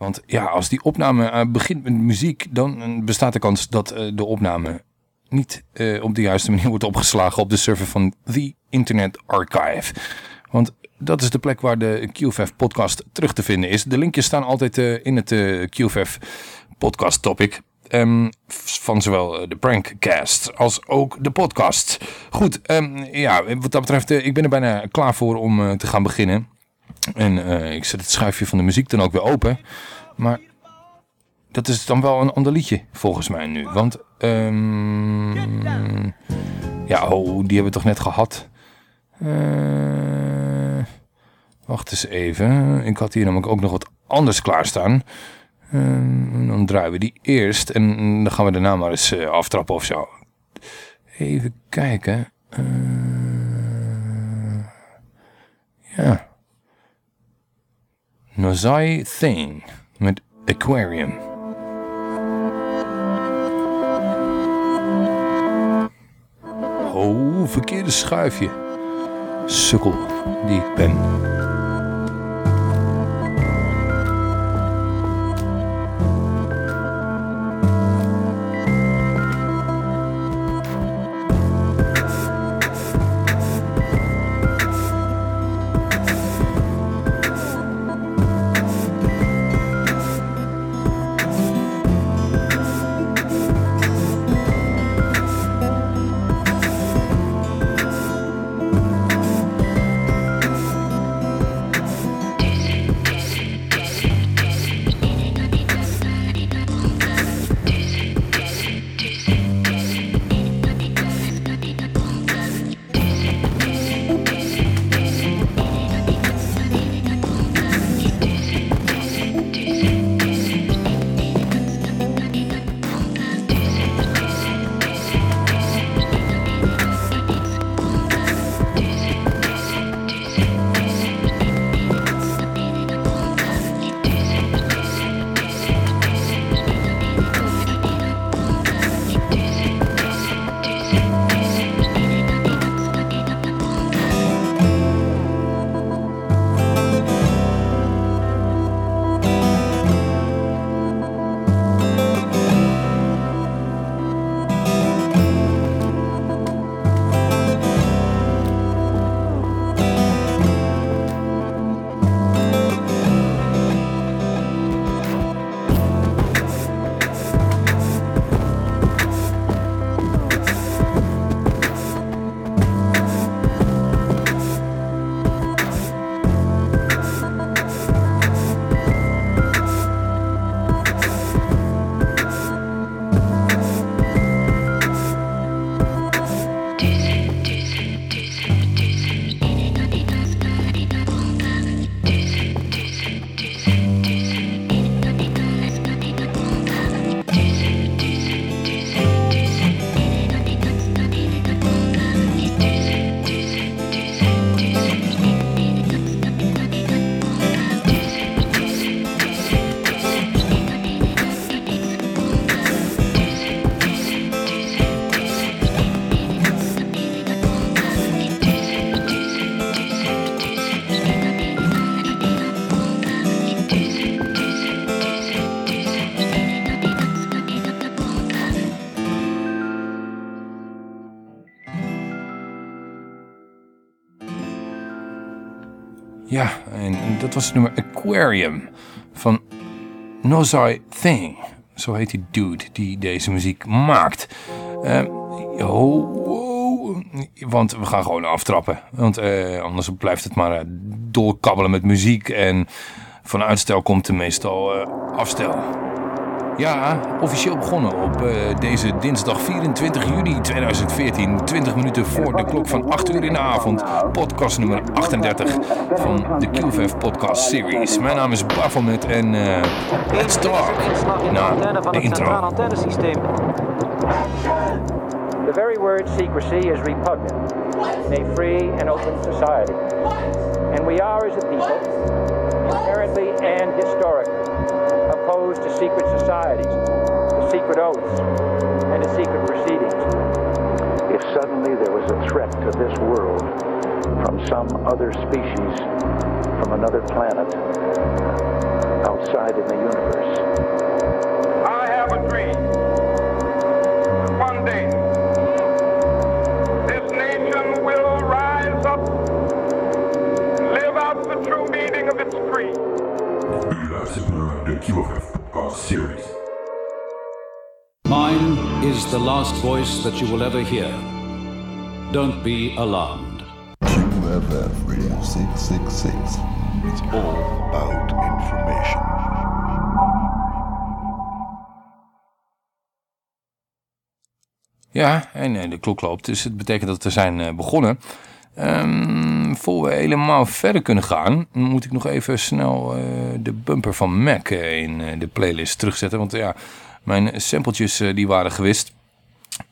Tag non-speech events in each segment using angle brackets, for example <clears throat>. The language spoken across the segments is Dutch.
Want ja, als die opname eh, begint met muziek, dan eh, bestaat de kans dat eh, de opname niet op de juiste manier wordt opgeslagen op de server van The Internet Archive. Want dat is de plek waar de QFF podcast terug te vinden is. De linkjes staan altijd in het QFF podcast topic. Ehm, van zowel de prankcast als ook de podcast. Goed, ehm, ja, wat dat betreft, ik ben er bijna klaar voor om te gaan beginnen. En eh, ik zet het schuifje van de muziek dan ook weer open. Maar dat is dan wel een ander liedje, volgens mij nu. Want, ehm, ja, oh, die hebben we toch net gehad. Eh, wacht eens even. Ik had hier namelijk ook nog wat anders klaarstaan. Ehm, dan draaien we die eerst. En dan gaan we daarna maar eens eh, aftrappen of zo. Even kijken. Ja. Nozai Thing met Aquarium. Oh, verkeerde schuifje. Sukkel die ik dat was het nummer Aquarium van Nozai Thing. Zo heet die dude die deze muziek maakt. Oh, want we gaan gewoon aftrappen. Want eh, anders blijft het maar eh, doorkabbelen met muziek. En van uitstel komt er meestal afstel. Ja, officieel begonnen op eh, deze dinsdag 24 juni 2014. 20 minuten voor de klok van 8 uur in de avond. Podcast nummer 38 van de QVF Podcast Series. Mijn naam is Baphomet en eh let's talk. Na de intro. The very word secrecy is repugnant in a free and open society. And we are, as a people, inherently and historically societies, to secret oaths, and the secret proceedings. if suddenly there was a threat to this world from some other species, from another planet, outside in the universe. Series. Mine is the last voice that you will ever hear. Don't be alarmed. QFF Radio 666. It's all about information. Ja, en eh, de klok loopt, dus het betekent dat we zijn eh, begonnen. Um, voor we helemaal verder kunnen gaan, moet ik nog even snel uh, de bumper van Mac in uh, de playlist terugzetten. Want ja, mijn sampletjes uh, die waren gewist.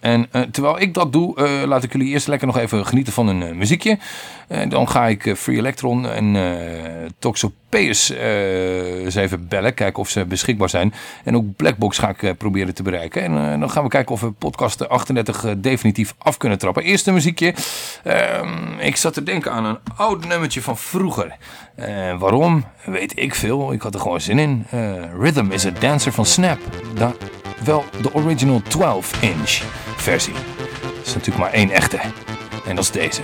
En uh, terwijl ik dat doe, uh, laat ik jullie eerst lekker nog even genieten van een uh, muziekje. Dan ga ik Free Electron en Toxopeus eens even bellen. Kijken of ze beschikbaar zijn. En ook Blackbox ga ik proberen te bereiken. En dan gaan we kijken of we podcast 38 definitief af kunnen trappen. Eerste muziekje. Ehm, ik zat te denken aan een oud nummertje van vroeger. waarom? Weet ik veel. Ik had er gewoon zin in. Rhythm is a Dancer van Snap. Da wel de original 12-inch versie. Er is natuurlijk maar één echte. En dat is deze.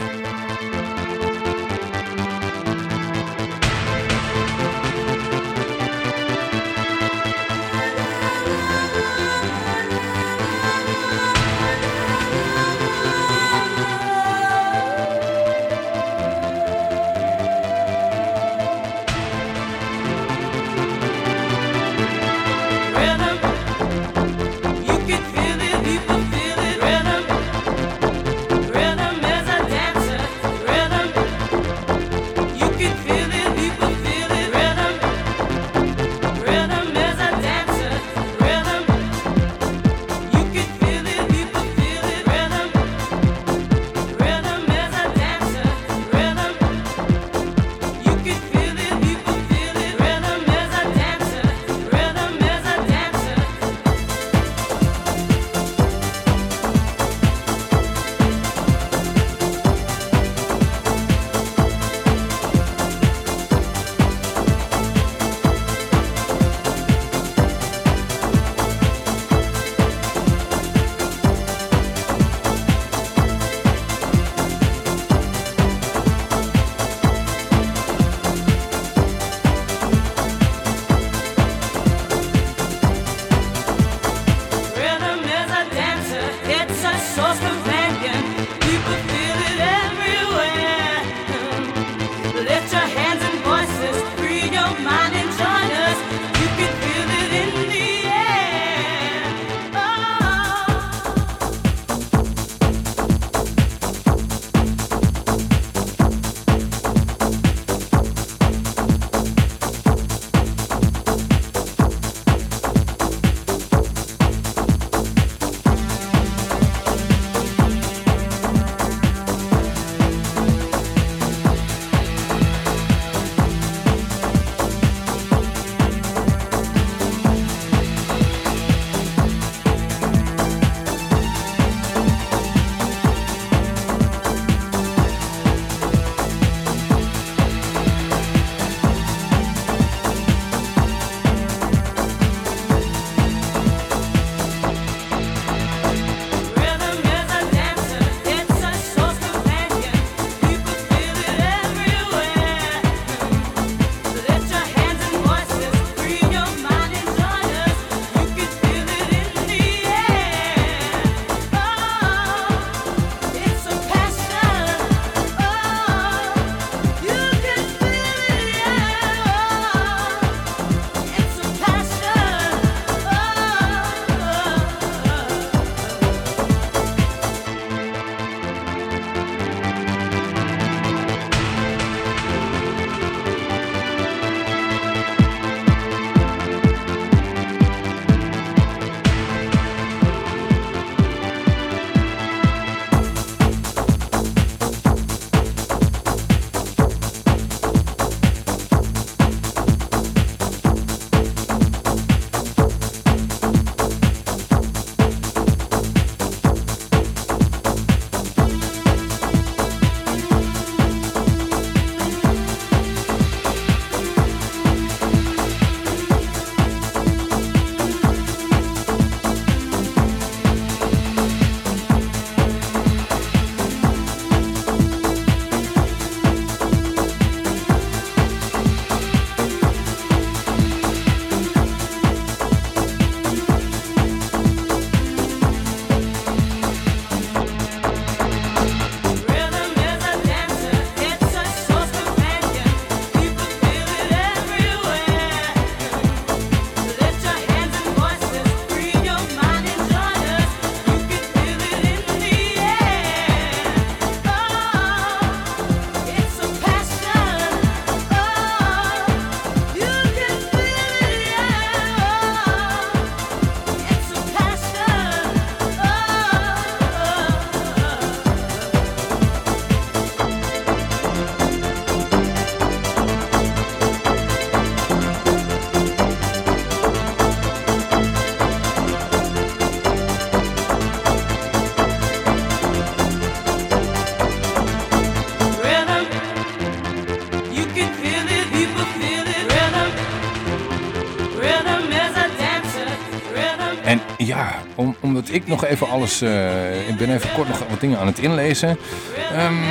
omdat ik nog even alles... Eh, ik ben even kort nog wat dingen aan het inlezen. Um,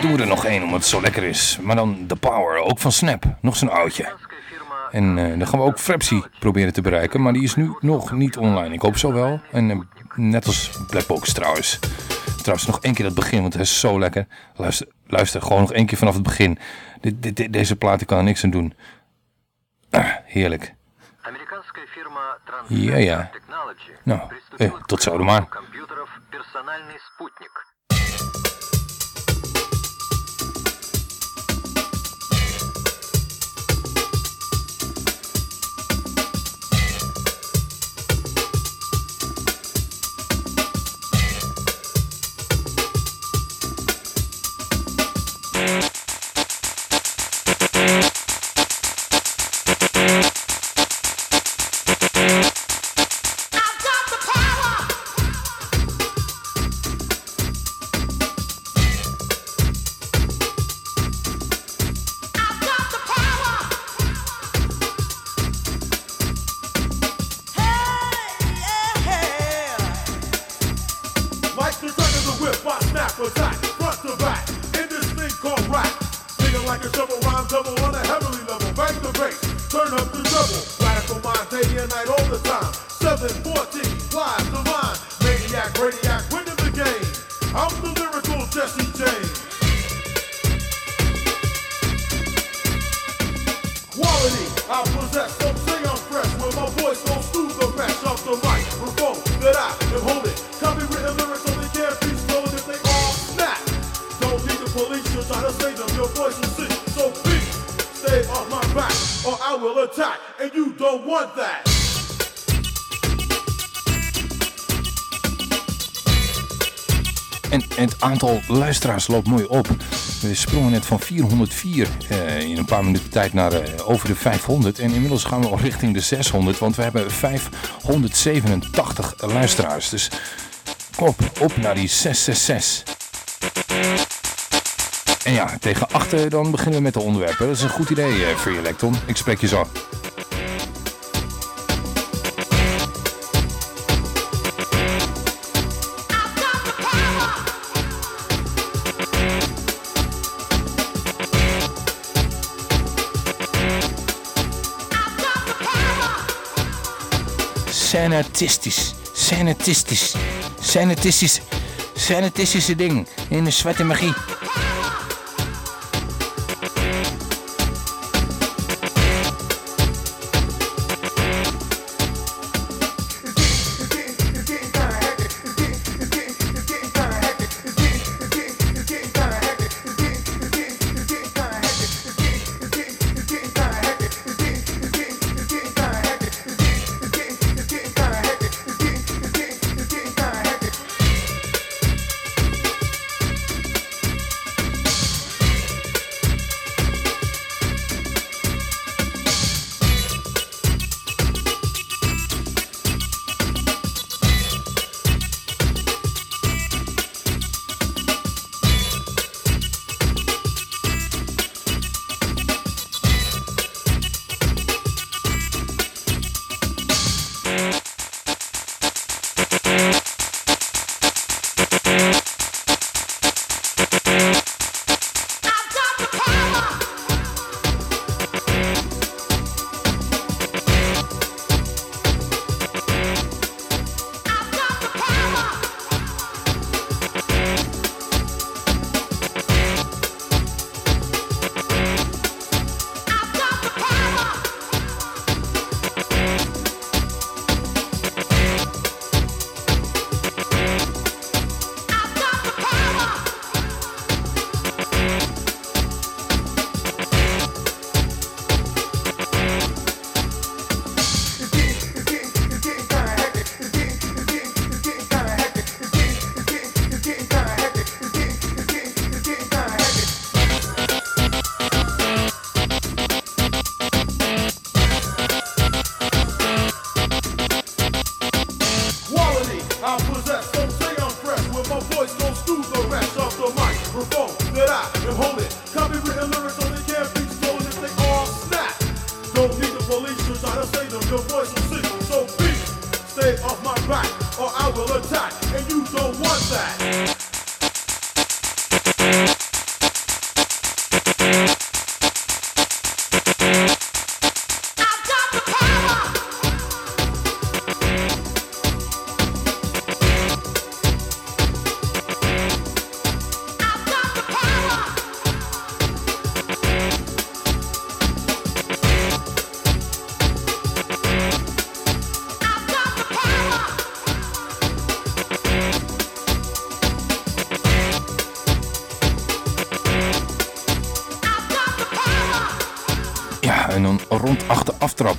doen we er nog één, omdat het zo lekker is. Maar dan The Power, ook van Snap. Nog zo'n oudje. En eh, dan gaan we ook Frepsy proberen te bereiken. Maar die is nu nog niet online. Ik hoop zo wel. En eh, net als Blackbox trouwens. Trouwens, nog één keer dat begin, want het is zo lekker. Luister, luister gewoon nog één keer vanaf het begin. Deze plaat, kan er niks aan doen. Ah, heerlijk. Ja, ja. Э, тут шаурма. ...компьютеров персональный спутник, luisteraars loopt mooi op. We sprongen net van 404 eh, in een paar minuten tijd naar eh, over de 500. En inmiddels gaan we al richting de 600, want we hebben 587 luisteraars. Dus kom op, naar die 666. En ja, tegen achter dan beginnen we met de onderwerpen. Dat is een goed idee, eh Free Electron. Ik spreek je zo. Sanatistisch. Sanatistisch. Sanatistisch. Sanatistische ding. In de zwarte magie.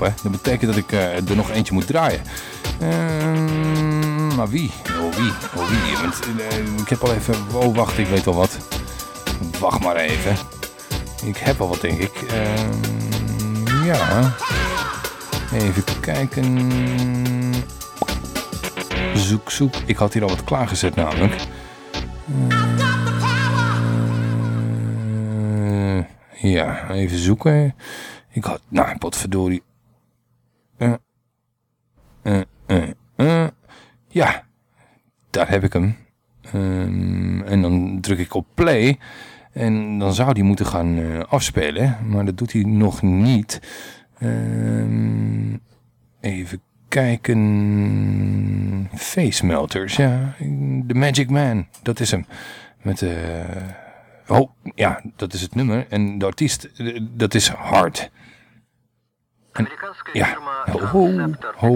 Aftrappen. Dat betekent dat ik eh, er nog eentje moet draaien. Ehm, maar wie? Oh wie? Oh wie? Eh, ik heb al even... Oh wacht, ik weet al wat. Wacht maar even. Ik heb al wat denk ik. Ehm, ja. Even kijken. Zoek, zoek. Ik had hier al wat klaargezet namelijk. Eh, ja, even zoeken. Ik had, nou, potverdorie. Eh, eh, eh, eh. Ja, daar heb ik hem. Ehm, en dan druk ik op play. En dan zou die moeten gaan eh, afspelen. Maar dat doet hij nog niet. Ehm, even kijken. Face melters, ja. The Magic Man, dat is hem. Met eh Oh, ja, dat is het nummer. En de artiest, eh, dat is Hard. En, ja, ho, ho, ho.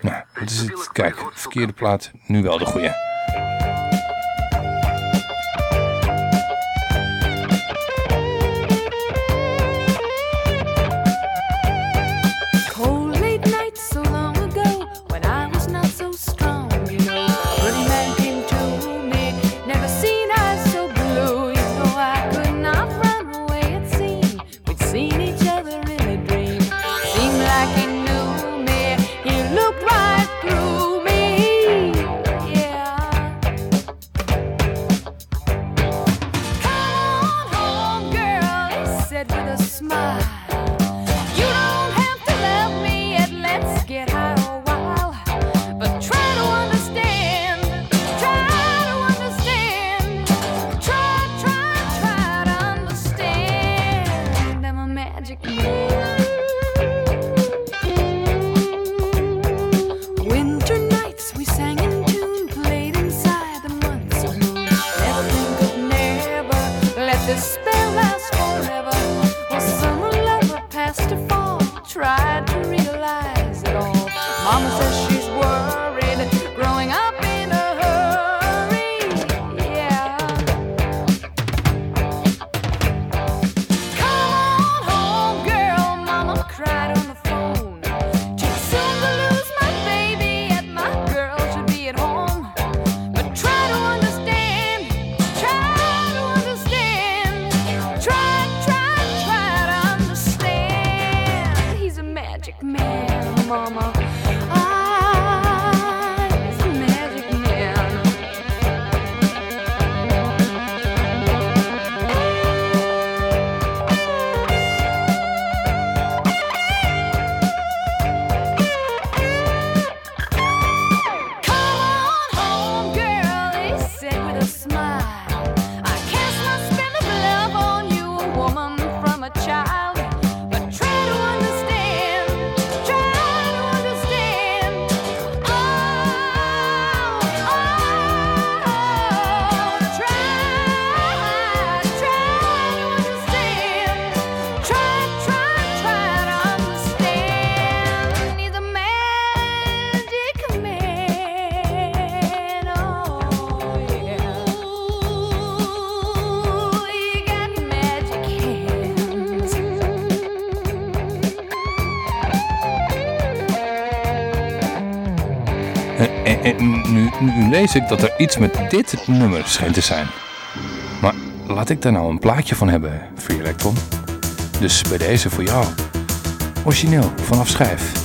Nou, dat is het. Kijk, verkeerde plaat. Nu wel de goede. thank you lees ik dat er iets met dit nummer schijnt te zijn. Maar laat ik daar nou een plaatje van hebben, Free Electron. Dus bij deze voor jou. Origineel, vanaf schijf.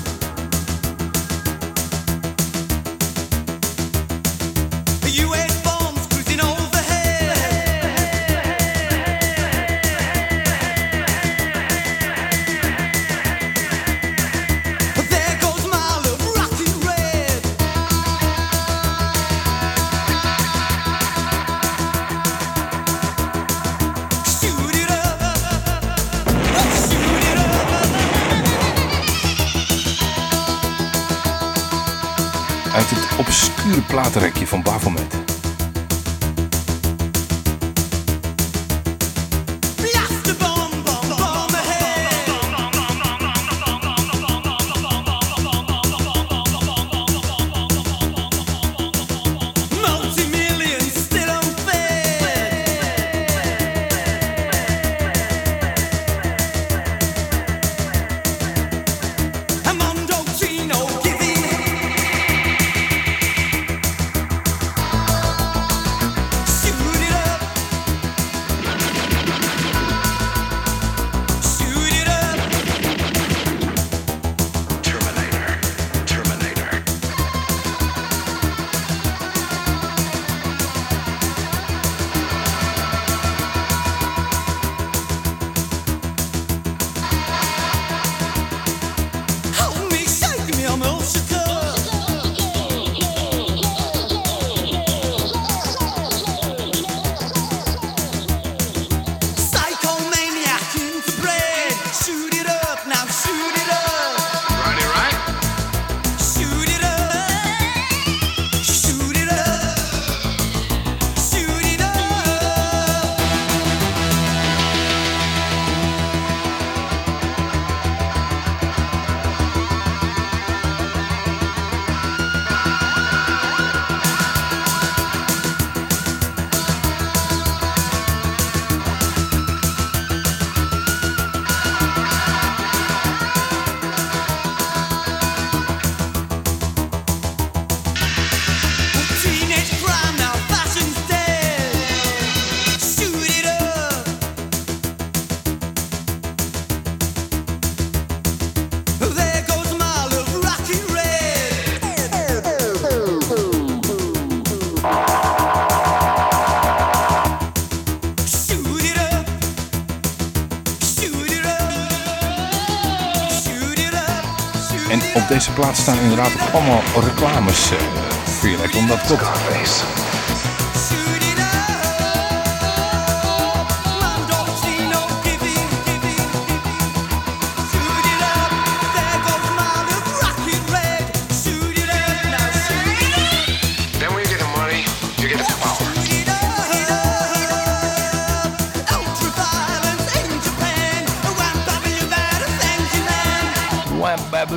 En op deze plaats staan inderdaad ook allemaal reclames uh, voor omdat klopt. Then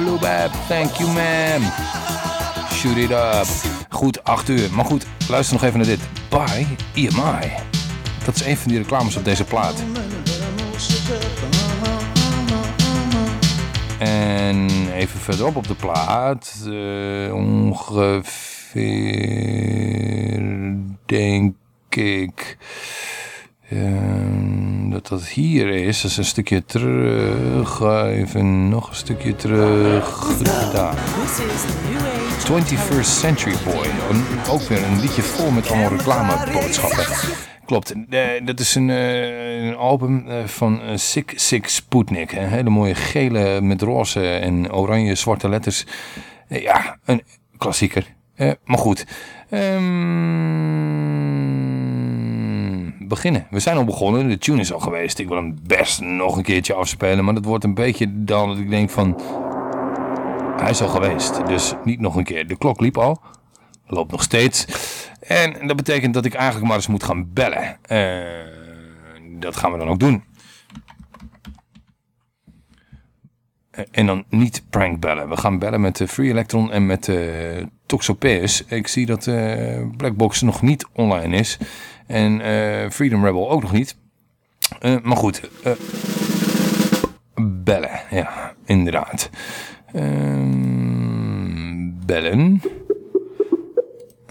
Babaloo thank you ma'am. Shoot it up. Goed, 8 uur. Maar goed, luister nog even naar dit. By EMI. Dat is een van die reclames op deze plaat. En even verderop op de plaat. Uh, ongeveer, denk ik... Uh, dat dat hier is. Dat is een stukje terug. Even nog een stukje terug. Daar. 21st Century Boy. Ook weer een liedje vol met allemaal reclameboodschappen. Klopt. Dat is een, uh, een album van Sick Sick Sputnik. Een hele mooie gele met roze en oranje zwarte letters. ja, een klassieker. maar goed. Um, beginnen. We zijn al begonnen. De tune is al geweest. Ik wil hem best nog een keertje afspelen. Maar dat wordt een beetje dan dat ik denk van... Hij is al geweest. Dus niet nog een keer. De klok liep al. Loopt nog steeds. En dat betekent dat ik eigenlijk maar eens moet gaan bellen. Dat gaan we dan ook doen. En dan niet prank bellen. We gaan bellen met de Free Electron en met uh, Toxopeus. Ik zie dat uh, Blackbox nog niet online is. En uh, Freedom Rebel ook nog niet. Uh, maar goed. Uh, bellen. Ja, inderdaad. Um, bellen.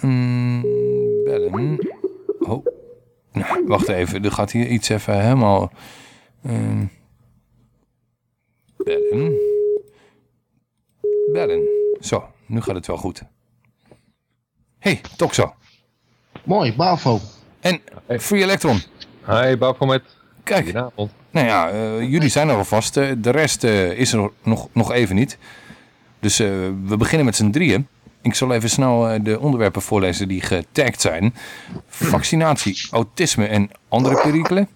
Um, bellen. Oh. Nou, wacht even. Er gaat hier iets even helemaal... Um, bellen. Bellen. Zo, nu gaat het wel goed. Hey, Toxo. Mooi, Bavo. En Free Electron. Hi, Baphomet. Kijk, Goedenavond. nou ja, uh, jullie zijn er alvast. Uh, de rest uh, is er nog, nog even niet. Dus we beginnen met z'n drieën. Ik zal even snel de onderwerpen voorlezen die getagd zijn. Vaccinatie, autisme en andere perikelen.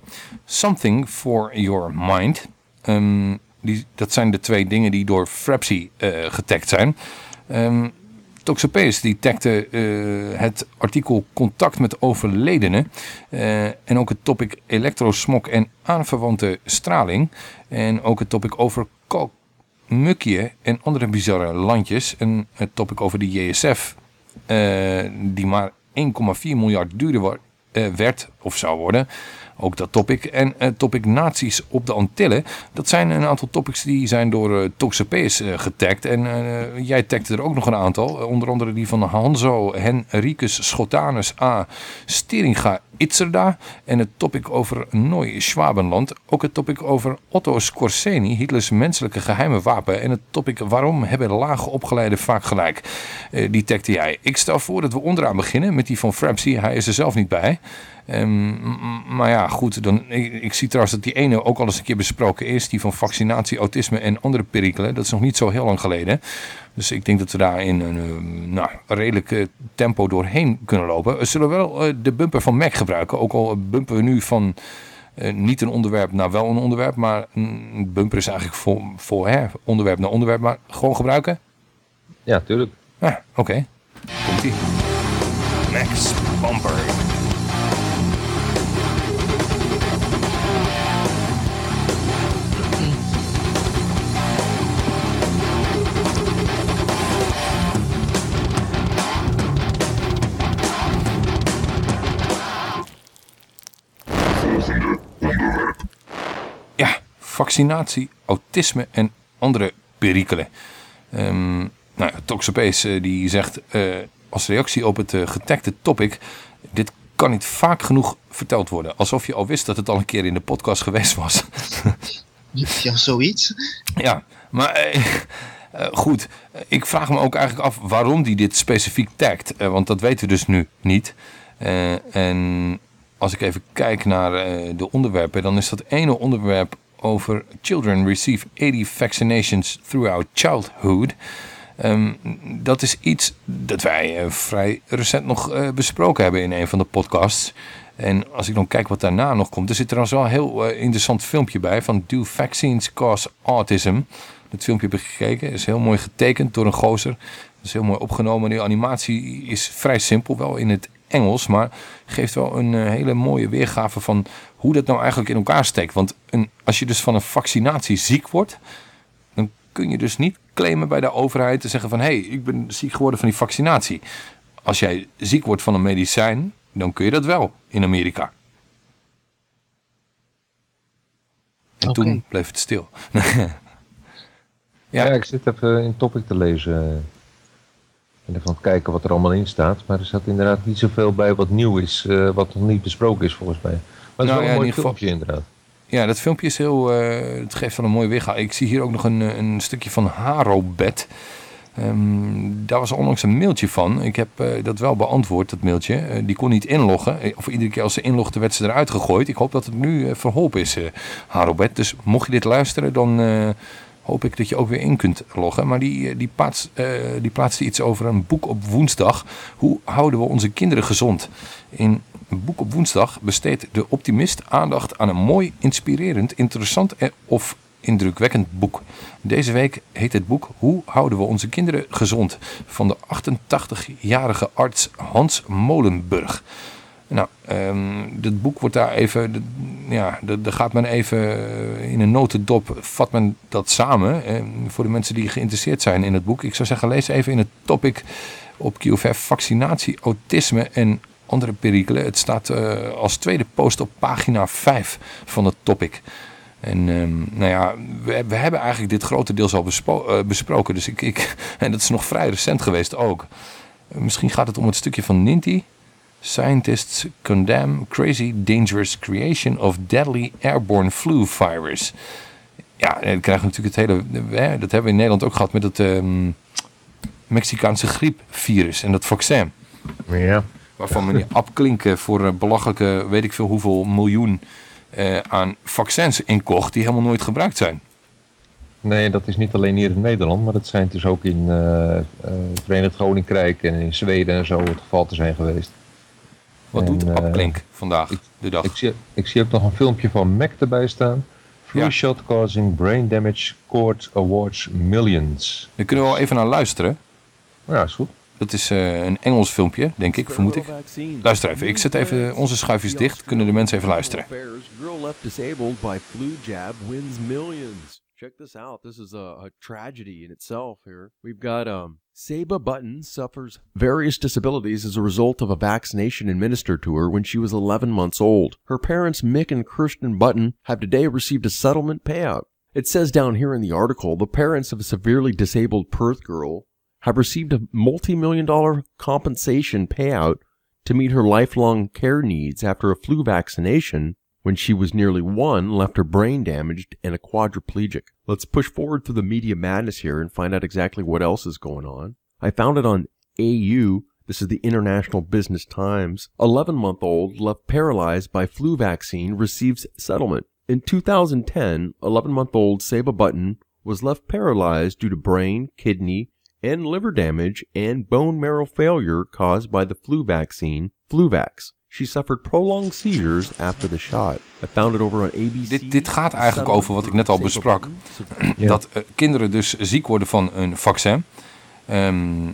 Something for your mind. Um, die, dat zijn de twee dingen die door Frapsy getagd zijn. Um, Toxopees die tagde eh, het artikel Contact met overledenen. eh, en ook het topic elektrosmok en aanverwante straling. En ook het topic over kalkmukje en andere bizarre landjes. En het topic over de JSF, eh, die maar 1,4 miljard duurder werd of zou worden. Ook dat topic. En het topic nazi's op de Antillen. Dat zijn een aantal topics die zijn door uh, Toxapees eh, getagd. En eh, jij tagde er ook nog een aantal. Eh, onder andere die van Hanzo Henricus Schotanus A. Steringa Itzerda. En het topic over Nooi-Schwabenland. Ook het topic over Otto Skorseni, Hitlers menselijke geheime wapen. En het topic waarom hebben lage opgeleiden vaak gelijk. Eh, die tagde jij. Ik stel voor dat we onderaan beginnen met die van Frapsy. Hij is er zelf niet bij. Ehm, maar ja, goed. Dan, ik, ik zie trouwens dat die ene ook al eens een keer besproken is. Die van vaccinatie, autisme en andere perikelen. Dat is nog niet zo heel lang geleden. Dus ik denk dat we daar in een eh, nou, redelijk eh, tempo doorheen kunnen lopen. We zullen wel eh, de bumper van Mac gebruiken. Ook al bumpen we nu van eh, niet een onderwerp naar wel een onderwerp. Maar een bumper is eigenlijk voor, voor hè, onderwerp naar onderwerp. Maar gewoon gebruiken? Ja, tuurlijk. Ja, oké. Komt-ie. Max Bumper. Vaccinatie, autisme en andere perikelen. Ehm nou, ja, Toxapees eh, die zegt eh, als reactie op het eh, getagde topic... dit kan niet vaak genoeg verteld worden. Alsof je al wist dat het al een keer in de podcast geweest was. <laughs> Ja, zoiets. Ja, maar goed. Ik vraag me ook eigenlijk af waarom die dit specifiek tagt. Want dat weten we dus nu niet. En als ik even kijk naar de onderwerpen, dan is dat ene onderwerp over children receive 80 vaccinations throughout childhood. Ehm, dat is iets dat wij eh, vrij recent nog eh, besproken hebben in een van de podcasts. En als ik dan kijk wat daarna nog komt, er zit trouwens wel een heel eh, interessant filmpje bij van Do Vaccines Cause Autism. Dat filmpje heb ik gekeken, is heel mooi getekend door een gozer. Dat is heel mooi opgenomen. De animatie is vrij simpel, wel in het Engels, maar geeft wel een eh, hele mooie weergave van hoe dat nou eigenlijk in elkaar steekt. Want een, als je dus van een vaccinatie ziek wordt, dan kun je dus niet claimen bij de overheid te zeggen van hé, hey, ik ben ziek geworden van die vaccinatie. Als jij ziek wordt van een medicijn, dan kun je dat wel in Amerika. En toen bleef het stil. <laughs> Ja. ik zit even in topic te lezen. En het kijken wat er allemaal in staat. Maar er staat inderdaad niet zoveel bij wat nieuw is. eh, wat nog niet besproken is volgens mij. Maar het is Nou wel ja, een in mooi geval- filmpje inderdaad. Ja, dat filmpje is heel. eh, het geeft wel een mooie weergave. Ik zie hier ook nog een, eh, een stukje van Harobed. Ehm, daar was onlangs een mailtje van. Ik heb dat wel beantwoord, dat mailtje. Die kon niet inloggen. Of iedere keer als ze inlogde, werd ze eruit gegooid. Ik hoop dat het nu verholpen is, Harobed. Dus mocht je dit luisteren, dan hoop ik dat je ook weer in kunt loggen. Maar die, eh, die, plaats, eh, die plaatste iets over een boek op woensdag. Hoe houden we onze kinderen gezond? In boek op woensdag besteedt de optimist aandacht aan een mooi, inspirerend, interessant of indrukwekkend boek. Deze week heet het boek Hoe houden we onze kinderen gezond? van de 88-jarige arts Hans Molenburg. Nou, dit boek wordt daar even, ja, daar gaat men even eh, in een notendop, vat men dat samen. eh, voor de mensen die geïnteresseerd zijn in het boek. Ik zou zeggen, lees even in het topic op QFF vaccinatie, autisme en andere perikelen. Het staat eh, als tweede post op pagina 5 van het topic. En ehm, nou ja, we, hebben eigenlijk dit grotendeels al besproken. Dus ik, ik, <laughs> en dat is nog vrij recent geweest ook. Misschien gaat het om het stukje van Ninti. Scientists condemn crazy dangerous creation of deadly airborne flu virus. Ja, en dan krijgen we natuurlijk het hele... hè, Dat hebben we in Nederland ook gehad met het ehm, Mexicaanse griepvirus en dat vaccin. Ja. Waarvan meneer Ab Klinken voor eh, belachelijke, weet ik veel hoeveel miljoen eh, aan vaccins inkocht die helemaal nooit gebruikt zijn. Nee, dat is niet alleen hier in Nederland, maar dat schijnt dus ook in eh, het Verenigd Koninkrijk en in Zweden en zo het geval te zijn geweest. Wat En, doet eh, Ab Klink vandaag de dag? Ik zie, ik zie ook nog een filmpje van Mac erbij staan. Flu Ja. shot causing brain damage, court awards millions. Daar kunnen we wel even naar luisteren. Ja, is goed. Dat is eh, een Engels filmpje, denk ik, vermoed ik. Luister even, ik zet even onze schuifjes dicht. Kunnen de mensen even luisteren. Girl left disabled by flu jab wins millions. Check this out. This is a, a tragedy in itself here. We've got um Saba Button suffers various disabilities as a result of a vaccination administered to her when she was 11 months old. Her parents, Mick and Kirsten Button, have today received a settlement payout. It says down here in the article the parents of a severely disabled Perth girl have received a multi million dollar compensation payout to meet her lifelong care needs after a flu vaccination when she was nearly one left her brain damaged and a quadriplegic. Let's push forward through the media madness here and find out exactly what else is going on. I found it on AU. This is the International Business Times. 11 month old left paralyzed by flu vaccine receives settlement. In 2010, 11 month old Saba Button was left paralyzed due to brain, kidney, and liver damage and bone marrow failure caused by the flu vaccine, Fluvax. She suffered prolonged seizures after the shot. I found it over on ABC. Dit, dit gaat eigenlijk over wat ik net al besprak. Dat eh, kinderen dus ziek worden van een vaccin. Ehm,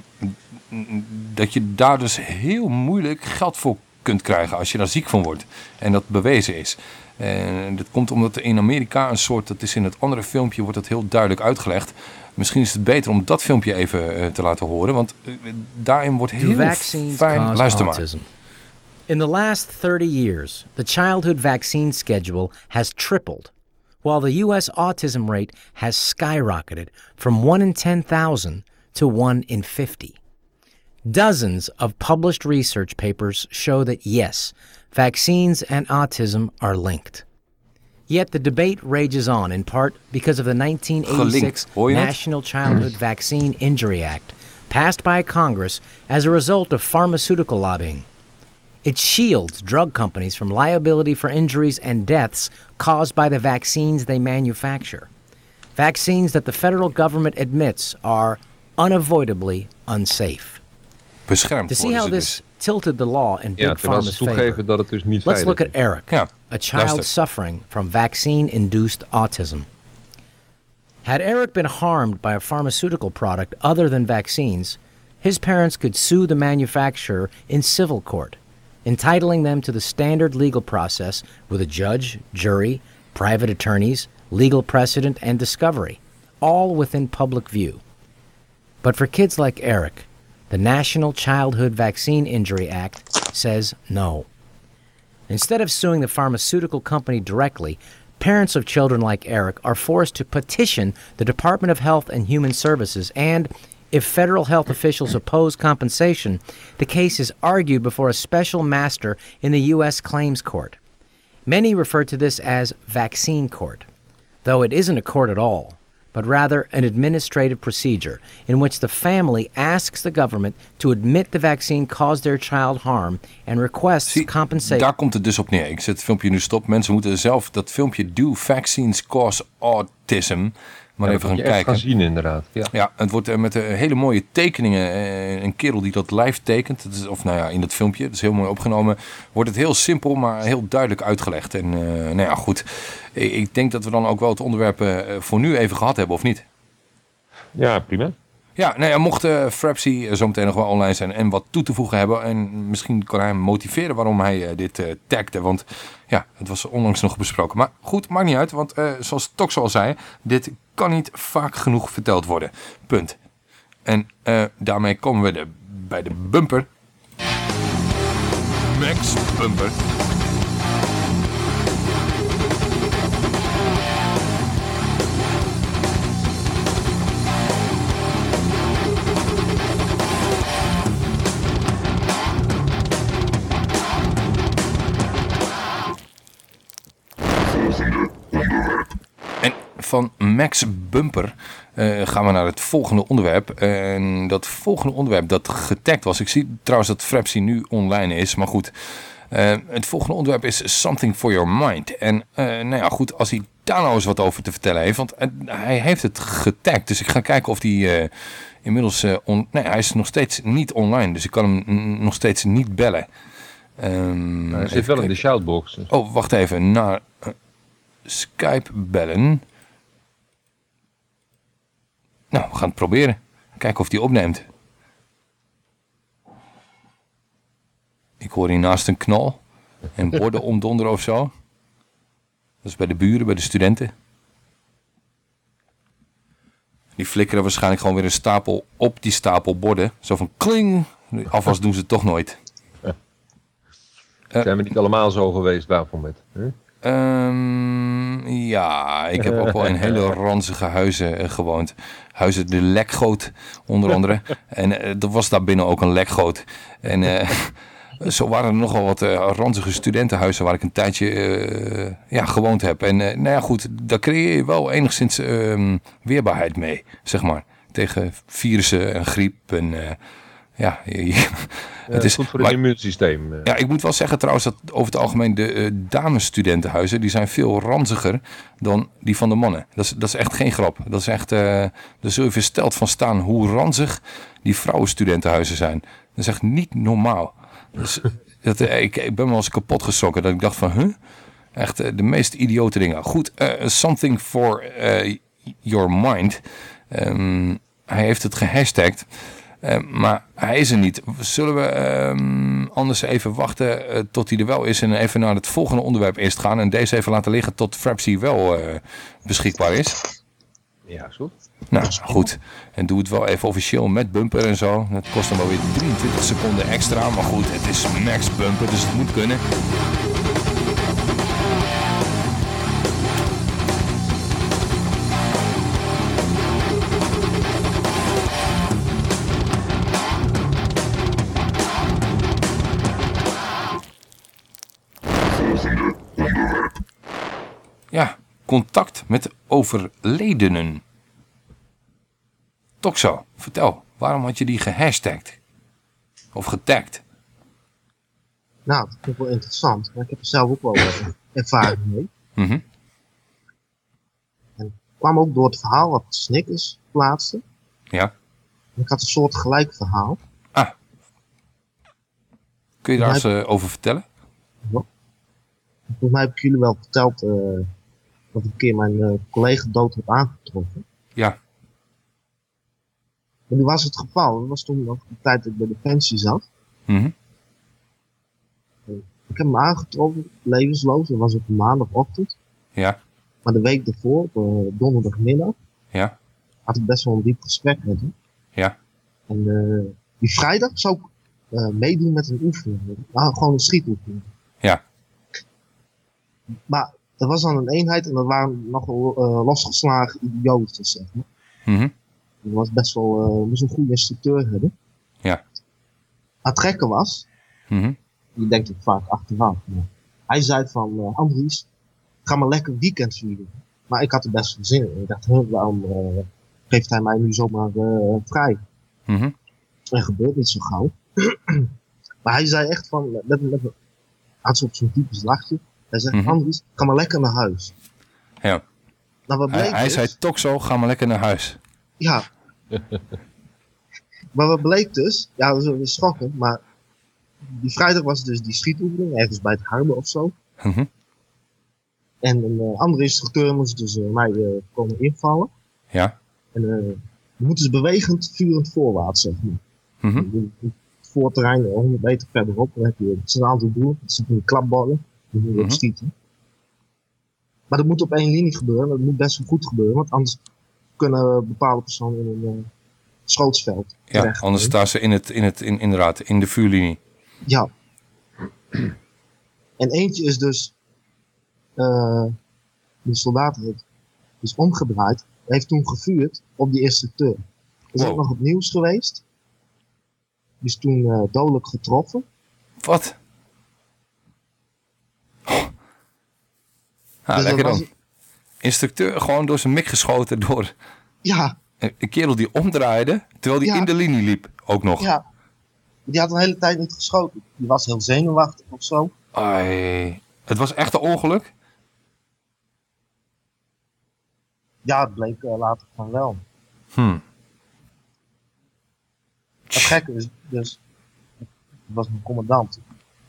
dat je daar dus heel moeilijk geld voor kunt krijgen als je daar ziek van wordt. En dat bewezen is. En dat komt omdat er in Amerika een soort, dat is in het andere filmpje, wordt dat heel duidelijk uitgelegd. Misschien is het beter om dat filmpje even eh, te laten horen, want eh, daarin wordt heel fijn... Luister maar. autism? In the last 30 years, the childhood vaccine schedule has tripled, while the U.S. autism rate has skyrocketed from 1 in 10,000 to 1 in 50. Dozens of published research papers show that yes, vaccines and autism are linked. Yet the debate rages on in part because of the 1986 Gelinkt, hoor je het? National Childhood Vaccine Injury Act, passed by Congress as a result of pharmaceutical lobbying. It shields drug companies from liability for injuries and deaths caused by the vaccines they manufacture. Vaccines that the federal government admits are unavoidably unsafe. Beschermd To see how this dus. tilted the law in Ja, Big terwijl ze Pharma's toegeven favor, dat het dus niet let's look at. Eric, Ja, a child luister. suffering from vaccine-induced autism. Had Eric been harmed by a pharmaceutical product other than vaccines, his parents could sue the manufacturer in civil court, entitling them to the standard legal process with a judge, jury, private attorneys, legal precedent, and discovery, all within public view. But for kids like Eric, the National Childhood Vaccine Injury Act says no. Instead of suing the pharmaceutical company directly, parents of children like Eric are forced to petition the Department of Health and Human Services, and if federal health officials oppose compensation, the case is argued before a special master in the U.S. Claims Court. Many refer to this as vaccine court, though it isn't a court at all, but rather an administrative procedure in which the family asks the government to admit the vaccine caused their child harm and requests compensation. Daar komt het dus op neer. Ik zet het filmpje nu stop. Mensen moeten zelf dat filmpje Do Vaccines Cause Autism maar Ja, even dat gaan kijken. gaan zien inderdaad. Ja. Ja, het wordt eh, met eh, hele mooie tekeningen. eh, Een kerel die dat live tekent. Dat is, of nou ja, in het filmpje. Dat is heel mooi opgenomen. Wordt het heel simpel, maar heel duidelijk uitgelegd. En nou ja, goed. Ik denk dat we dan ook wel het onderwerp voor nu even gehad hebben, of niet? Ja, prima. Ja, nou ja, mocht eh Frapsy eh, zometeen nog wel online zijn en wat toe te voegen hebben. En misschien kan hij hem motiveren waarom hij eh, dit eh tagde. Want ja, het was onlangs nog besproken. Maar goed, maakt niet uit. Want zoals Tox al zei, dit kan niet vaak genoeg verteld worden. Punt. En daarmee komen we de, bij de bumper. Max Bumper. Van Max Bumper eh, gaan we naar het volgende onderwerp. En dat volgende onderwerp dat getagd was. Ik zie trouwens dat Frapsy nu online is, maar goed. Eh, het volgende onderwerp is Something for Your Mind. En eh, nou ja, goed, als hij daar nou eens wat over te vertellen heeft. Want hij heeft het getagd. Dus ik ga kijken of hij inmiddels... on- nee, hij is nog steeds niet online. Dus ik kan hem nog steeds niet bellen. Ehm, Hij zit wel in de shoutbox. Oh, wacht even. Naar Skype bellen. Nou, we gaan het proberen. Kijken of die opneemt. Ik hoor hiernaast een knal. En borden omdonderen of zo. Dat is bij de buren, bij de studenten. Die flikkeren waarschijnlijk gewoon weer een stapel op die stapel borden. Zo van kling. Afwas doen ze toch nooit. Zijn we niet allemaal zo geweest? Huh? Ehm, ja, ik heb ook wel in <laughs> hele ranzige huizen eh, gewoond. Huizen de Lekgoot, onder andere. <laughs> En eh, er was daar binnen ook een Lekgoot. En eh, <laughs> zo waren er nogal wat ranzige studentenhuizen waar ik een tijdje ja, gewoond heb. En nou ja, goed, daar creëer je wel enigszins ehm, weerbaarheid mee, zeg maar. Tegen virussen en griep en... eh, ja, je- <laughs> Het is goed voor het maar- immuunsysteem. eh. ja, ik moet wel zeggen trouwens dat over het algemeen de eh damesstudentenhuizen, die zijn veel ranziger dan die van de mannen. Dat is, dat is echt geen grap. Dat is echt, eh daar zul je versteld van staan hoe ranzig die vrouwenstudentenhuizen zijn. Dat is echt niet normaal. Dus, <laughs> dat, eh, ik, ik ben wel eens kapot geschrokken dat ik dacht van, huh? Echt eh, de meest idiote dingen. Goed, eh, something for eh, your mind. Ehm, hij heeft het gehashtagd. Eh, maar hij is er niet. Zullen we ehm, anders even wachten eh, tot hij er wel is en even naar het volgende onderwerp eerst gaan en deze even laten liggen tot Frapsy wel eh, beschikbaar is? Ja, goed. Nou, goed. En doe het wel even officieel met bumper en zo. Dat kost dan wel weer 23 seconden extra, maar goed, het is max bumper, dus het moet kunnen. Contact met overledenen. Toxo, vertel, waarom had je die gehashtagd? Of getagd? Nou, dat vind ik wel interessant. Maar ik heb er zelf ook wel eh, ervaring mee. Mhm. kwam ook door het verhaal wat Snickers plaatste. Ja. Ik had een soort gelijk verhaal. Kun je daar eens eh, over vertellen? Volgens mij heb ik jullie wel verteld eh, dat ik een keer mijn eh, collega dood heb aangetroffen. Ja. En nu was het geval. Dat was toen nog de tijd dat ik bij Defensie zat. Mhm. Ik heb hem aangetroffen, levensloos. Dat was op maandagochtend. Ja. Maar de week daarvoor, op eh, donderdagmiddag, Ja. had ik best wel een diep gesprek met hem. Ja. En eh, die vrijdag zou ik meedoen met een oefening. Nou, gewoon een schietoefening. Ja. Maar er was dan een eenheid en dat waren nogal eh losgeslagen idioten, zeg maar. Mhm. Dat was best wel, eh moest een goede instructeur hebben. Ja. Gekke was, Mhm. die denk ik vaak achteraf. hij zei van, eh Andries, ga maar lekker weekend vieren. Maar ik had er best veel zin in. Ik dacht, waarom eh, geeft hij mij nu zomaar eh, vrij? Mhm. En gebeurt niet zo gauw. <clears throat> maar hij zei echt van, met, had zo op zo'n typisch lachje. Hij zegt, Mhm. Andries, ga maar lekker naar huis. Ja. Nou, wat Hij, bleek hij dus- zei Toxo, ga maar lekker naar huis. Ja. <laughs> maar wat bleek dus, ja, dat is schokkend, maar die vrijdag was dus die schietoefening, ergens bij het Harde of zo. Mhm. En een eh, andere instructeur moest dus eh, mij eh, komen invallen. Ja. En eh je moet dus bewegend, vurend voorwaarts, zeg maar. In Het voorterrein, eh, 100 meter verderop, dan heb je een aantal doelen, dat zijn klapballen, op Mhm. Maar dat moet op één linie gebeuren, dat moet best wel goed gebeuren, want anders kunnen bepaalde personen in een eh, schootsveld Ja, anders staan ze in het, in het, in, inderdaad, in de vuurlinie. Ja. En eentje is dus, eh die soldaat heeft, is omgedraaid, heeft toen gevuurd op die instructeur. Is ook Wow. nog het nieuws geweest. Die is toen eh, dodelijk getroffen. Wat? Ah, Dus lekker was- dan. Instructeur gewoon door zijn mik geschoten door Ja, een, kerel die omdraaide, terwijl hij Ja. in de linie liep. Ook nog. ja. Die had een hele tijd niet geschoten. Die was heel zenuwachtig of zo. Ai. Het was echt een ongeluk? Ja, het bleek eh, later van wel. Hm. Het gekke is dus, het was mijn commandant.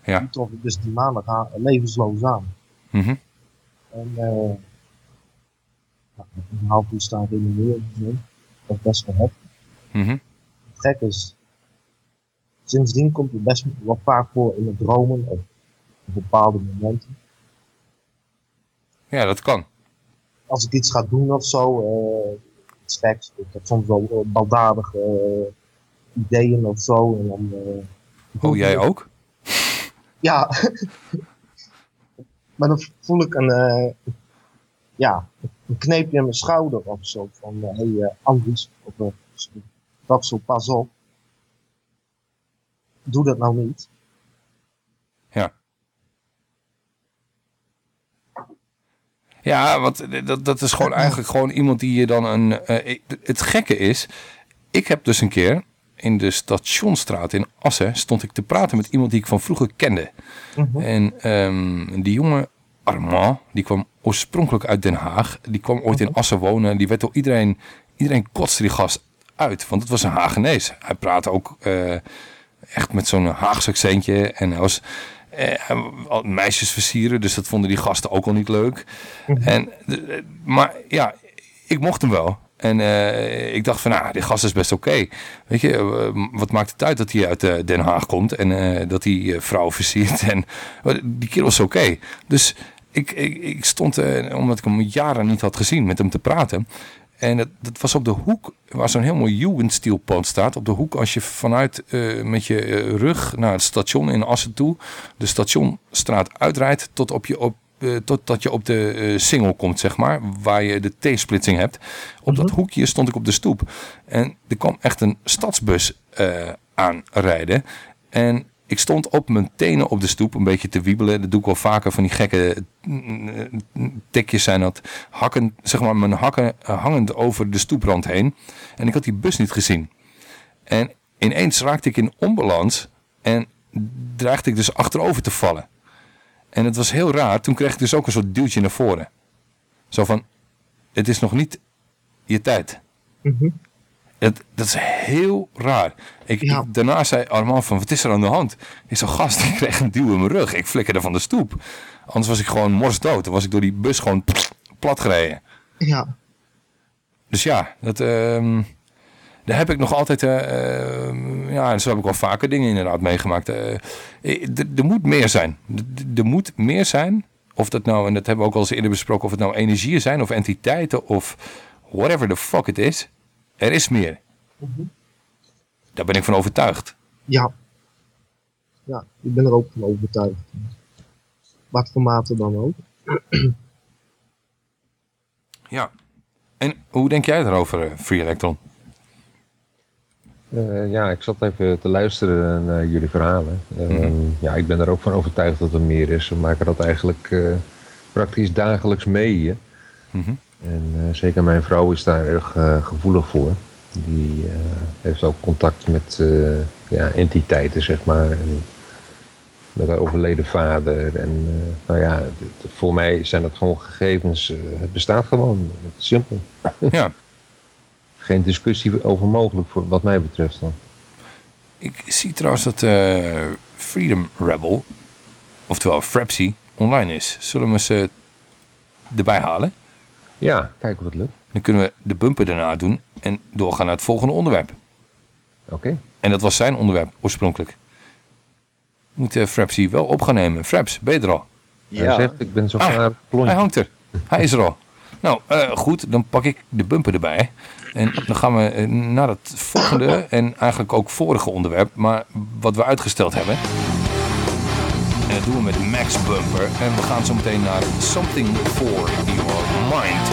Ja. Die trof ik dus die maandag aan, levensloos aan. Mhm. En eh nou, een half uur staan in de zo. Dat was best wel heftig. Mhm. Het gek is, Sindsdien komt het best wel vaak voor in mijn dromen of op bepaalde momenten. Ja, dat kan. Als ik iets ga doen of zo, eh iets geks. Ik heb soms wel eh, baldadige eh, ideeën of zo. En dan, eh, Oh, jij ook? Ja. <laughs> maar dan voel ik een, eh, ja, een kneepje in mijn schouder of zo. Van, hé hey, eh, Andries, of eh, dat zo, pas op. Doe dat nou niet. Ja. Ja, want dat, dat is gewoon eigenlijk gewoon iemand die je dan een... eh, het gekke is, ik heb dus een keer in de Stationstraat in Assen... stond ik te praten met iemand die ik van vroeger kende. En ehm, die jongen Armand, die kwam oorspronkelijk uit Den Haag. Die kwam ooit in Assen wonen. Die werd door iedereen... Iedereen kotste die gast uit, want het was een Hagenees. Hij praatte ook eh, echt met zo'n Haagse accentje. En hij was wou meisjes versieren, dus dat vonden die gasten ook al niet leuk. En, eh, maar ja, ik mocht hem wel. En ik dacht van, nou, die gast is best oké. Weet je, wat maakt het uit dat hij uit Den Haag komt en dat hij vrouwen versiert. <laughs> En die kerel is oké. Dus ik, ik, ik stond, eh, omdat ik hem jaren niet had gezien, met hem te praten. En dat, dat was op de hoek waar zo'n heel mooi Jugendstilpand staat. Op de hoek als je vanuit eh, met je eh, rug naar het station in Assen toe. De stationstraat uitrijdt tot op je op, eh, totdat je op de singel komt, zeg maar. Waar je de T-splitsing hebt. Op dat hoekje stond ik op de stoep. En er kwam echt een stadsbus aanrijden. En ik stond op mijn tenen op de stoep een beetje te wiebelen. Dat doe ik wel vaker van die gekke mm, mm, tikjes zijn dat. Hakken, zeg maar mijn hakken eh, hangend over de stoeprand heen. En ik had die bus niet gezien. En ineens raakte ik in onbalans en dreigde ik dus achterover te vallen. En het was heel raar. Toen kreeg ik dus ook een soort duwtje naar voren. Zo van, het is nog niet je tijd. Het, dat is heel raar. Ik, ik- daarna zei Armand van, wat is er aan de hand? Ik zei, gast, <laughs> ik kreeg een duw in mijn rug. Ik flikkerde van de stoep. Anders was ik gewoon morsdood. Dan was ik door die bus gewoon plat gereden. Ja. Dus ja, dat, ehm, daar heb ik nog altijd, ehm, ja, en zo heb ik wel vaker dingen inderdaad meegemaakt. Eh, eh, er moet meer zijn. Er moet meer zijn. Of dat nou, en dat hebben we ook al eens eerder besproken, of het nou energieën zijn of entiteiten of whatever the fuck het is. Er is meer. Daar ben ik van overtuigd. Ja. Ja, ik ben er ook van overtuigd. Wat voor mate dan ook. <clears throat> Ja. En hoe denk jij daarover, eh, Free Electron? Eh, ja, ik zat even te luisteren naar jullie verhalen. Eh, Ja, ik ben er ook van overtuigd dat er meer is. We maken dat eigenlijk eh, praktisch dagelijks mee. Hè? Mhm. En eh, zeker mijn vrouw is daar erg eh, gevoelig voor. Die eh, heeft ook contact met ja, entiteiten, zeg maar. En met haar overleden vader. En nou ja, voor mij zijn dat gewoon gegevens. het bestaat gewoon. Het is simpel. Ja. <laughs> Geen discussie over mogelijk, voor wat mij betreft dan. Ik zie trouwens dat Freedom Rebel, oftewel Frapsy, online is. Zullen we ze erbij halen? Ja, kijken of het lukt. Dan kunnen we de bumper daarna doen en doorgaan naar het volgende onderwerp. Oké. En dat was zijn onderwerp oorspronkelijk. Moet uh, Frapsy wel op gaan nemen. Fraps, ben je er al? Hij zegt, ik ben zo Ah. Hij hangt er. Hij is er al. Nou, eh, goed, dan pak ik de bumper erbij. En dan gaan we eh, naar het volgende en eigenlijk ook vorige onderwerp, maar wat we uitgesteld hebben. Dat doen we met Max Bumper. En we gaan zo meteen naar Something for Your Mind.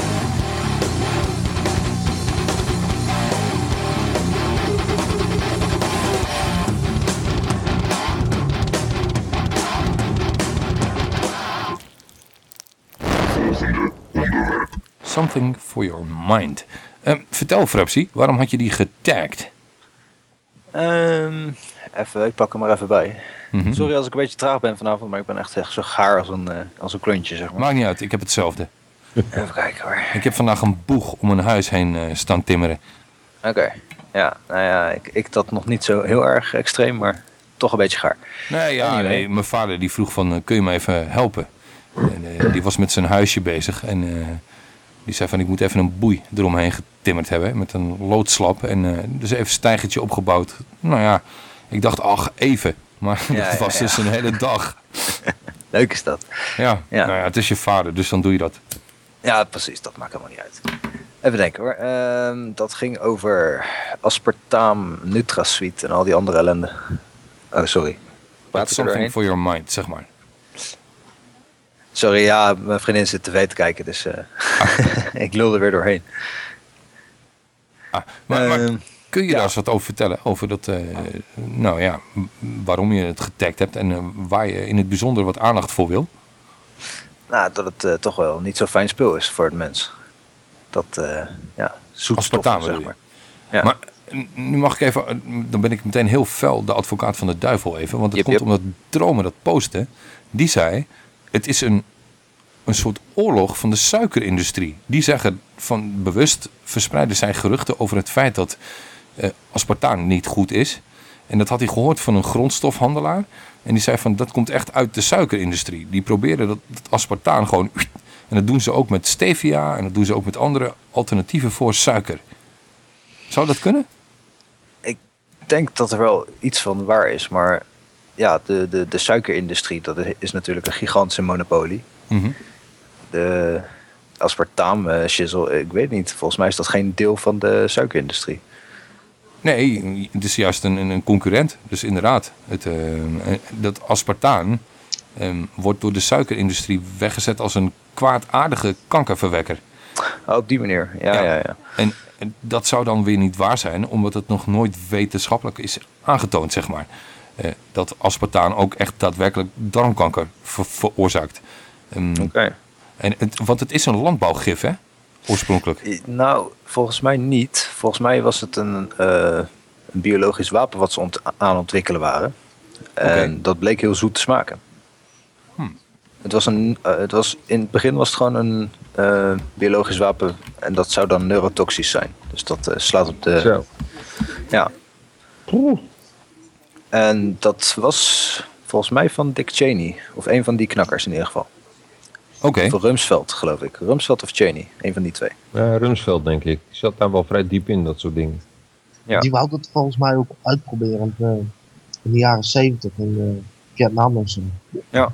Something for Your Mind. Ehm, vertel Frapsy, waarom had je die getagd? Ehm, even, ik pak hem maar even bij. Mhm. Sorry als ik een beetje traag ben vanavond, maar ik ben echt, echt zo gaar als een, eh, als een klontje, zeg maar. Maakt niet uit, ik heb hetzelfde. Even kijken hoor. Ik heb vandaag een boeg om een huis heen eh, staan timmeren. Oké, ja, nou ja, ik, ik dat nog niet zo heel erg extreem, maar toch een beetje gaar. Nee, ja, Anyway. nee, mijn vader die vroeg van, eh, kun je me even helpen? En, die was met zijn huisje bezig en die zei van, ik moet even een boei eromheen getimmerd hebben met een loodslap. En dus even een stijgertje opgebouwd. Nou ja, Ik dacht, ach, even. Maar Ja, <laughs> dat was ja. dus een hele dag. <laughs> Leuk is dat. Ja. Nou ja, het is je vader, dus dan doe je dat. Ja, precies. Dat maakt helemaal niet uit. Even denken hoor. Ehm, dat ging over aspartaam, NutraSweet en al die andere ellende. Oh, sorry. That's something for your mind, zeg maar. Sorry, ja, mijn vriendin zit tv te kijken, dus eh, <laughs> ik lul er weer doorheen. Ah, Maar, maar Ehm, kun je daar eens wat over vertellen? Over dat, eh, nou ja, waarom je het getagd hebt en eh, waar je in het bijzonder wat aandacht voor wil? Nou, dat het eh, toch wel niet zo fijn spul is voor het mens. Dat, ja, Aspartaam zeg maar. Ja. Maar nu mag ik even, dan ben ik meteen heel fel de advocaat van de duivel even. Want het komt omdat Dromen dat posten. Die zei, het is een, een soort oorlog van de suikerindustrie. Die zeggen van bewust verspreiden zij geruchten over het feit dat aspartaan niet goed is. En dat had hij gehoord van een grondstofhandelaar. En die zei van dat komt echt uit de suikerindustrie. Die proberen dat, dat aspartaan gewoon... En dat doen ze ook met stevia en dat doen ze ook met andere alternatieven voor suiker. Zou dat kunnen? Ik denk dat er wel iets van waar is, maar ja, de, de, de suikerindustrie, dat is natuurlijk een gigantische monopolie. Mhm. De aspartaam eh, shizzle, ik weet niet. Volgens mij is dat geen deel van de suikerindustrie. Nee, het is juist een, een concurrent. Dus inderdaad, het, eh, dat aspartaan eh, wordt door de suikerindustrie weggezet als een kwaadaardige kankerverwekker. Oh, op die manier, ja, ja, ja. En, en dat zou dan weer niet waar zijn, omdat het nog nooit wetenschappelijk is aangetoond, zeg maar. Eh, dat aspartaan ook echt daadwerkelijk darmkanker ver- veroorzaakt. Ehm, Oké. en het, want het is een landbouwgif, hè? Oorspronkelijk. Nou, volgens mij niet. Volgens mij was het een, eh, een biologisch wapen wat ze ont- aan het ontwikkelen waren. En dat bleek heel zoet te smaken. Hmm. Het was een, eh, het was, in het begin was het gewoon een eh, biologisch wapen en dat zou dan neurotoxisch zijn. Dus dat eh, slaat op de... Zo. Ja. En dat was volgens mij van Dick Cheney. Of een van die knakkers in ieder geval. Oké. Of Rumsfeld, geloof ik. Rumsfeld of Cheney. Een van die twee. Ja, Rumsfeld denk ik. Die zat daar wel vrij diep in, dat soort dingen. Ja. Die wou dat volgens mij ook uitproberen eh, in de jaren 70 in eh, Vietnam en zo. Ja,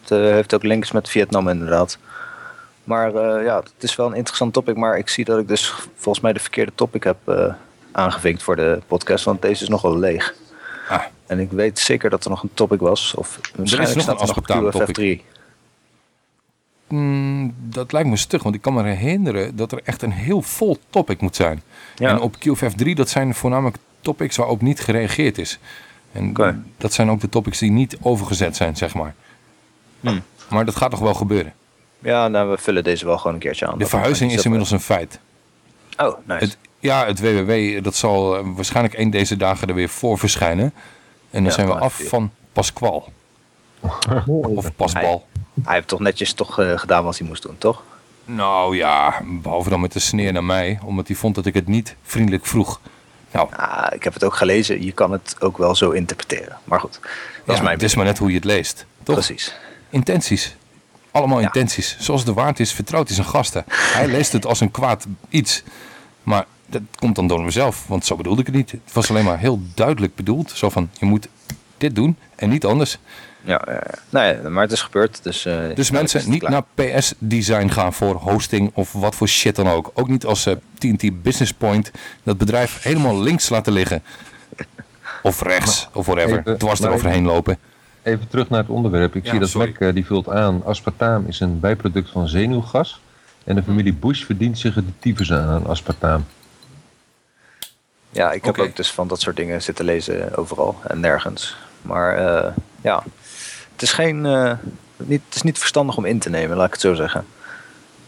het eh, heeft ook links met Vietnam inderdaad. Maar eh, ja, het is wel een interessant topic. Maar ik zie dat ik dus volgens mij de verkeerde topic heb eh, aangevinkt voor de podcast. Want deze is nogal leeg. Ah. En ik weet zeker dat er nog een topic was. Of waarschijnlijk nog staat een er nog aspartaam QFF3. Mm, dat lijkt me stug, want ik kan me herinneren dat er echt een heel vol topic moet zijn. Ja. En op QFF 3, dat zijn voornamelijk topics waarop niet gereageerd is. En dat zijn ook de topics die niet overgezet zijn, zeg maar. Hmm. Maar dat gaat nog wel gebeuren. Ja, nou, we vullen deze wel gewoon een keertje aan. De verhuizing is inmiddels een feit. Oh, nice. Het, ja, het WWW, dat zal eh, waarschijnlijk één deze dagen er weer voor verschijnen. En dan Ja, zijn we af van Pasqual. <laughs> Of Pasbal. Hij heeft toch netjes toch eh, gedaan wat hij moest doen, toch? Nou ja, behalve dan met de sneer naar mij, omdat hij vond dat ik het niet vriendelijk vroeg. Nou, Ah, ik heb het ook gelezen. Je kan het ook wel zo interpreteren. Maar goed, dat ja, is mijn het is maar net hoe je het leest. Toch? Precies. Intenties. Allemaal intenties. Zoals de waard is, vertrouwt hij zijn gasten. <laughs> Hij leest het als een kwaad iets. Maar dat komt dan door mezelf, want zo bedoelde ik het niet. Het was alleen maar heel duidelijk bedoeld. Zo van, je moet dit doen en niet anders. Ja, ja, ja. Nou ja, maar het is gebeurd. Dus, eh, Dus mensen, niet klaar. naar PS Design gaan voor hosting of wat voor shit dan ook. Ook niet als eh, TNT Business Point dat bedrijf helemaal links laten liggen. Of rechts, of whatever. Even- Dwars eroverheen lopen. Even terug naar het onderwerp. Ik Ja, zie dat sorry. Mac eh, die vult aan. Aspartaam is een bijproduct van zenuwgas. En de familie Bush verdient zich de tyfus aan aan aspartaam. Ja, ik heb ook dus van dat soort dingen zitten lezen overal en nergens. Maar eh, ja, het is geen, eh, niet, het is niet verstandig om in te nemen, laat ik het zo zeggen.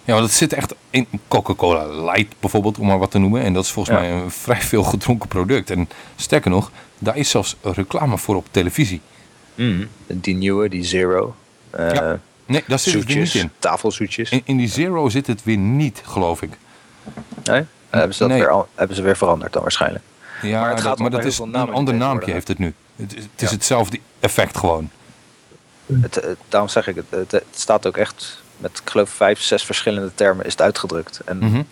Ja, want het zit echt in Coca-Cola Light bijvoorbeeld, om maar wat te noemen. En dat is volgens Ja. mij een vrij veel gedronken product. En sterker nog, daar is zelfs reclame voor op televisie. Die nieuwe, die Zero. eh, Ja. Nee, daar zit het weer niet in. Tafelzoetjes. In, in die Zero zit het weer niet, geloof ik. Nee? hebben, ze dat Nee. weer, al- hebben ze weer veranderd dan waarschijnlijk. Ja, Maar het dat, gaat maar om dat is een ander naampje heeft het nu. Het is hetzelfde effect gewoon. Het, het- daarom zeg ik het, het, het staat ook echt met, ik geloof, vijf, zes verschillende termen is het uitgedrukt. En Mhm.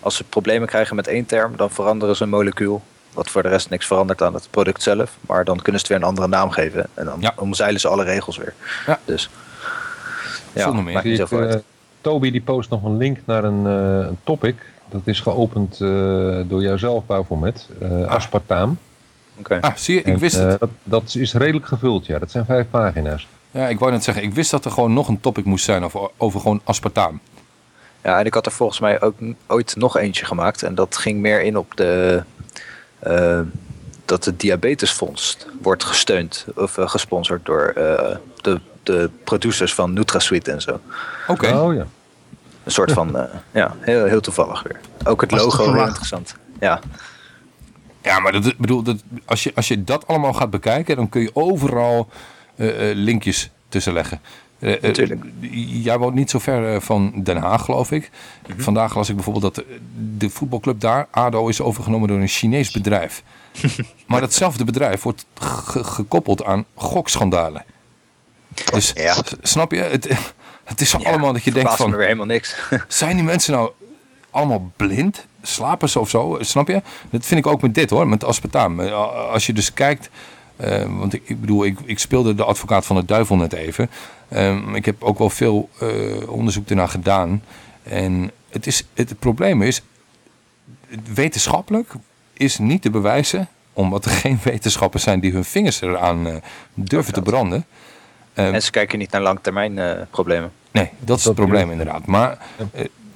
als ze problemen krijgen met één term, dan veranderen ze een molecuul. wat voor de rest niks verandert aan het product zelf. Maar dan kunnen ze het weer een andere naam geven. En dan omzeilen ze alle regels weer. Ja. Dus ja, Zonder maakt Zie niet ik, zoveel uit. eh, Toby die post nog een link naar een, eh, een topic. Dat is geopend eh, door jouzelf, Bouwformet. eh aspartaam. Ah, zie je, ik En, wist eh, het. dat, dat is redelijk gevuld, ja. Dat zijn vijf pagina's. Ja, ik wou net zeggen, ik wist dat er gewoon nog een topic moest zijn over, over gewoon aspartaam. Ja, en ik had er volgens mij ook ooit nog eentje gemaakt. En dat ging meer in op de. eh, dat het Diabetesfonds wordt gesteund of eh, gesponsord door eh, de, de producers van NutraSweet en zo. Oké. Oh ja. Een soort van. eh, ja, heel, heel toevoorlig weer. Ook het Was logo weer verwachten. interessant. Ja, Ja, maar dat, bedoel, dat, als, je, als je dat allemaal gaat bekijken, dan kun je overal linkjes tussen leggen. Eh, eh, Natuurlijk. jij woont niet zo ver eh, van Den Haag, geloof ik. Mhm. Vandaag las ik bijvoorbeeld dat eh, de voetbalclub daar, ADO, is overgenomen door een Chinees bedrijf. <laughs> maar datzelfde bedrijf wordt ge- gekoppeld aan gokschandalen. Dus Ja. snap je? Het, <laughs> het is allemaal dat je denkt van... me weer helemaal niks. <laughs> Zijn die mensen nou allemaal blind? Slapen ze of zo? Snap je? Dat vind ik ook met dit hoor, met aspartaam. Eh, Als je dus kijkt, eh, want ik, ik bedoel, ik, ik speelde de advocaat van de duivel net even. Ehm, ik heb ook wel veel eh, onderzoek ernaar gedaan. En het, is, het, probleem is, wetenschappelijk is niet te bewijzen, omdat er <laughs> geen wetenschappers zijn die hun vingers eraan eh, durven te branden. Ehm, en ze kijken niet naar langetermijn eh problemen. Nee, dat is het probleem inderdaad. Maar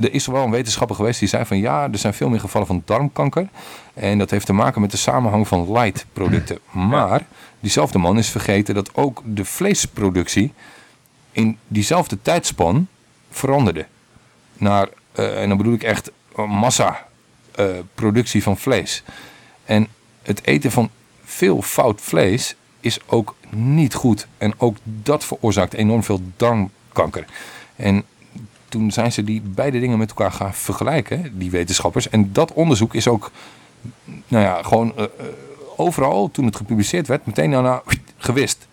er is wel een wetenschapper geweest die zei van ja, er zijn veel meer gevallen van darmkanker. En dat heeft te maken met de samenhang van light producten. <clears throat> Maar diezelfde man is vergeten dat ook de vleesproductie in diezelfde tijdspan veranderde. Naar, eh, en dan bedoel ik echt massa eh, productie van vlees. En het eten van veel fout vlees is ook niet goed. En ook dat veroorzaakt enorm veel darmkanker. En toen zijn ze die beide dingen met elkaar gaan vergelijken, die wetenschappers. En dat onderzoek is ook, nou ja, gewoon eh, eh, overal, toen het gepubliceerd werd, meteen daarna <tsk> gewist.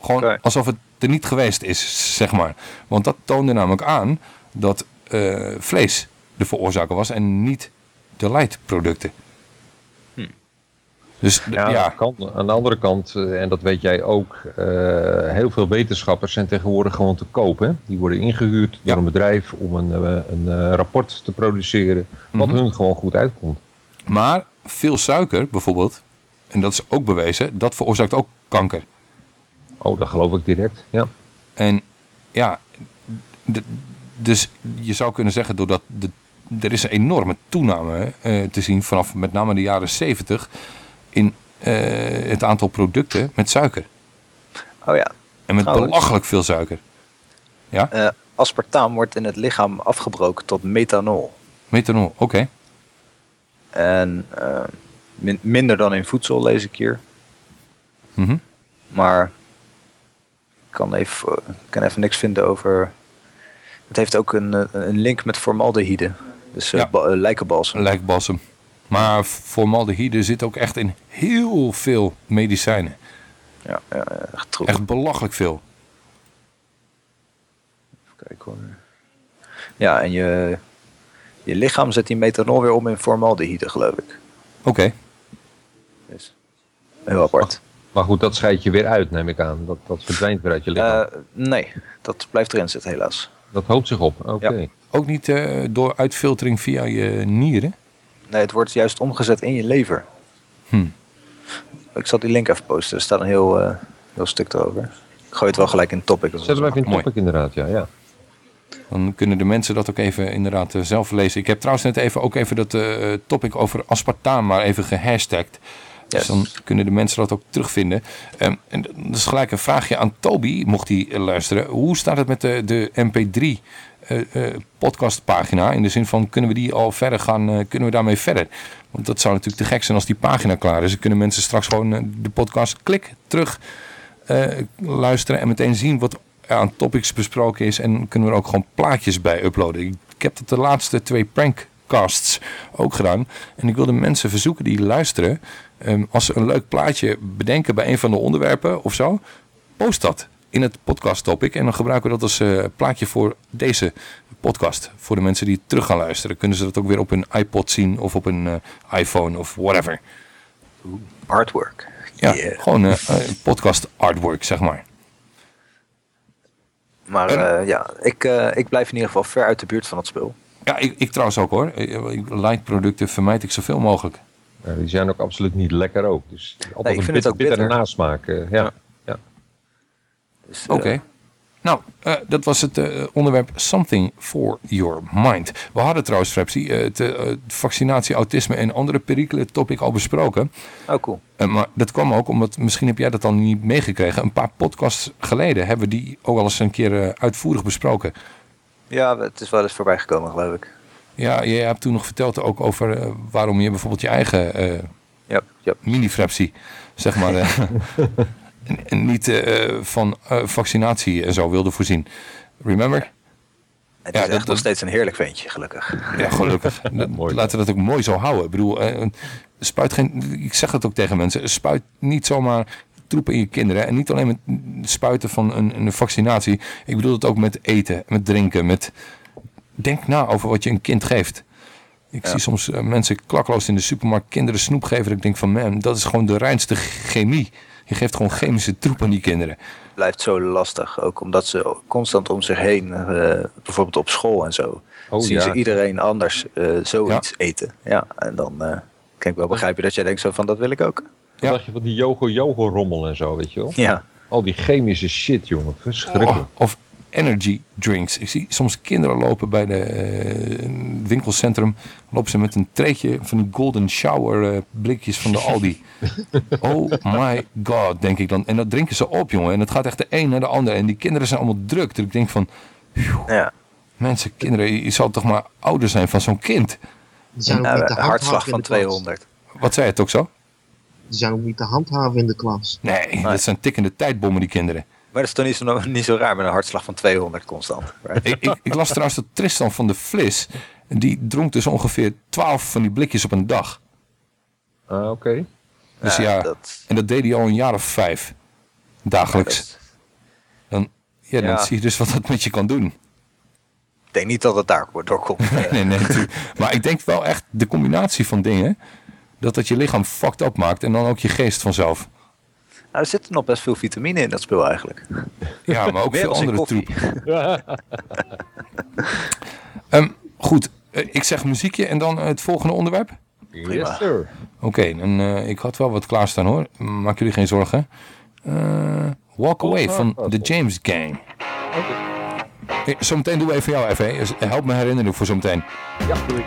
Gewoon alsof het er niet geweest is, zeg maar. Want dat toonde namelijk aan dat eh, vlees de veroorzaker was en niet de light-producten. Dus Ja, kan. aan de andere kant, eh, en dat weet jij ook, eh, heel veel wetenschappers zijn tegenwoordig gewoon te koop. Hè? Die worden ingehuurd door een bedrijf om een, eh, een rapport te produceren, wat Mhm. hun gewoon goed uitkomt. Maar veel suiker bijvoorbeeld, en dat is ook bewezen, dat veroorzaakt ook kanker. Oh, dat geloof ik direct, ja. En ja, dus je zou kunnen zeggen doordat de, er is een enorme toename eh, te zien vanaf met name de jaren 70 in eh, het aantal producten met suiker. Oh ja. En met Trouwens. belachelijk veel suiker. Ja? Eh, aspartaam wordt in het lichaam afgebroken tot methanol. Methanol, oké. En eh, min- minder dan in voedsel, lees ik hier. Mhm. Maar ik kan even, kan even niks vinden over... Het heeft ook een, een link met formaldehyde. Dus Ja. ba- eh, lijkenbalsem. Maar formaldehyde zit ook echt in heel veel medicijnen. Ja, ja, echt troep. Echt belachelijk veel. Kijk hoor. Ja, en je, je lichaam zet die methanol weer om in formaldehyde, geloof ik. Oké. Dus, heel apart. Maar goed, dat scheid je weer uit, neem ik aan. Dat, dat verdwijnt weer uit je lichaam. Eh, nee, dat blijft erin zitten helaas. dat hoopt zich op, oké. Ja. Ook niet eh, door uitfiltering via je nieren? Nee, het wordt juist omgezet in je lever. Hm. Ik zal die link even posten. Er staat een heel, eh, heel stuk erover. Ik gooi het wel gelijk in topic. Zet hem even in Mooi. topic inderdaad, ja. ja. Dan kunnen de mensen dat ook even inderdaad eh, zelf lezen. Ik heb trouwens net even ook even dat eh, topic over aspartaam maar even gehashtagd. Dus dan kunnen de mensen dat ook terugvinden. Ehm, en dat is gelijk een vraagje aan Toby, mocht hij luisteren. Hoe staat het met de, de MP3 eh, eh, podcastpagina? In de zin van, kunnen we die al verder gaan, eh, kunnen we daarmee verder? Want dat zou natuurlijk te gek zijn als die pagina klaar is. Dan kunnen mensen straks gewoon eh, de podcast klik terug eh, luisteren en meteen zien wat aan topics besproken is. En kunnen we er ook gewoon plaatjes bij uploaden. Ik, heb dat de laatste twee prankcasts ook gedaan. En ik wil de mensen verzoeken die luisteren. ehm, als ze een leuk plaatje bedenken bij een van de onderwerpen of zo. Post dat in het podcast topic. En dan gebruiken we dat als eh, plaatje voor deze podcast. Voor de mensen die terug gaan luisteren. Kunnen ze dat ook weer op een iPod zien of op een eh, iPhone of whatever. Artwork. Ja, gewoon eh, podcast artwork, zeg maar. Maar eh, ja, ik, eh, ik blijf in ieder geval ver uit de buurt van het spul. Ja, ik, ik trouwens ook hoor. Light producten vermijd ik zoveel mogelijk. Ja, die zijn ook absoluut niet lekker ook. Dus altijd Nee, ik een vind het bit- ook bittere bitter. nasmaak. eh, ja. Ja. Dus, eh, Oké. Nou, eh, dat was het eh, onderwerp Something for Your Mind. We hadden trouwens, Frepsi, eh, het eh, vaccinatie, autisme en andere perikelen topic al besproken. Oh, cool. Eh, maar dat kwam ook omdat, misschien heb jij dat dan niet meegekregen. Een paar podcasts geleden hebben we die ook al eens een keer eh, uitvoerig besproken. Ja, het is wel eens voorbij gekomen, geloof ik. Ja, jij hebt toen nog verteld ook over eh, waarom je bijvoorbeeld je eigen eh Yep, yep. mini-frepsie, zeg maar, eh, <laughs> en- en niet eh, van eh, vaccinatie en zo wilde voorzien. Remember? Het Ja, is dat- echt nog dat- steeds een heerlijk ventje, gelukkig. Ja, gelukkig. <laughs> Dat- Laten we dat ook mooi zo houden. Ik bedoel, eh, spuit geen, ik zeg het ook tegen mensen, spuit niet zomaar troepen in je kinderen. En niet alleen met spuiten van een, een vaccinatie. Ik bedoel het ook met eten, met drinken, met... Denk na over wat je een kind geeft. Ik zie soms mensen klakloos in de supermarkt kinderen snoep geven. Dat ik denk van, man, dat is gewoon de reinste chemie. Je geeft gewoon chemische troep aan die kinderen. Blijft zo lastig, ook omdat ze constant om zich heen, eh, bijvoorbeeld op school en zo, Oh, zien ja. ze iedereen anders eh, zoiets eten. Ja, en dan eh, kan ik wel begrijpen dat jij denkt zo van, dat wil ik ook. Wat dacht je van die yogo-yogo rommel en zo, weet je wel? Ja. Al die chemische shit, jongen. Verschrikkelijk. Oh, of energy drinks. Ik zie soms kinderen lopen bij de eh, winkelcentrum. Lopen ze met een treetje van die golden shower eh, blikjes van de Aldi. <laughs> Oh my god, denk ik dan. En dat drinken ze op, jongen. En het gaat echt de een naar de ander. En die kinderen zijn allemaal druk. Dus ik denk van, Ja. mensen, kinderen, je zal toch maar ouder zijn van zo'n kind. Die zijn Ja, te hartslag van de klas. 200. Wat zei het ook zo? Die zijn ook niet te handhaven in de klas. Nee, dat zijn tikkende tijdbommen, die kinderen. Maar dat is toch niet zo, <laughs> niet zo raar met een hartslag van 200 constant. right? <laughs> Ik, ik, ik las trouwens dat Tristan van de Vlis, die dronk dus ongeveer 12 van die blikjes op een dag. Ah, oké. Dus Ja, ja, dat- en dat deed hij al een jaar of vijf. Dagelijks. Dan, ja, dan Ja. zie je dus wat dat met je kan doen. Ik denk niet dat het daar door komt. <laughs> Nee, nee, nee. Maar ik denk wel echt de combinatie van dingen, dat dat je lichaam fucked up maakt en dan ook je geest vanzelf. Nou, er zitten nog best veel vitamine in dat spul eigenlijk. Ja, maar <laughs> ook veel andere troep. <laughs> Ehm, goed, eh, ik zeg muziekje en dan het volgende onderwerp. Yes, sir. Oké, en eh, ik had wel wat klaarstaan hoor. Maak jullie geen zorgen. Eh, Walk Away van de James Gang. Hey, zometeen doen we even jou even. Help me herinneren voor zometeen. Ja, doe ik.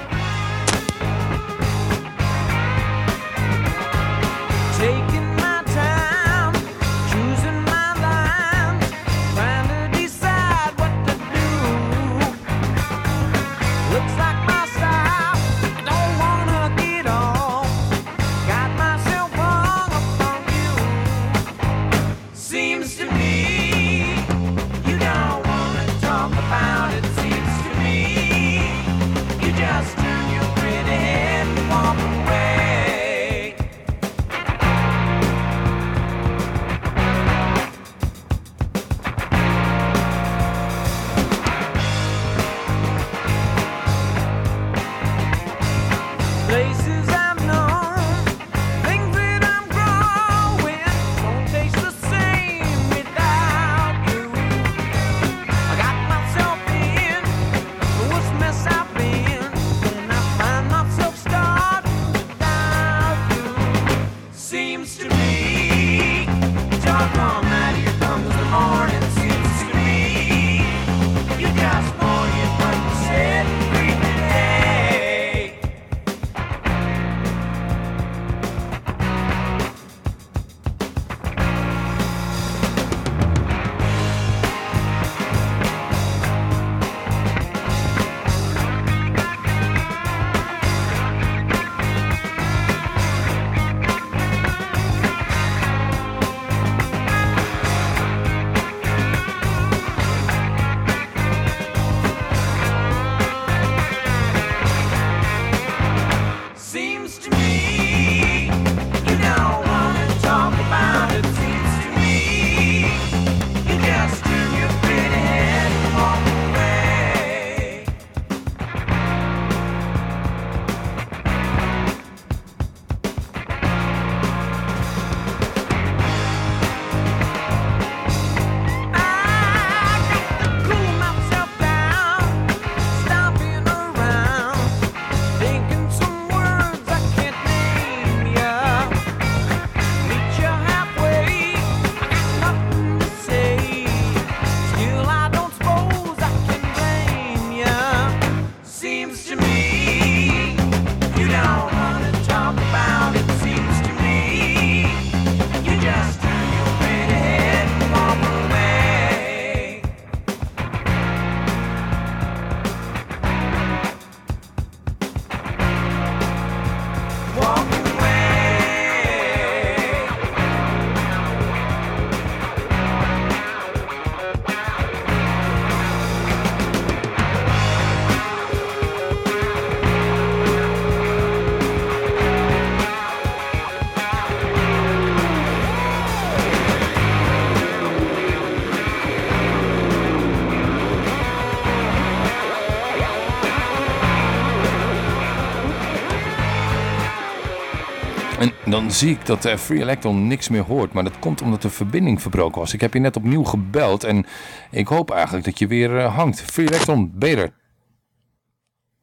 Dan zie ik dat eh, Free Electron niks meer hoort. Maar dat komt omdat de verbinding verbroken was. Ik heb je net opnieuw gebeld en ik hoop eigenlijk dat je weer eh, hangt. Free Electron, beter.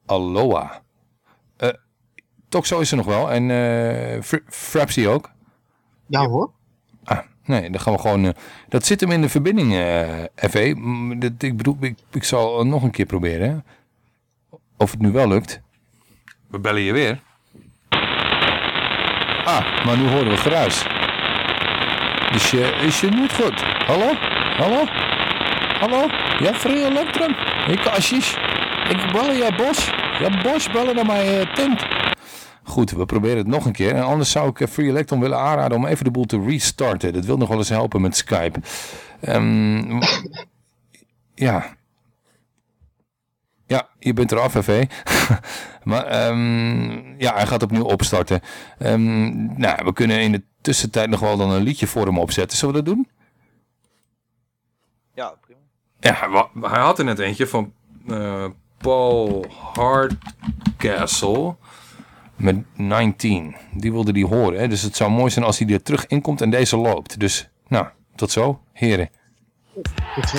Aloha. Eh Toxo is er nog wel en eh Fra- Frapsy ook. Ja hoor. Ah, nee, dan gaan we gewoon... dat zit hem in de verbinding, eh FE. Mm, dat- Ik bedoel, ik, ik zal nog een keer proberen. Hè? Of het nu wel lukt. We bellen je weer. Ah, maar nu horen we geruis. Dus je, is je niet goed? Hallo? Hallo? Hallo? Ja, Free Electron? Ik, Ashish. Ik bellen jij Bos? Ja, Bos bellen naar mijn eh, tent. Goed, we proberen het nog een keer. En anders zou ik eh, Free Electron willen aanraden om even de boel te restarten. Dat wil nog wel eens helpen met Skype. Ehm, <coughs> ja. Ja, je bent eraf, FV. <laughs> maar ehm, ja, hij gaat opnieuw opstarten. Ehm, nou, we kunnen in de tussentijd nog wel dan een liedje voor hem opzetten. Zullen we dat doen? Ja, prima. Ja, hij had er net eentje van eh, Paul Hardcastle met 19. Die wilde die horen. Hè? Dus het zou mooi zijn als hij er terug inkomt en deze loopt. Dus, nou, tot zo, heren. Tot zo.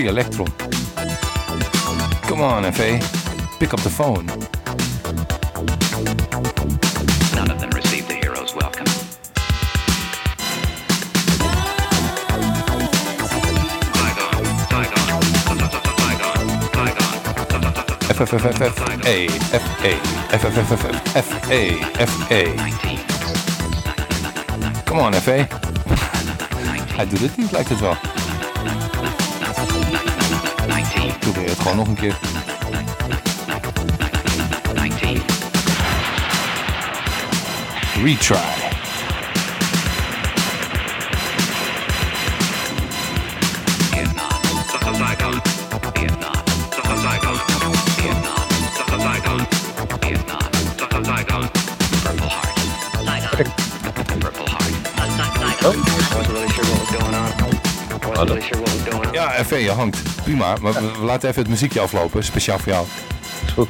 Free Electron. Come on, FA. Pick up the phone. None of them received the hero's welcome. FFFFF. A. F. A. FFFFF. F. A. F. A. Come on, FA. Hij <laughs> doet het niet, lijkt het wel. Gewoon nog een keer. Retry. Wasn't really sure what was going on. Wasn't really sure what was going on. Ja, FV, je hangt. Prima, maar we, we laten even het muziekje aflopen. Speciaal voor jou. Is goed.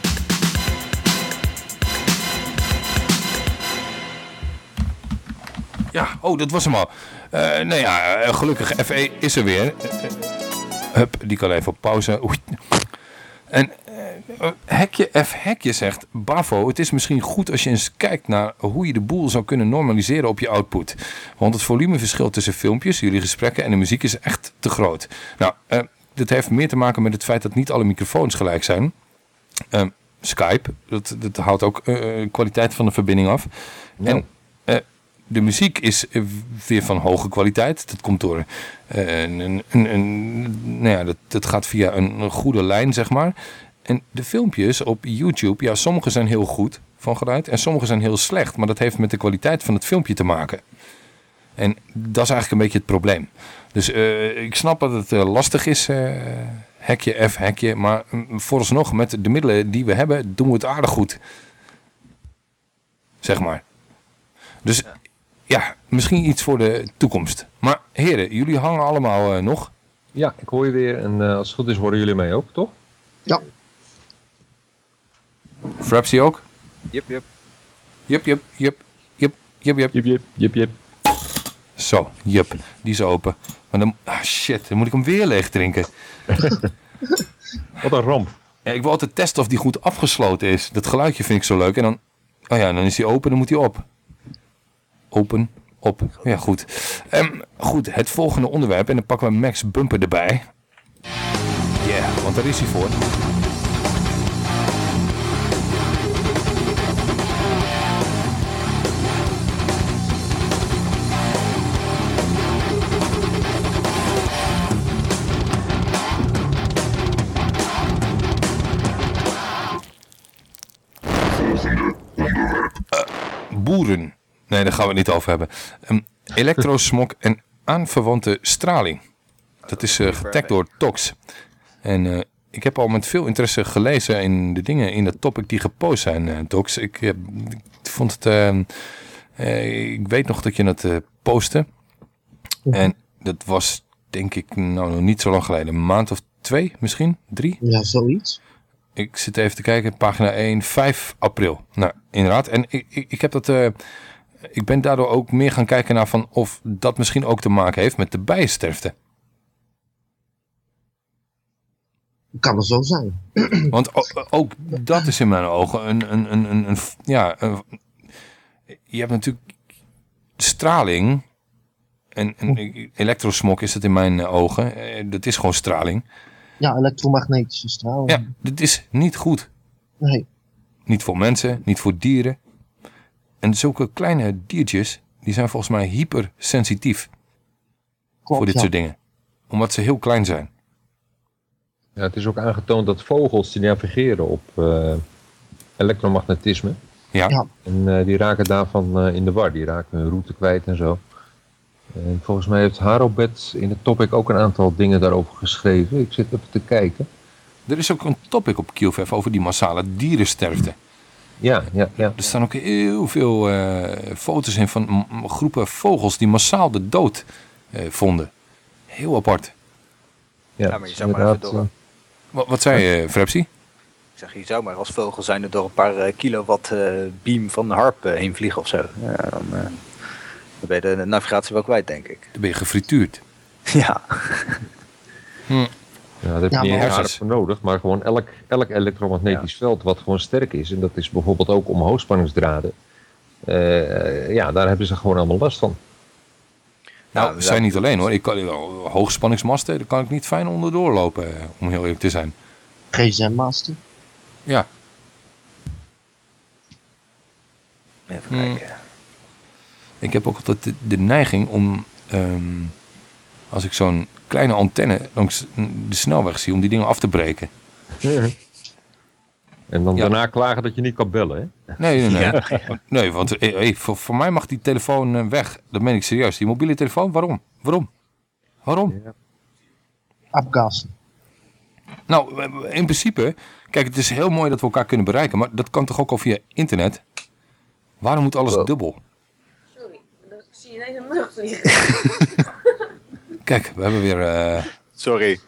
Ja, oh, dat was hem al. Eh, nou ja, eh, gelukkig FE is er weer. Eh, hup, die kan even op pauze. Oei. En eh, Hekje F. Hekje zegt, Bavo, het is misschien goed als je eens kijkt naar hoe je de boel zou kunnen normaliseren op je output. Want het volumeverschil tussen filmpjes, jullie gesprekken en de muziek is echt te groot. Nou, dit heeft meer te maken met het feit dat niet alle microfoons gelijk zijn. Ehm, Skype, dat, dat houdt ook eh, kwaliteit van de verbinding af. En eh, de muziek is eh, weer van hoge kwaliteit. Dat komt door eh, een, een, een, een- nou ja, dat, dat gaat via een, een goede lijn, zeg maar. En de filmpjes op YouTube, ja, sommige zijn heel goed van geluid en sommige zijn heel slecht. Maar dat heeft met de kwaliteit van het filmpje te maken. En dat is eigenlijk een beetje het probleem. Dus eh, ik snap dat het eh, lastig is, eh, hekje F, hekje. Maar mm, vooralsnog, met de middelen die we hebben, doen we het aardig goed. Zeg maar. Dus ja, misschien iets voor de toekomst. Maar heren, jullie hangen allemaal eh, nog. Ja, ik hoor je weer en als het goed is horen jullie mij ook, toch? Ja. Frapsy ook? Jip, jip. Jip, jip, jip, jip, jip, jip. Jip, jip, jip, jip. Zo, jip, die is open. Maar dan, ah shit, dan moet ik hem weer leeg drinken. <laughs> Wat een ramp. Ja, ik wil altijd testen of die goed afgesloten is. Dat geluidje vind ik zo leuk. En dan, oh ja, dan is die open, dan moet hij op. Open, op. Ja, goed. Ehm, goed, het volgende onderwerp. En dan pakken we Max Bumper erbij. Ja, yeah, want daar is hij voor. Boeren. Nee, daar gaan we het niet over hebben. Um, elektrosmok en aanverwante straling. Dat is eh, getagd door Tox. En eh, ik heb al met veel interesse gelezen in de dingen in dat topic die gepost zijn, eh, Tox. Ik, ik vond het... eh, eh, ik weet nog dat je het postte. En dat was denk ik nou nog niet zo lang geleden. Een maand of twee misschien? Drie? Ja, zoiets. Ik zit even te kijken, pagina 1, 5 april. Nou, inderdaad. En ik, ik, ik heb dat. eh, ik ben daardoor ook meer gaan kijken naar van of dat misschien ook te maken heeft met de bijensterfte. Kan wel zo zijn. Want ook dat is in mijn ogen een. een, een, een, een ja, een- je hebt natuurlijk straling. En, en elektrosmok is het in mijn eh, ogen. Eh, Dat is gewoon straling. Ja, elektromagnetische straling. Ja, dit is niet goed. Nee. Niet voor mensen, niet voor dieren. En zulke kleine diertjes, die zijn volgens mij hypersensitief voor dit ja. soort dingen. Omdat ze heel klein zijn. Ja, het is ook aangetoond dat vogels die navigeren op eh, elektromagnetisme. Ja. Ja. En eh, die raken daarvan eh, in de war. Die raken hun route kwijt en zo. En volgens mij heeft Harobet in het topic ook een aantal dingen daarover geschreven. Ik zit even te kijken. Er is ook een topic op QFF over die massale dierensterfte. Ja, ja, ja. Er staan ook heel veel eh, foto's in van groepen vogels die massaal de dood eh, vonden. Heel apart. Ja, maar je zou maar even door. eh, Wat, wat zei je, Frepsi? Ik zeg, je zou maar als vogel zijn er door een paar eh, kilowatt eh, beam van de harp eh, heen vliegen of zo. Ja, dan, eh, dan ben je de navigatie wel kwijt, denk ik. Dan ben je gefrituurd. <laughs> Ja. Hm. Ja, daar heb je Ja, niet voor nodig, maar gewoon elk, elk elektromagnetisch veld wat gewoon sterk is. En dat is bijvoorbeeld ook om hoogspanningsdraden. Eh, ja, daar hebben ze gewoon allemaal last van. Nou, Ja, zij ja. niet alleen hoor. Ik kan, hoogspanningsmasten, daar kan ik niet fijn onderdoor lopen, eh, om heel eerlijk te zijn. GSM-master. Ja. Even Hmm. kijken. Ik heb ook altijd de, de neiging om, ehm, als ik zo'n kleine antenne langs de snelweg zie, om die dingen af te breken. En dan Ja. daarna klagen dat je niet kan bellen, hè? Nee, nee, nee. <laughs> Ja. Nee, want eh, hey, voor, voor mij mag die telefoon eh, weg. Dat meen ik serieus. Die mobiele telefoon, waarom? Waarom? Waarom? Afgassen. Nou, eh, in principe, kijk, het is heel mooi dat we elkaar kunnen bereiken, maar dat kan toch ook al via internet? Waarom moet alles dubbel? Sorry, ik zie ineens een mug vliegen. Kijk, we hebben weer eh, Sorry.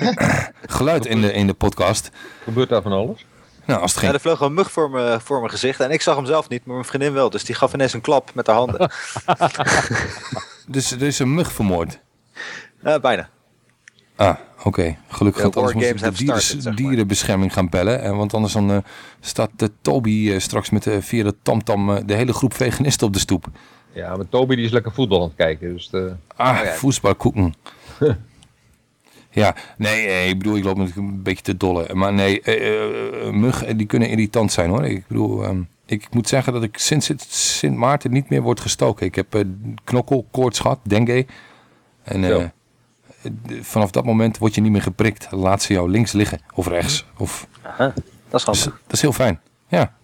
<coughs> geluid in de, in de podcast. Gebeurt daar van alles? Nou, als het Ja, geen... er vloog een mug voor, me, voor mijn gezicht en ik zag hem zelf niet, maar mijn vriendin wel. Dus die gaf ineens een klap met haar handen. <laughs> dus er is een mug vermoord. Eh, bijna. Ah, oké. Gelukkig. Ja, anders games de dieren- started, zeg maar. dierenbescherming gaan bellen. En, want anders dan, eh, staat de Toby straks met, via de tamtam eh, de hele groep veganisten op de stoep. Ja, maar Toby die is lekker voetbal aan het kijken. Dus de... Ah, voetbalkoeken. <laughs> ja, nee, eh, ik bedoel, ik loop natuurlijk een beetje te dolle. Maar nee, eh, eh, muggen die kunnen irritant zijn hoor. Ik bedoel, ehm, ik moet zeggen dat ik sinds Sint Maarten niet meer word gestoken. Ik heb eh, knokkelkoorts gehad, dengue. En eh, vanaf dat moment word je niet meer geprikt. Laat ze jou links liggen of rechts. Of, Aha, dat is handig. dat is heel fijn. Ja.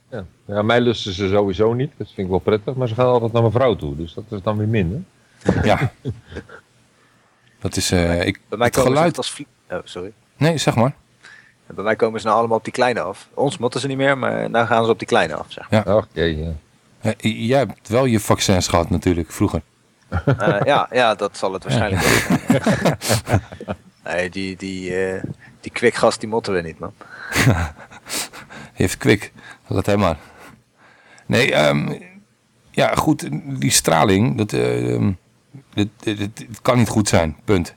Ja. ja, mij lusten ze sowieso niet. Dat vind ik wel prettig. Maar ze gaan altijd naar mijn vrouw toe. Dus dat is dan weer minder. Ja. <laughs> Dat is, eh, ik, Bij mij het komen ze geluid... als vlie- Oh, sorry. Nee, zeg maar. Bij mij komen ze nou allemaal op die kleine af. Ons moeten ze niet meer, maar nou gaan ze op die kleine af, zeg Ja. Jee, ja. Eh, j- jij hebt wel je vaccins gehad natuurlijk, vroeger. Eh, ja, ja, dat zal het waarschijnlijk ook zijn. <laughs> nee, die, die, eh, die kwikgas die motten we niet, man. <laughs> Heeft kwik. Laat hem maar. Nee, ehm, ja goed, die straling, dat, ehm, dit, dit, dit- het kan niet goed zijn, punt.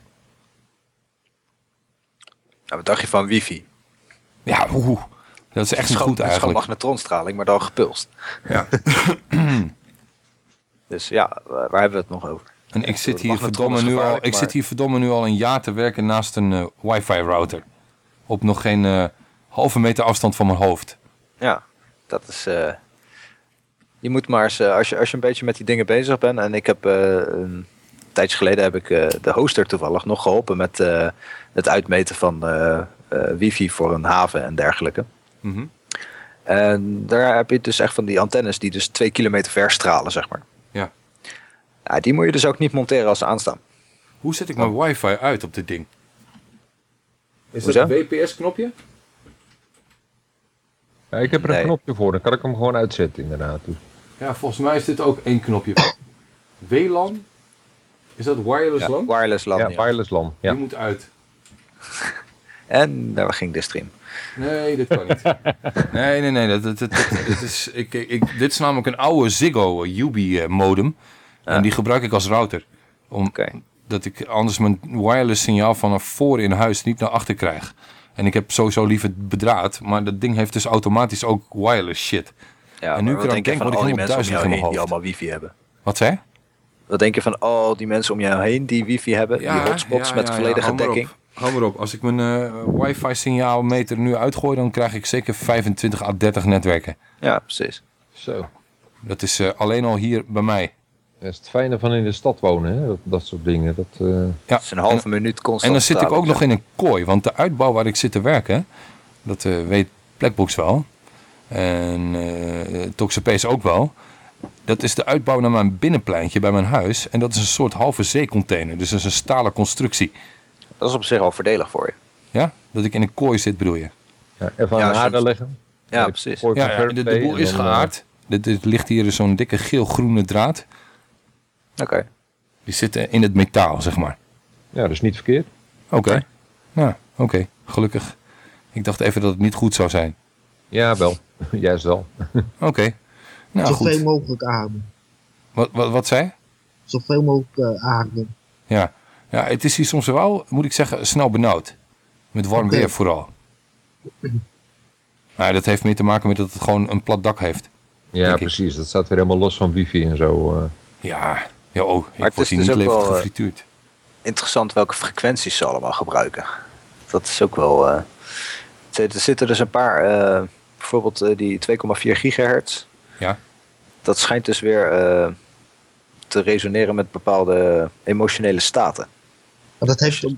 Nou, wat dacht je van wifi? Ja, oeh, dat is echt niet goed het is gewoon eigenlijk. magnetronstraling, maar dan gepulst. Ja. <clears throat> dus ja, waar hebben we het nog over? En ik zit, hier verdomme nu al, ik maar- zit hier verdomme nu al een jaar te werken naast een eh, wifi router. Op nog geen eh, halve meter afstand van mijn hoofd. Ja, dat is. eh, je moet maar eens, eh, als, je, als je een beetje met die dingen bezig bent. En ik heb eh, een tijdje geleden heb ik eh, de hoster toevallig nog geholpen met eh, het uitmeten van eh, eh, wifi voor een haven en dergelijke. Mhm. En daar heb je dus echt van die antennes die dus twee kilometer ver stralen, zeg maar. Ja. Ja, die moet je dus ook niet monteren als ze aanstaan. Hoe zet ik mijn wifi uit op dit ding? Is Hoezo? dat een WPS-knopje? Ja, ik heb er een Nee. knopje voor. Dan kan ik hem gewoon uitzetten inderdaad. Ja, volgens mij is dit ook één knopje. WLAN? Is dat wireless Ja, LAN? wireless LAN. Ja, ja. wireless LAN. Ja. Die moet uit. <laughs> En daar ging de stream. Nee, dat kan niet. <laughs> Nee, nee, nee. Dat, dat, dat, dat- dat is, ik, ik, dit is namelijk een oude Ziggo eh, Ubi eh, modem. En die gebruik ik als router. Om, Dat ik anders mijn wireless signaal vanaf voor in huis niet naar achter krijg. En ik heb sowieso liever bedraad. Maar dat ding heeft dus automatisch ook wireless shit. Ja, en nu maar ik wat eraan denk je denk, van word ik al die helemaal mensen om jou heen die allemaal wifi hebben? Wat zei? Wat denk je van al die mensen om jou heen die wifi hebben? die hotspots ja, met ja, ja. volledige dekking? Hou maar op. Als ik mijn eh, wifi signaalmeter nu uitgooi, dan krijg ik zeker 25 à 30 netwerken. Ja, precies. Zo. Dat is eh, alleen al hier bij mij. Dat is het fijne van in de stad wonen, hè? Dat, dat soort dingen. Dat, eh, Ja. is een halve minuut constant En dan zit ik ook nog in een kooi, want de uitbouw waar ik zit te werken, dat eh, weet Blackbox wel. En eh Toxapees ook wel. Dat is de uitbouw naar mijn binnenpleintje bij mijn huis. En dat is een soort halve zeecontainer. Dus dat is een stalen constructie. Dat is op zich al voordelig voor je. Ja? Dat ik in een kooi zit, bedoel je? ja, even aan de aarde leggen. Ja, precies. Ja, de, de boel is eh, geaard. Er dit ligt hier zo'n dikke geel-groene draad. Oké. Die zit eh, in het metaal, zeg maar. Ja, dat is niet verkeerd. Oké. Ja, oké. Gelukkig. Ik dacht even dat het niet goed zou zijn. Ja, wel. <laughs> Juist wel. Oké. Nou, Zoveel mogelijk ademen. Wat, wat, wat zei je? Zoveel mogelijk eh, ademen. Ja. ja, het is hier soms wel, moet ik zeggen, snel benauwd. Met warm weer vooral. Maar dat heeft meer te maken met dat het gewoon een plat dak heeft. Ja, ik. precies. Dat staat weer helemaal los van wifi en zo. eh. Ja, ja oh, ik Maar het word is hier dus niet ook levend wel, eh, gefrituurd. Interessant welke frequenties ze allemaal gebruiken. Dat is ook wel... eh, er er zitten dus een paar... eh, bijvoorbeeld eh, die 2,4 gigahertz. Ja. Dat schijnt dus weer eh, te resoneren met bepaalde emotionele staten. Maar dat heeft op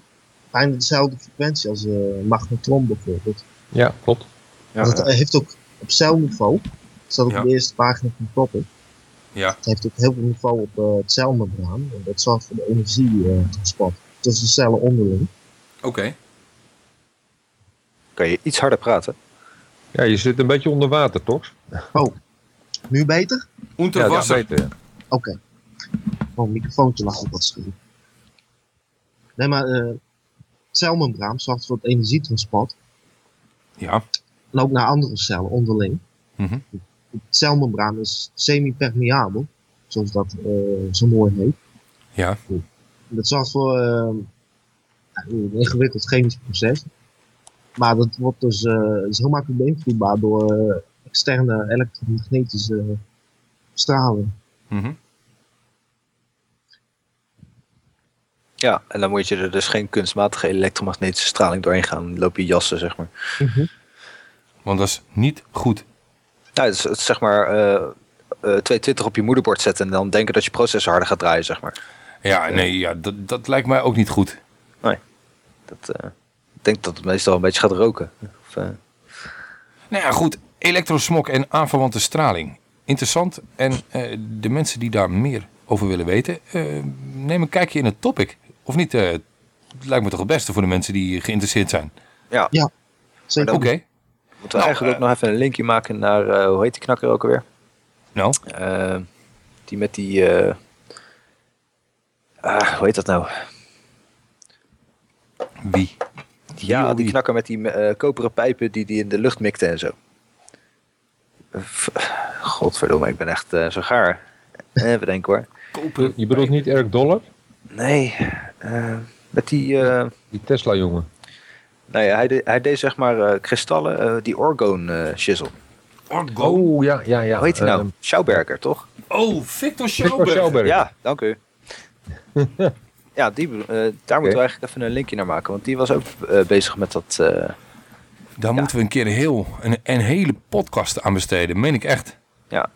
bijna dezelfde frequentie als een magnetron bijvoorbeeld. Ja, klopt. Ja, dat heeft ook op celniveau. Dat staat op Ja. de eerste pagina van het topic. Ja. Het heeft ook heel veel niveau op het celmembraan. En dat zorgt voor de energietransport tussen de cellen onderling. Oké. Kan je iets harder praten? Ja, je zit een beetje onder water, toch? Oh, nu beter? Unter Ja, Wasser. beter. ja. Oké. Oh, mijn microfoontje lag op wat. Nee, maar eh, het celmembraan zorgt voor het energietransport. Ja. En ook naar andere cellen onderling. Mhm. Het celmembraan is semi-permeabel, zoals dat eh, zo mooi heet. Ja. Dat zorgt voor eh, een ingewikkeld chemisch proces. Maar dat wordt dus eh, is heel makkelijk beïnvloedbaar door eh, externe elektromagnetische straling. Mhm. Ja, en dan moet je er dus geen kunstmatige elektromagnetische straling doorheen gaan lopen jassen, zeg maar. Want dat is niet goed. Ja, het is, het is zeg maar eh, eh, 220 op je moederbord zetten en dan denken dat je processor harder gaat draaien, zeg maar. Ja, nee, ja, dat, dat lijkt mij ook niet goed. Nee. Dat, eh, denk dat het meestal een beetje gaat roken. Of, eh, Nou ja, goed. Elektrosmog en aanverwante straling. Interessant. En eh, de mensen die daar meer over willen weten, eh, neem een kijkje in het topic. Of niet? eh, het lijkt me toch het beste voor de mensen die geïnteresseerd zijn. ja. Ja, zeker. Oké. Moeten we eigenlijk ook nog even een linkje maken naar, eh, hoe heet die knakker ook alweer? Nou? Die met die, eh, ah, hoe heet dat nou? Wie? Ja, die knakker met die eh, koperen pijpen die die in de lucht mikte en zo. Eh, Godverdomme, ik ben echt eh, zo gaar. Even denken hoor. Je bedoelt niet Eric Dollar? Nee, eh, met die... eh, Die Tesla-jongen. nou ja, hij, de- hij deed zeg maar eh, kristallen, eh, die orgone eh shizzle. Oh, ja, ja, ja. Hoe heet hij nou? Schauberger, toch? Oh, Victor Victor Schauberger. Ja, dank u. <laughs> ja, die, eh, daar moeten we eigenlijk even een linkje naar maken. Want die was ook eh, bezig met dat... eh, Daar moeten we een keer heel, een, een hele podcast aan besteden. Meen ik echt. ja,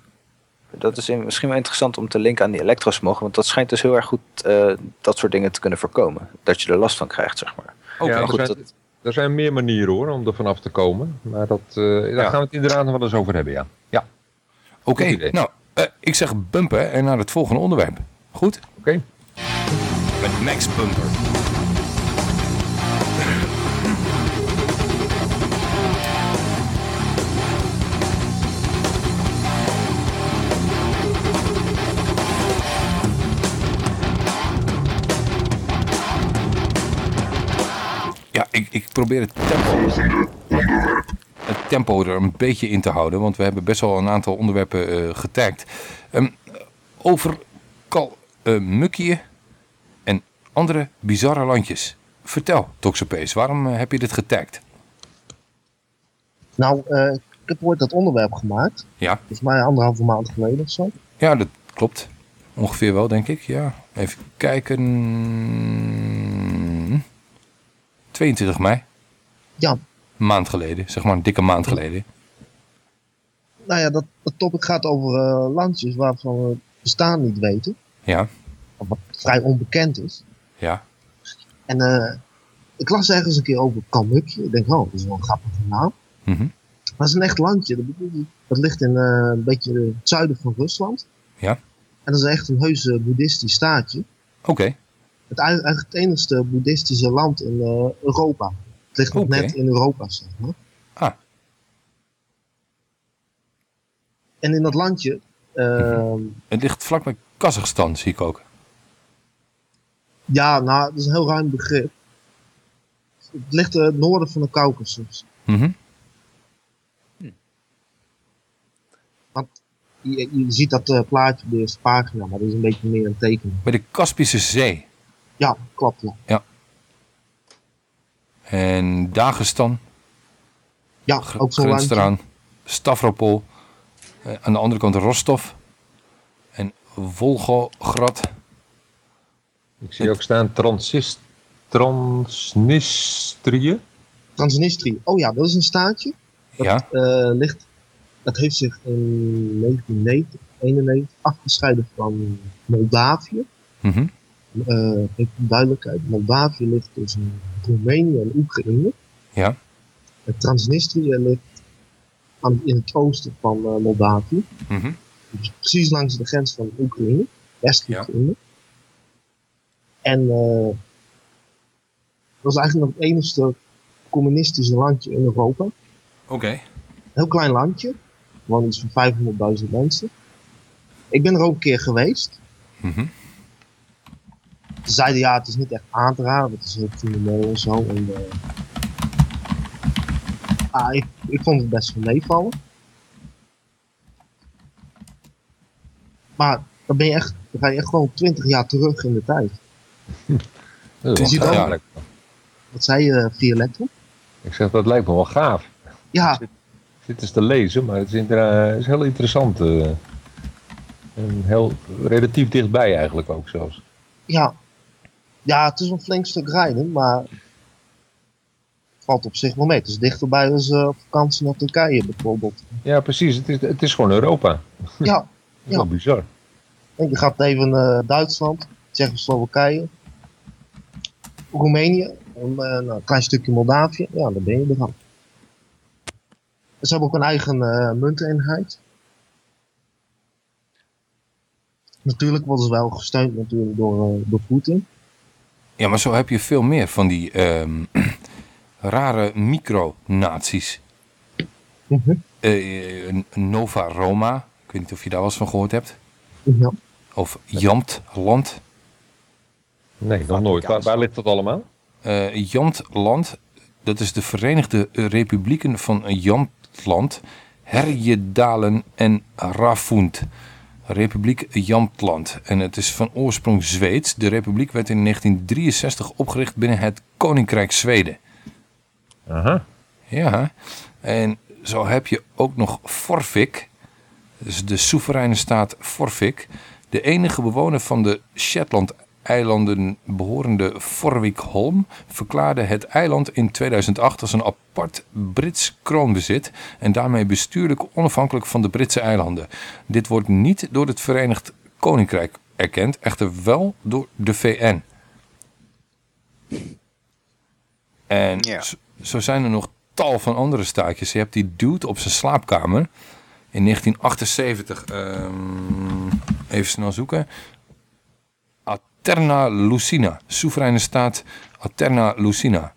dat is in- misschien wel interessant om te linken aan die elektrosmog. Want dat schijnt dus heel erg goed eh, dat soort dingen te kunnen voorkomen. Dat je er last van krijgt, zeg maar. ja, maar er, goed, zijn, dat- er zijn meer manieren hoor, om er vanaf te komen. Maar dat, eh, daar Ja. gaan we het inderdaad nog wel eens over hebben, ja. Ja, Oké, nou, eh, ik zeg bumpen en naar het volgende onderwerp. Goed? oké. Met Max Bumper. Ja, ik, ik probeer het tempo, het tempo er een beetje in te houden. Want we hebben best wel een aantal onderwerpen eh getagd. Ehm, over Kalmukje en andere bizarre landjes. Vertel, Toxopees, waarom eh, heb je dit getagd? Nou, eh, ik heb ooit dat onderwerp gemaakt. Ja, Volgens mij anderhalve maand geleden of zo. ja dat klopt. Ongeveer wel, denk ik. Ja, even kijken. 22 mei. Ja, Een maand geleden, zeg maar een dikke maand geleden. nou ja, dat, dat topic gaat over eh, landjes waarvan we bestaan niet weten. Ja, wat vrij onbekend is. Ja. En eh, ik las ergens een keer over Kalmukje. Ik denk, oh, dat is wel een grappige naam. Mhm. Maar het is een echt landje. Dat, ligt in eh, een beetje het zuiden van Rusland. Ja, En dat is echt een heus boeddhistisch staatje. oké. Het eigenlijk het enigste boeddhistische land in eh, Europa. Het ligt nog net in Europa, zeg maar. Ah. En in dat landje, ehm, Het ligt vlakbij Kazachstan, zie ik ook. Ja, nou, dat is een heel ruim begrip. Het ligt in het noorden van de Caucasus. Mhm. Want je, je ziet dat eh, plaatje op de eerste pagina, maar dat is een beetje meer een teken. Bij de Kaspische Zee. Ja, klopt. Ja, Ja. En Dagestan. ja ook grenst landje. eraan. Stavropol. Eh, aan de andere kant Rostov. En Volgograd. Ik zie ook staan Transist, Transnistrië. Transnistrië. Oh ja, dat is een staatje. Dat, Ja. eh, ligt, dat heeft zich in 1990, 91 afgescheiden van Moldavië. Mhm. Eh, even voor duidelijkheid, Moldavië ligt tussen Roemenië en Oekraïne. Ja. En Transnistrië ligt aan, in het oosten van eh, Moldavië. Mhm. Dus precies langs de grens van Oekraïne, West-Oekraïne. En eh, dat is eigenlijk het enigste communistische landje in Europa. Oké. Een heel klein landje. Er wonen iets van 500.000 mensen. Ik ben er ook een keer geweest. Mhm. Ze zeiden ja, het is niet echt aan te raden. Het is heel crimineel en zo. En, eh, ah, ik, ik vond het best wel meevallen. Maar dan ben je echt Dan ga je echt gewoon 20 jaar terug in de tijd. Dat is wel ook- gaaf. Wat zei je, Via Electro? Ik zeg, dat lijkt me wel gaaf. Ja, Dit is te lezen, maar het is, het is heel interessant. eh. en heel relatief dichtbij eigenlijk ook zelfs. ja. Ja, het is een flink stuk rijden, maar het valt op zich wel mee. Het is dichterbij als eh, op vakantie naar Turkije bijvoorbeeld. Ja, precies. Het is, het is gewoon Europa. Ja, <laughs> Heel bizar. en je gaat even naar Duitsland, Tsjechoslowakije, Roemenië, en, eh, nou, een klein stukje Moldavië. Ja, dan ben je er al. Ze hebben ook een eigen eh munteenheid. Natuurlijk worden ze wel gesteund natuurlijk door, eh, door Poetin. Ja, maar zo heb je veel meer van die ehm, <clears throat> rare micronaties. Mhm. Eh, Nova Roma, ik weet niet of je daar wel eens van gehoord hebt. Ja. Of Jamtland. Nee, nog nooit. Waar, waar ligt dat allemaal? Eh Jamtland, dat is de Verenigde Republieken van Jamtland, Herjedalen en Rafund. Republiek Jamtland. En het is van oorsprong Zweeds. De republiek werd in 1963 opgericht binnen het Koninkrijk Zweden. Aha. Ja, en zo heb je ook nog Forvik. Dus de soevereine staat Forvik. De enige bewoner van de Shetland-eilanden behorende Forwikholm verklaarde het eiland in 2008 als een apart Brits kroonbezit en daarmee bestuurlijk onafhankelijk van de Britse eilanden. Dit wordt niet door het Verenigd Koninkrijk erkend, echter wel door de VN. En zo, zo zijn er nog tal van andere staatjes. Je hebt die dude op zijn slaapkamer in 1978. ehm, even snel zoeken. Aterna Lucina. Soevereine staat Aterna Lucina.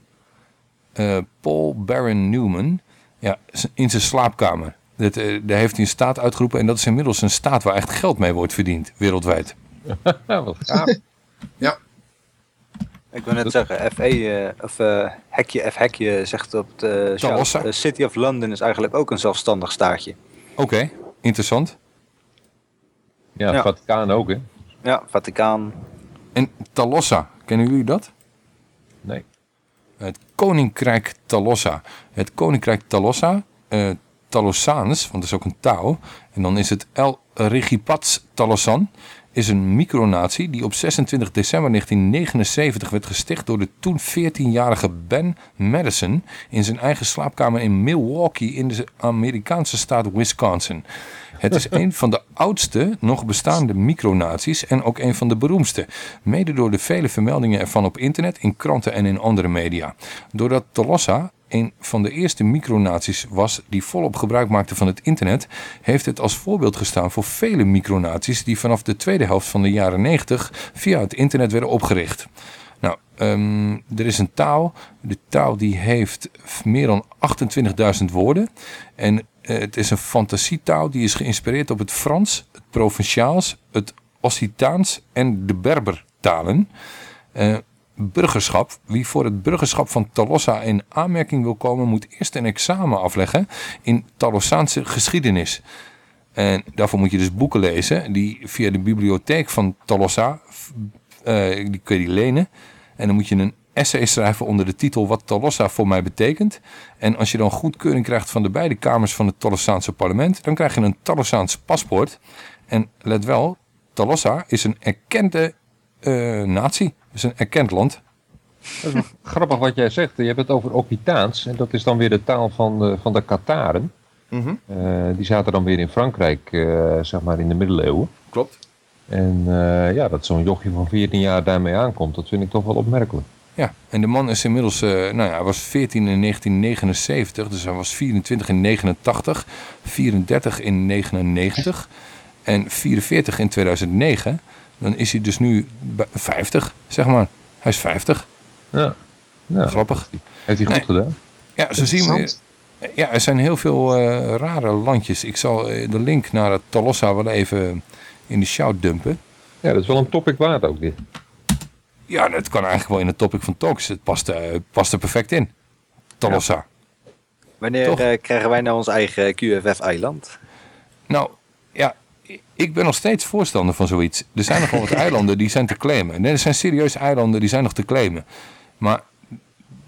Eh, Paul Baron Newman. Ja, in zijn slaapkamer. Dat, eh, daar heeft hij een staat uitgeroepen. En dat is inmiddels een staat waar echt geld mee wordt verdiend. Wereldwijd. <laughs> Wat gaaf. Ja. Ik wil net zeggen, FE, eh, of eh, hekje, F hekje zegt op de City of London is eigenlijk ook een zelfstandig staatje. Oké, interessant. Ja, Ja. Vaticaan ook, hè? Ja, Vaticaan. En Talossa, kennen jullie dat? Nee. Het Koninkrijk Talossa. Het Koninkrijk Talossa, eh Talossaans, want dat is ook een taal. En dan is het El Regipats Talossan, is een micronatie die op 26 december 1979 werd gesticht door de toen 14-jarige Ben Madison in zijn eigen slaapkamer in Milwaukee in de Amerikaanse staat Wisconsin. Het is een van de oudste nog bestaande micronaties en ook een van de beroemdste. Mede door de vele vermeldingen ervan op internet, in kranten en in andere media. Doordat Tolosa een van de eerste micronaties was die volop gebruik maakte van het internet, heeft het als voorbeeld gestaan voor vele micronaties die vanaf de tweede helft van de jaren 90 via het internet werden opgericht. Nou, ehm, er is een taal. De taal die heeft meer dan 28.000 woorden. En het is een fantasietaal die is geïnspireerd op het Frans, het Provinciaals, het Occitaans en de Berbertalen. Eh, burgerschap. Wie voor het burgerschap van Talossa in aanmerking wil komen, moet eerst een examen afleggen in Talossaanse geschiedenis. En daarvoor moet je dus boeken lezen die via de bibliotheek van Talossa, eh, die kun je die lenen. En dan moet je een essay schrijven onder de titel Wat Talossa voor mij betekent. En als je dan goedkeuring krijgt van de beide kamers van het Talossaanse parlement, dan krijg je een Talossaans paspoort. En let wel, Talossa is een erkende eh, natie. is een erkend land. Dat is grappig wat jij zegt. Je hebt het over Occitaans. En dat is dan weer de taal van de, van de Kataren. Mhm. Eh, die zaten dan weer in Frankrijk, eh, zeg maar in de middeleeuwen. Klopt. En ja, dat zo'n jochie van 14 jaar daarmee aankomt, dat vind ik toch wel opmerkelijk. Ja, en de man is inmiddels, eh, nou ja, hij was 14 in 1979, dus hij was 24 in 89, 34 in 99 en 44 in 2009. Dan is hij dus nu bij 50, zeg maar. Hij is 50. Ja. ja. Grappig. Heeft hij goed Nee. gedaan? Ja, zo zien we. Interessant. Ja, er zijn heel veel eh, rare landjes. Ik zal eh, de link naar het Talossa wel even in de shout dumpen. Ja, dat is wel een topic waard ook dit. Ja, dat kan eigenlijk wel in het topic van talks. Het past, eh, past er perfect in. Talossa. Wanneer Toch? eh, krijgen wij nou ons eigen QFF-eiland? Nou, ja, ik ben nog steeds voorstander van zoiets. Er zijn nog wel wat <laughs> eilanden die zijn te claimen. Nee, er zijn serieus eilanden die zijn nog te claimen. Maar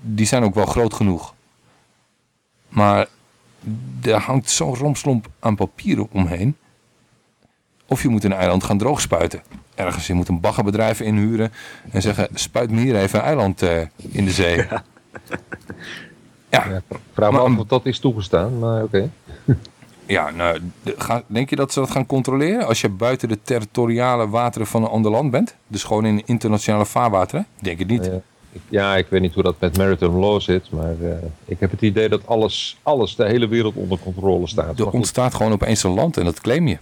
die zijn ook wel groot genoeg. Maar er hangt zo'n romslomp aan papieren omheen. Of je moet een eiland gaan droogspuiten. Ergens, je moet een baggerbedrijf inhuren en zeggen, spuit me hier even een eiland eh, in de zee. Ja. Vraag me af of dat is toegestaan, maar oké. <laughs> Ja, nou, de- ga, denk je dat ze dat gaan controleren als je buiten de territoriale wateren van een ander land bent? Dus gewoon in internationale vaarwateren? Denk het niet. Ja, ik, ja, ik weet niet hoe dat met maritime law zit, maar eh, ik heb het idee dat alles, alles, de hele wereld onder controle staat. Er ontstaat gewoon opeens een land en dat claim je.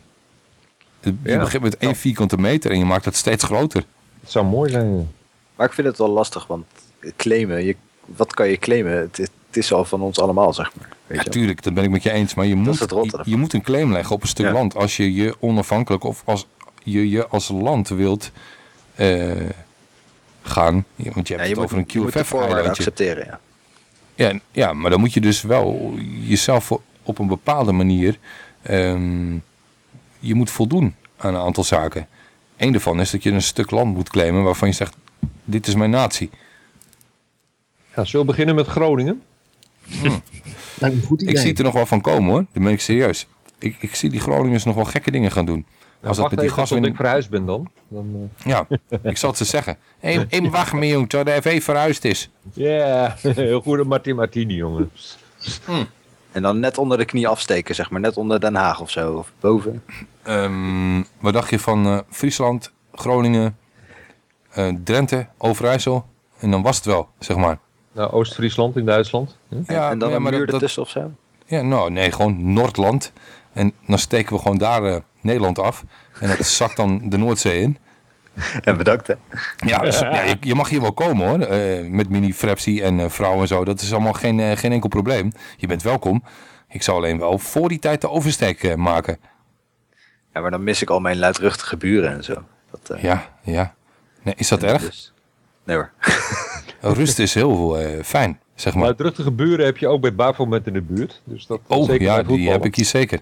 Je Ja. begint met één vierkante meter en je maakt het steeds groter. Het zou mooi zijn. Maar ik vind het wel lastig, want claimen, je, wat kan je claimen? Het, het is al van ons allemaal, zeg maar. Weet Ja, je? tuurlijk, dat ben ik met je eens. Maar je moet, je, moet een claim leggen op een stuk Ja. land als je je onafhankelijk of als je je als land wilt eh, gaan. Want je Ja, hebt je het moet, over een je moet de voorwaarden QFF-eilandje. accepteren, ja. Ja, ja, maar dan moet je dus wel jezelf op een bepaalde manier... ehm, je moet voldoen aan een aantal zaken. Eén daarvan is dat je een stuk land moet claimen waarvan je zegt... dit is mijn natie. Ja, zullen we beginnen met Groningen? <laughs> Goed idee. Ik zie het er nog wel van komen hoor. Dat ben ik serieus. Ik, ik zie die Groningers nog wel gekke dingen gaan doen. Als dat met die tot gaswinning... ik verhuisd ben dan. dan eh, <laughs> Ja, ik zal het ze zeggen. Hé, hey, wacht me jong, tot de FV verhuisd is. Ja, heel <laughs> goede Martin Martini, jongen. En dan net onder de knie afsteken, zeg maar. Net onder Den Haag of zo. Of boven. Ehm, wat dacht je van eh, Friesland, Groningen, eh, Drenthe, Overijssel? En dan was het wel, zeg maar. Nou, Oost-Friesland in Duitsland. Hm? Ja, en dan ja, een muur ertussen of zo. Ja, nou nee, gewoon Noordland. En dan steken we gewoon daar eh, Nederland af. En dat zakt dan de Noordzee in. <laughs> En bedankt, hè. Ja, dus, ja je, je mag hier wel komen hoor. eh, met mini-frepsie en eh, vrouwen en zo. Dat is allemaal geen, eh, geen enkel probleem. Je bent welkom. Ik zou alleen wel voor die tijd de oversteek maken. Ja, maar dan mis ik al mijn luidruchtige buren en zo. Dat, eh, Ja, ja. Nee, is dat erg? dus- Nee hoor. <laughs> Rust is heel eh, fijn, zeg maar. Luidruchtige buren heb je ook bij Bafomet in de buurt. Dus dat Oh zeker ja, die heb ik hier zeker.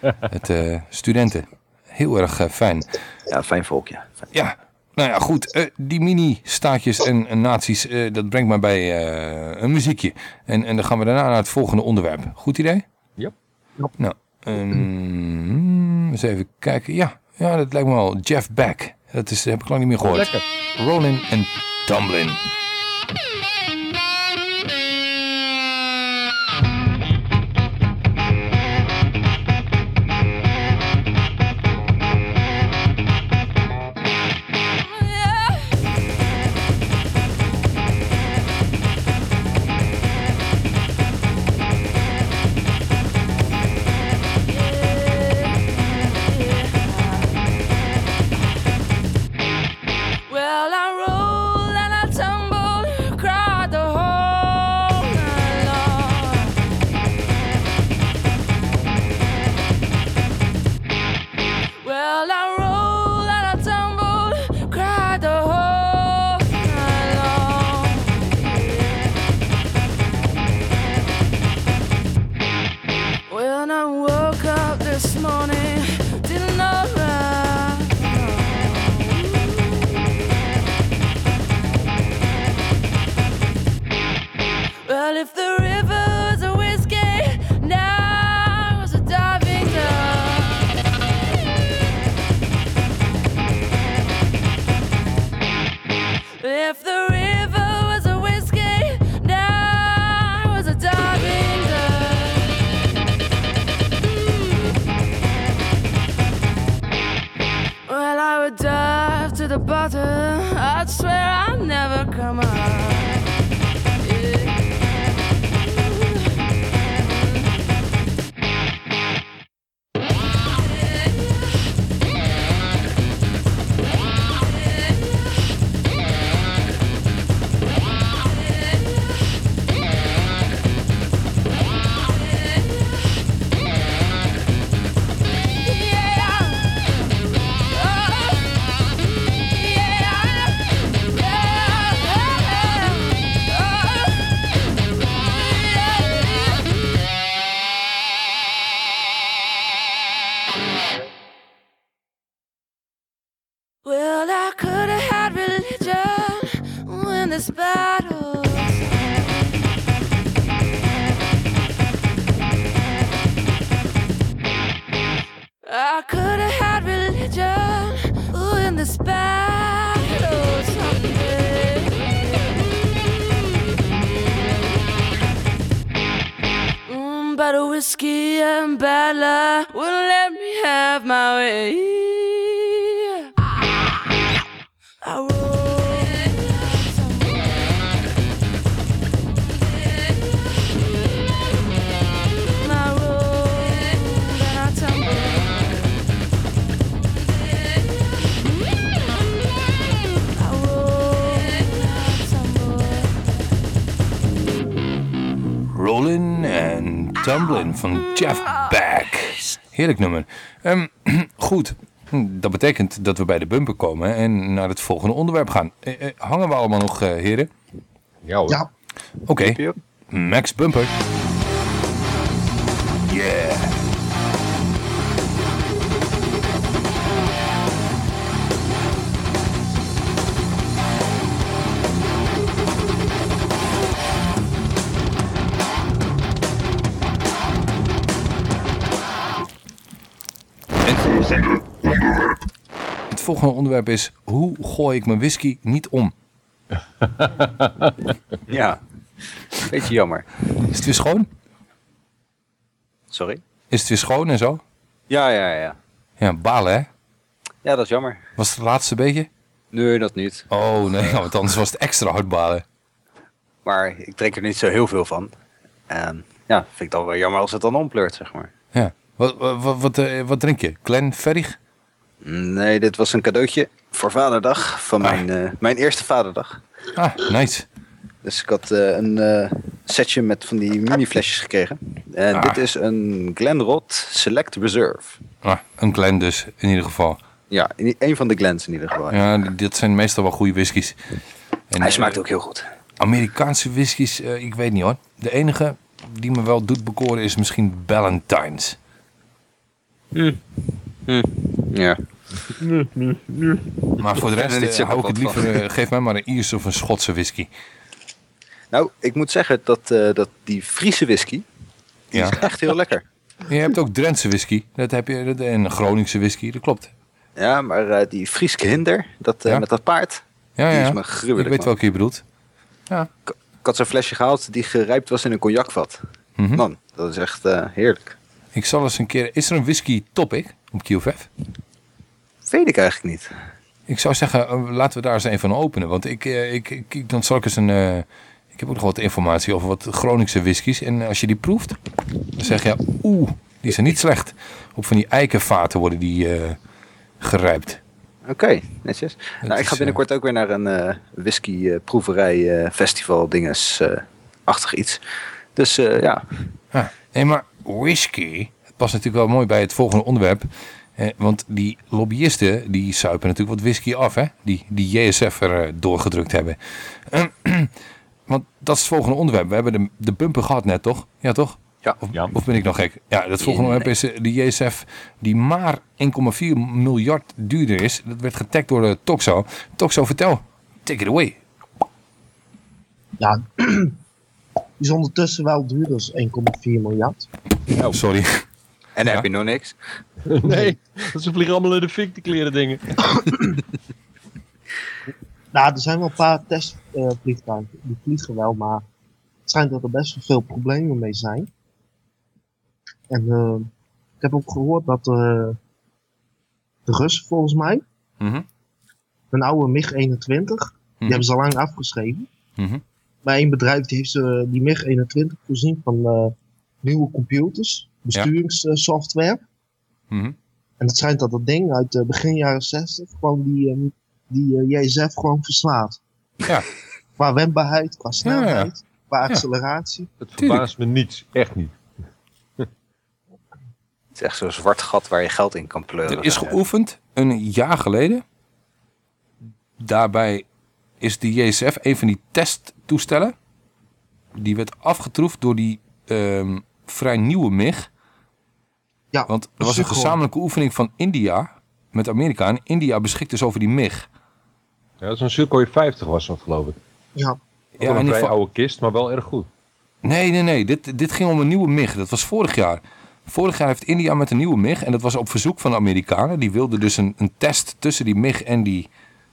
<laughs> Het eh, studenten. Heel erg eh, fijn. Ja, fijn volk, ja. Fijn. Ja, nou ja, goed. eh, die mini-staatjes en, en naties, eh, dat brengt mij bij eh, een muziekje. En, en dan gaan we daarna naar het volgende onderwerp. Goed idee? Ja. Nou, ehm, eens even kijken. Ja, ja, dat lijkt me wel. Jeff Beck. Dat is, heb ik lang niet meer gehoord. Lekker. Rolling en Tumbling. Jeff Beck. Heerlijk nummer. Ehm, <clears throat> goed, dat betekent dat we bij de bumper komen en naar het volgende onderwerp gaan. Eh, eh, hangen we allemaal nog, eh, heren? Ja hoor. Ja. Oké, Max Bumper. Yeah. Volgende onderwerp is, hoe gooi ik mijn whisky niet om? <laughs> Ja, beetje jammer. Is het weer schoon? Sorry? Is het weer schoon en zo? Ja, ja, ja. Ja, balen hè? Ja, dat is jammer. Was het het laatste beetje? Nee, dat niet. Oh nee, <laughs> want anders was het extra hard balen. Maar ik drink er niet zo heel veel van. En ja, vind ik dan wel jammer als het dan ompleurt, zeg maar. Ja. Wat, wat, wat, eh, wat drink je? Glen Ferrig? Nee, dit was een cadeautje voor vaderdag. Van mijn, eh, mijn eerste vaderdag. Ah, nice. Dus ik had eh, een eh, setje met van die mini flesjes gekregen. En Ah. dit is een Glenrod Select Reserve. Ah, een Glen dus, in ieder geval. Ja, in- een van de Glens in ieder geval. Ja, dit zijn meestal wel goede whiskies. En, Hij smaakt ook heel goed. Amerikaanse whiskies, ik weet niet hoor. De enige die me wel doet bekoren is misschien Ballantines. Ja. Maar voor de Ik rest eh, hou ik het liever, eh, geef mij maar een Ierse of een Schotse whisky. Nou, ik moet zeggen dat, eh, dat die Friese whisky, die Ja. is echt heel lekker. Je hebt ook Drentse whisky, dat heb je, en Groningse whisky, dat klopt. Ja, maar die Frieske hinder, dat, Ja. met dat paard, Ja, die ja, is me ik gruwelijk. weet man. welke je bedoelt. Ja. Ik had zo'n flesje gehaald die gerijpt was in een cognacvat. Mhm. Man, dat is echt heerlijk. Ik zal eens een keer, is er een whisky topic op QFF? Weet ik eigenlijk niet. Ik zou zeggen, eh, laten we daar eens even van openen. Want ik, eh, ik, ik, ik- dan zal ik eens een... eh, ik heb ook nog wat informatie over wat Groningse whiskies. En als je die proeft, dan zeg je... Oeh, die zijn niet slecht. Op van die eikenvaten worden die eh, gerijpt. Oké, netjes. nou, ik ga binnenkort ook weer naar een eh whisky eh, proeverij eh, festival dinges achtig iets. Dus ja, Ah, nee, maar whisky het past natuurlijk wel mooi bij het volgende onderwerp. Eh, want die lobbyisten, die suipen natuurlijk wat whisky af, hè? Die, die JSF er eh, doorgedrukt hebben. <clears throat> want dat is het volgende onderwerp. We hebben de, de bumper gehad net, toch? Ja, toch? Ja. Of, of ben ik nog gek? Ja, het volgende onderwerp is eh, de JSF die maar 1,4 miljard duurder is. Dat werd getagd door de Toxo. Toxo, vertel. Take it away. Ja, <clears throat> die is ondertussen wel duur, dus 1,4 miljard. Sorry. En dan heb je nog niks. <laughs> Nee, ze vliegen allemaal in de fik, die kleren dingen. <coughs> Nou, er zijn wel een paar testvliegtuigen, die vliegen wel, maar het schijnt dat er best wel veel problemen mee zijn. En eh, ik heb ook gehoord dat eh, de Russen volgens mij, Mhm. een oude MiG-21, die hebben ze al lang afgeschreven. Mhm. Bij een bedrijf die heeft ze die MiG-21 voorzien van eh, nieuwe computers, besturingssoftware. Mhm. En het schijnt dat dat ding uit eh, begin jaren 60 gewoon die, eh, die eh, JSF gewoon verslaat. Ja. Qua wendbaarheid, qua snelheid, Ja, qua Ja. acceleratie. Het verbaast me niets, echt niet. <laughs> Het is echt zo'n zwart gat waar je geld in kan pleuren. Er is geoefend een jaar geleden. Daarbij is de JSF een van die testtoestellen. Die werd afgetroefd door die ehm, vrij nieuwe MIG. Ja, Want er was een gezamenlijke oefening van India met Amerika. En India beschikt dus over die MIG. Ja, dat is een Sukhoi 50 was dat geloof ik. Ja. Ja, een vrij oude kist, maar wel erg goed. Nee, nee, nee. Dit, dit ging om een nieuwe MIG. Dat was vorig jaar. Vorig jaar heeft India met een nieuwe MIG. En dat was op verzoek van de Amerikanen. Die wilden dus een, een test tussen die MIG en die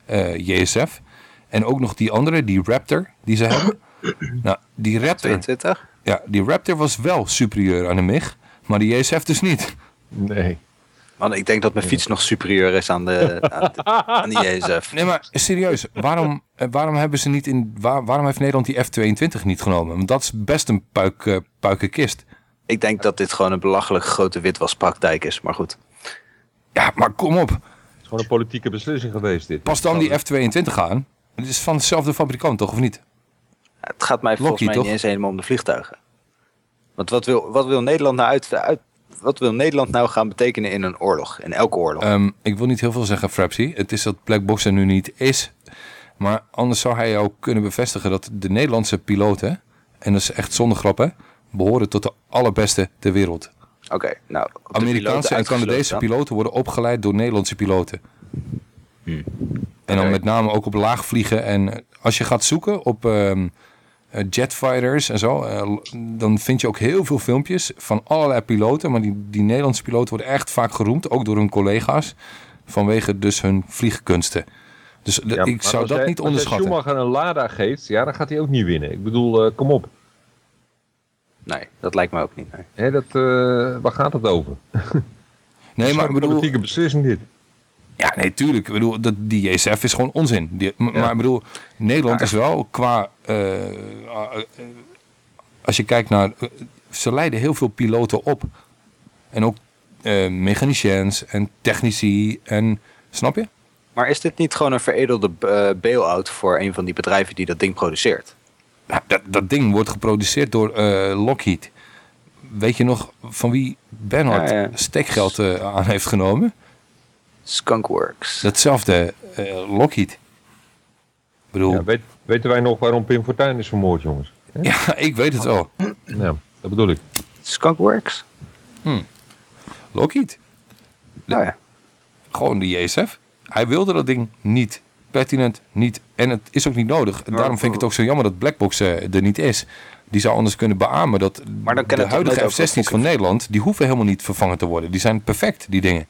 eh, JSF. En ook nog die andere, die Raptor, die ze hebben. <coughs> Nou, die Raptor... 22? Ja, die Raptor was wel superieur aan de MIG, maar die JSF dus niet. Nee. Man, ik denk dat mijn fiets nog superieur is aan de, <laughs> aan de, aan JSF. Nee, maar serieus, waarom, eh, waarom hebben ze niet in, waar- waarom heeft Nederland die F-22 niet genomen? Want dat is best een puik, eh, puikenkist. Ik denk dat dit gewoon een belachelijk grote witwaspraktijk is, maar goed. Ja, maar kom op. Het is gewoon een politieke beslissing geweest dit. Pas dan die F-22 aan. Het is van dezelfde fabrikant, toch? Of niet? Het gaat mij volgens mij toch? niet eens helemaal om de vliegtuigen. Want wat wil, wat wil Nederland nou uit, uit wat wil Nederland nou gaan betekenen in een oorlog? In elke oorlog? Ehm, ik wil niet heel veel zeggen, Frapsy. Het is dat Black Box er nu niet is. Maar anders zou hij ook kunnen bevestigen dat de Nederlandse piloten... en dat is echt zonder grap, hè... behoren tot de allerbeste ter wereld. Oké, nou... Amerikaanse en Canadese dan. piloten worden opgeleid door Nederlandse piloten. Hmm. En dan met name ook op laag vliegen. En als je gaat zoeken op ehm, eh, jetfighters en zo, eh, dan vind je ook heel veel filmpjes van allerlei piloten. Maar die, die Nederlandse piloten worden echt vaak geroemd, ook door hun collega's, vanwege dus hun vliegkunsten. Dus Ja, ik zou als dat niet als onderschatten. Schumacher een Lada geeft, ja, dan gaat hij ook niet winnen. Ik bedoel, eh, kom op. Nee, dat lijkt me ook niet. nee. Dat, eh, waar gaat het over? Nee, maar ik een bedoel, politieke beslissing dit. Ja, nee, tuurlijk. Ik bedoel, dat, die JSF is gewoon onzin. Die, Maar ik bedoel, Nederland is wel qua... eh, eh, als je kijkt naar... eh, ze leiden heel veel piloten op. En ook mechaniciëns en technici en... Snap je? Maar is dit niet gewoon een veredelde bail-out voor een van die bedrijven die dat ding produceert? Dat, dat ding wordt geproduceerd door Lockheed. Weet je nog van wie Bernhard Ja, ja. stekgeld aan heeft genomen? Skunkworks. Datzelfde eh, Lockheed. Ik bedoel, Ja, weet, weten wij nog waarom Pim Fortuyn is vermoord, jongens? Hè? <laughs> ja, ik weet het wel. Ja, dat bedoel ik. Skunkworks? Hm. Lockheed. Nou ja. Gewoon de JSF. Hij wilde dat ding niet. Pertinent niet. En het is ook niet nodig. Daarom vind ik het ook zo jammer dat Blackbox eh, er niet is. Die zou anders kunnen beamen dat Maar dan de huidige nooit over F-16's van Nederland, die hoeven helemaal niet vervangen te worden. Die zijn perfect, die dingen.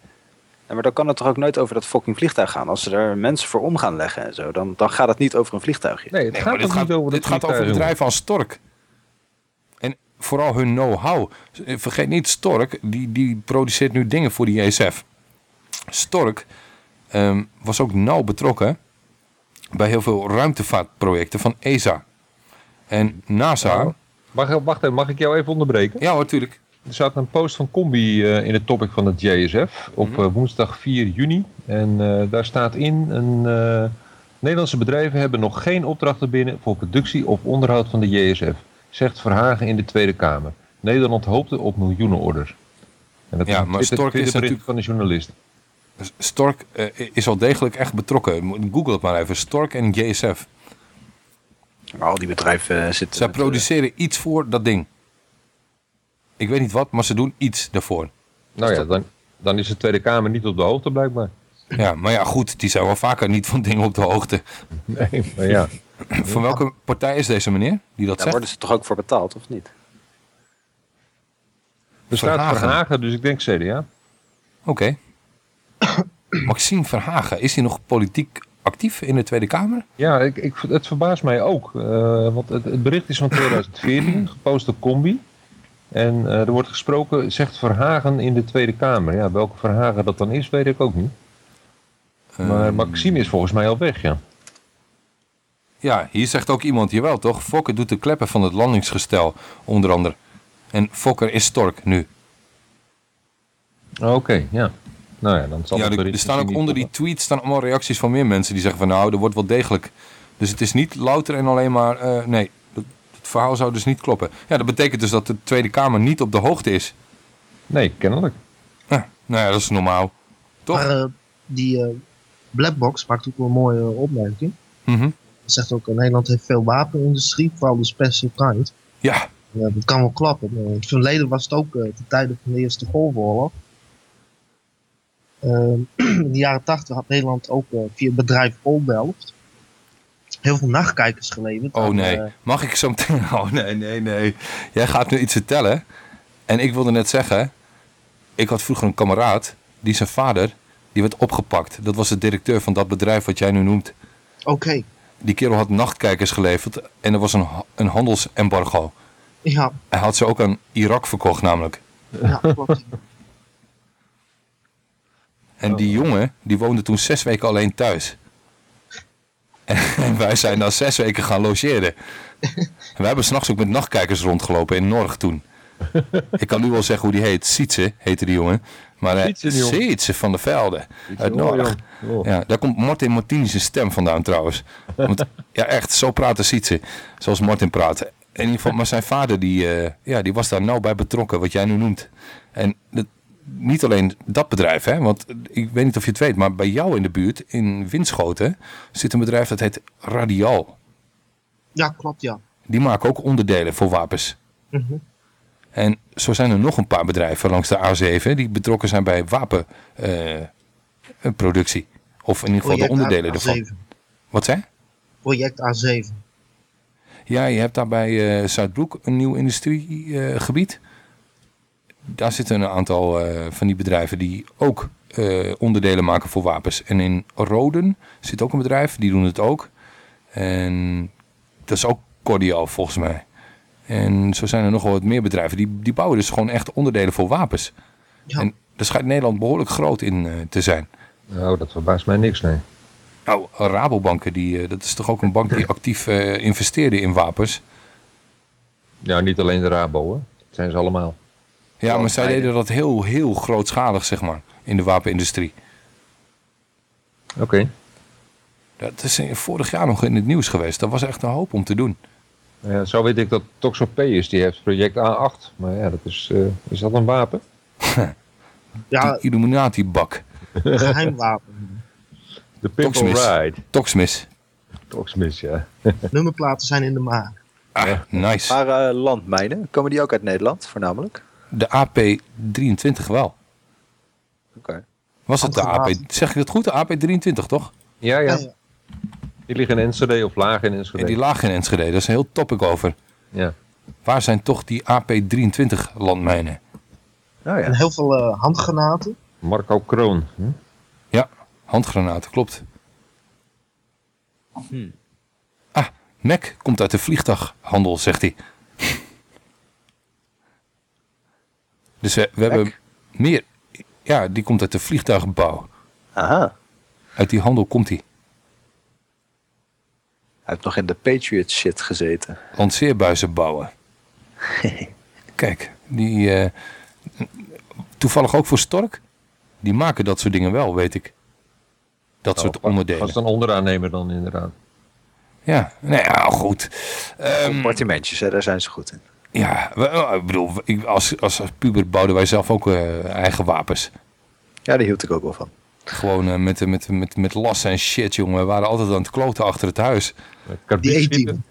Ja, maar dan kan het toch ook nooit over dat fucking vliegtuig gaan. Als ze er mensen voor om gaan leggen en zo, dan, dan gaat het niet over een vliegtuigje. Nee, het Nee, gaat toch niet over dit gaat over bedrijven als Stork. En vooral hun know-how. Vergeet niet, Stork, die, die produceert nu dingen voor de JSF. Stork ehm, was ook nauw betrokken bij heel veel ruimtevaartprojecten van ESA. En NASA... Mag, wacht even, mag ik jou even onderbreken? Ja, natuurlijk. Er staat een post van Combi eh, in het topic van het JSF op Mhm. eh, woensdag 4 juni. En eh, daar staat in, een, eh, Nederlandse bedrijven hebben nog geen opdrachten binnen voor productie of onderhoud van de JSF. Zegt Verhagen in de Tweede Kamer. Nederland hoopte op miljoenenorders. En dat Ja, maar Twitter- Stork is natuurlijk- van een journalist. Stork eh, is al degelijk echt betrokken. Google het maar even. Stork en JSF. Al die bedrijven zitten... Zij produceren iets voor dat ding. Ik weet niet wat, maar ze doen iets daarvoor. Nou ja, dan, dan is de Tweede Kamer niet op de hoogte blijkbaar. Ja, maar ja, goed, die zijn wel vaker niet van dingen op de hoogte. Nee, maar ja. <laughs> Van welke partij is deze meneer die dat Daar zegt? worden ze toch ook voor betaald, of niet? Er staat Verhagen. Verhagen, dus ik denk CDA. Oké. <clears throat> Maxime Verhagen, is hij nog politiek actief in de Tweede Kamer? Ja, ik, ik, het verbaast mij ook. eh, want het, het bericht is van 2014, gepost door Combi. En eh, er wordt gesproken, zegt Verhagen in de Tweede Kamer. Ja, welke Verhagen dat dan is, weet ik ook niet. Maar Ehm, Maxime is volgens mij al weg, ja. Ja, hier zegt ook iemand, jawel toch, Fokker doet de kleppen van het landingsgestel, onder andere. En Fokker is Stork nu. Oké, ja. Nou ja, dan zal Ja, er, er staan ook onder die tweets staan allemaal reacties van meer mensen die zeggen van nou, er wordt wel degelijk. Dus het is niet louter en alleen maar, eh, nee, verhaal zou dus niet kloppen. Ja, dat betekent dus dat de Tweede Kamer niet op de hoogte is. Nee, kennelijk. Ja, nou ja, dat is normaal. Toch? Maar eh, die eh, Blackbox maakt ook wel een mooie opmerking. Mhm. Hij zegt ook, eh, Nederland heeft veel wapenindustrie, vooral de special kind. Ja. Ja, dat kan wel klappen. In het verleden was het ook uh, ten tijde van de Eerste Golfoorlog. Uh, <clears throat> in de jaren tachtig had Nederland ook uh, via het bedrijf Oldelft heel veel nachtkijkers geleverd. Oh aan, nee, uh, mag ik zo meteen... <laughs> Oh nee, nee, nee. Jij gaat nu iets vertellen. En ik wilde net zeggen, ik had vroeger een kameraad, die zijn vader, die werd opgepakt. Dat was de directeur van dat bedrijf wat jij nu noemt. Oké. Okay. Die kerel had nachtkijkers geleverd en er was een, een handelsembargo. Ja, Hij had ze ook aan Irak verkocht namelijk. ja klopt. En die jongen, die woonde toen zes weken alleen thuis. <laughs> En wij zijn dan zes weken gaan logeren. <laughs> En wij hebben s'nachts ook met nachtkijkers rondgelopen in Norg toen. Ik kan nu wel zeggen hoe die heet. Sietse heette die jongen. Maar eh, Sietse, van der Velde. Uit Norg. Oh. Ja, daar komt Martin Martini's stem vandaan trouwens. Want, <laughs> ja, echt, zo praten Sietse. Zoals Martin praat. In ieder geval, maar zijn vader die, eh, ja, die was daar nauw bij betrokken, wat jij nu noemt. En dat, niet alleen dat bedrijf, hè, want ik weet niet of je het weet, maar bij jou in de buurt, in Winschoten, zit een bedrijf dat heet Radial. Ja, klopt, ja. Die maken ook onderdelen voor wapens. Mhm. En zo zijn er nog een paar bedrijven langs de A7 die betrokken zijn bij wapenproductie. of in ieder geval de onderdelen ervan. A7. Wat zei? Project A7. Ja, je hebt daar bij eh, Zuidbroek een nieuw industriegebied. Daar zitten een aantal eh, van die bedrijven die ook eh, onderdelen maken voor wapens. En in Roden zit ook een bedrijf, die doen het ook. En dat is ook Cordial volgens mij. En zo zijn er nog wel wat meer bedrijven. Die, die bouwen dus gewoon echt onderdelen voor wapens. En daar schijnt Nederland behoorlijk groot in eh, te zijn. Nou, dat verbaast mij niks, nee. Nou, Rabobanken, die, eh, dat is toch ook een bank die <laughs> actief eh, investeerde in wapens. Ja, niet alleen de Rabo, hoor. Dat zijn ze allemaal. Ja, maar zij deden dat heel, heel grootschalig, zeg maar, in de wapenindustrie. Oké. Dat is eh, vorig jaar nog in het nieuws geweest. Dat was echt een hoop om te doen. Ja, zo weet ik dat Toxopeus, die heeft project A8. Maar ja, dat is, eh, is dat een wapen? <laughs> Ja, Die Illuminati-bak. geheim wapen. De Pimple Toxmis. Ride. Toxmis. Toxmis, ja. <laughs> Nummerplaten zijn in de maak. Ah, nice. Maar eh, landmijnen, komen die ook uit Nederland voornamelijk? De AP23 wel. Oké. Was het de AP... Zeg ik het goed? De AP23, toch? Ja, ja. Die liggen in Enschede of laag in Enschede. En die laag in Enschede. Daar is een heel topic over. Ja. Waar zijn toch die AP23 landmijnen? Oh En ja. heel veel eh, handgranaten. Marco Kroon. Hm? Ja, handgranaten, klopt. Hmm. Ah, Mac komt uit de vliegtuighandel, zegt hij. Dus we, we hebben meer... Ja, die komt uit de vliegtuigbouw. Aha. Uit die handel komt hij. Hij heeft nog in de Patriot shit gezeten. Lanceerbuizen bouwen. <laughs> Kijk, die... eh, toevallig ook voor Stork. Die maken dat soort dingen wel, weet ik. Dat soort onderdelen. Als een onderaannemer dan inderdaad. Ja, nou ja, goed. Ehm, Compartimentjes, hè, daar zijn ze goed in. Ja, eh, ik bedoel, als, als puber bouwden wij zelf ook eh, eigen wapens. Ja, daar hield ik ook wel van. Gewoon eh, met, met, met, met lassen en shit, jongen. We waren altijd aan het kloten achter het huis. Karbietschieten.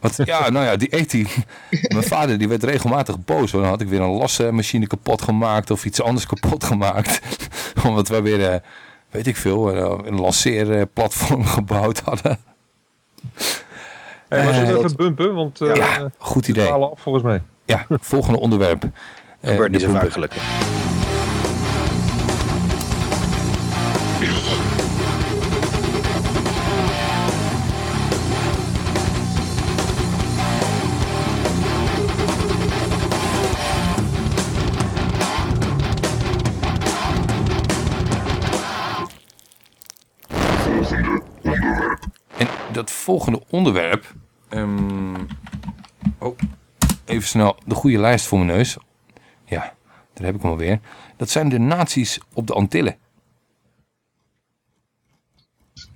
Wat, ja, nou ja, die eet die. <laughs> Mijn vader die werd regelmatig boos. Want dan had ik weer een lassenmachine kapot gemaakt of iets anders kapot gemaakt. <laughs> Omdat we weer, eh, weet ik veel, een lanceerplatform <laughs> gebouwd hadden. Hey, maar Eh, zullen we even bumpen? Want eh Ja, goed we idee. dwalen af volgens mij. Ja, volgende onderwerp. Dat Eh, gebeurt niet de zo vaak gelukkig. Volgende onderwerp. ehm, oh, even snel de goede lijst voor mijn neus. Ja, daar heb ik hem alweer. Dat zijn de nazi's op de Antillen.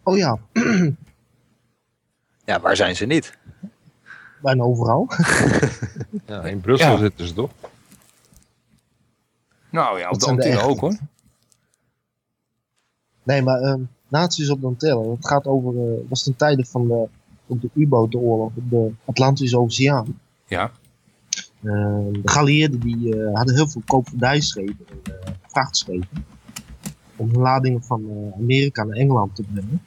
Oh ja, Ja, waar zijn ze niet? bijna overal. <laughs> Ja, in Brussel Ja. zitten ze toch? Nou ja, op Dat de Antillen ook hoor. Nee, maar ehm nazi's op de Antillen. Het gaat over, eh was ten tijde van de, op de U-bootoorlog op de Atlantische Oceaan. Ja, Ehm, de die, eh, hadden heel veel koopvaardijschepen en eh, vrachtschepen. Om hun ladingen van Amerika naar Engeland te brengen.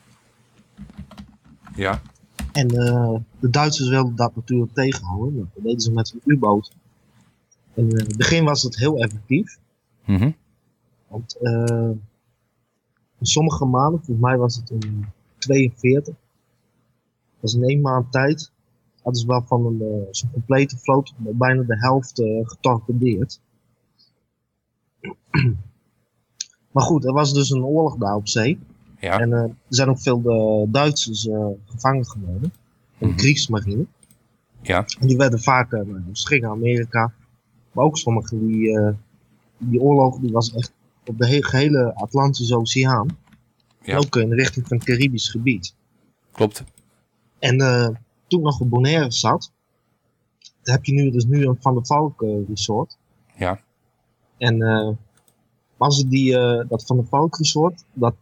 ja. En de Duitsers wilden dat natuurlijk tegenhouden. Nou, dat deden ze met een U-boot. In het begin was het heel effectief. Mhm. Want eh, in sommige maanden, volgens mij was het in 42, was in één maand tijd hadden ze wel van een, eh, complete vloot bijna de helft eh, getorpedeerd. <clears throat> maar goed, er was dus een oorlog daar op zee. Ja. En eh, er zijn ook veel de Duitsers gevangen genomen. In de Kriegsmarine. Ja. En die werden vaak uh, ze gingen naar Amerika. Maar ook sommigen die, die oorlog die was echt op de he- gehele Atlantische Oceaan. Ja. En ook in de richting van het Caribisch gebied. Klopt. En eh, toen ik nog op Bonaire zat, heb je nu dus nu een Van der Valk eh, resort. Ja. En eh, maar als je die, eh, dat Van der Valk resort, dat,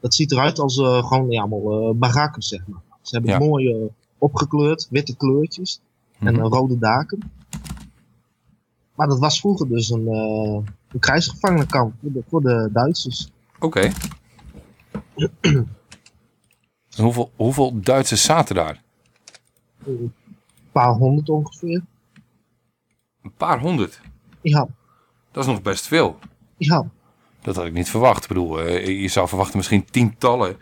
dat ziet eruit als eh, gewoon ja, allemaal eh, barakken, zeg maar. Ze hebben Ja. het mooi eh, opgekleurd, witte kleurtjes en Mhm. eh, rode daken. Maar dat was vroeger dus een, eh een krijgsgevangenenkamp voor de, voor de Duitsers. Oké. En hoeveel, hoeveel Duitsers zaten daar? Een paar honderd ongeveer. Een paar honderd. Ja, Dat is nog best veel. ja. Dat had ik niet verwacht. Ik bedoel, eh, je zou verwachten misschien tientallen.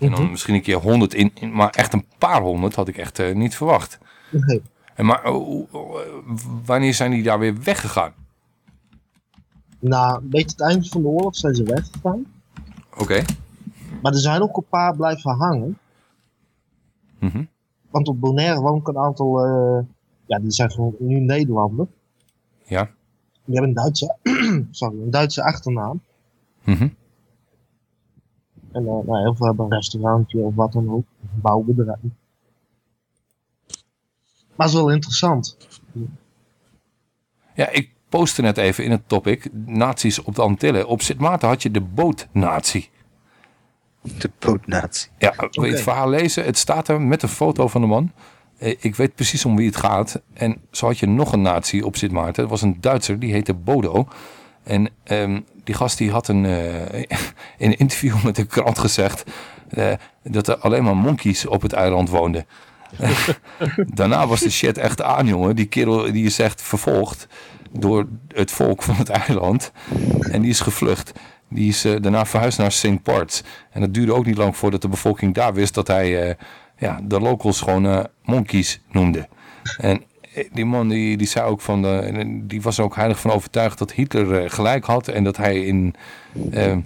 En dan misschien een keer honderd in, in- Maar echt een paar honderd had ik echt eh, niet verwacht. Nee. En maar oh, oh, eh, wanneer zijn die daar weer weggegaan? Na een beetje het einde van de oorlog zijn ze weggegaan. Oké. Maar er zijn ook een paar blijven hangen. Mhm. Want op Bonaire ook een aantal, eh, ja, die zijn gewoon nu Nederlander. Ja. Die hebben een Duitse, <clears throat> sorry, een Duitse achternaam. Mhm. En eh, nou, heel veel hebben een restaurantje of wat dan ook. Een bouwbedrijf. Maar het is wel interessant. Ja, ik postte net even in het topic nazi's op de Antillen. Op Sint Maarten had je de bootnatie. De bootnatie. Ja, wil je het verhaal lezen? Het staat er met een foto van de man. Eh, Ik weet precies om wie het gaat. En zo had je nog een natie op Sint Maarten. Dat was een Duitser, die heette Bodo. En ehm, die gast die had een, eh, <laughs> in een interview met de krant gezegd... eh, dat er alleen maar monkeys op het eiland woonden. <laughs> <laughs> Daarna was de shit echt aan, jongen. Die kerel die is echt vervolgd door het volk van het eiland. En die is gevlucht. Die is eh, daarna verhuisd naar St. Parts. En dat duurde ook niet lang voordat de bevolking daar wist dat hij eh, ja, de locals gewoon eh, monkeys noemde. En die man die, die zei ook van, de, die was er ook heilig van overtuigd dat Hitler eh, gelijk had. En dat hij in, eh,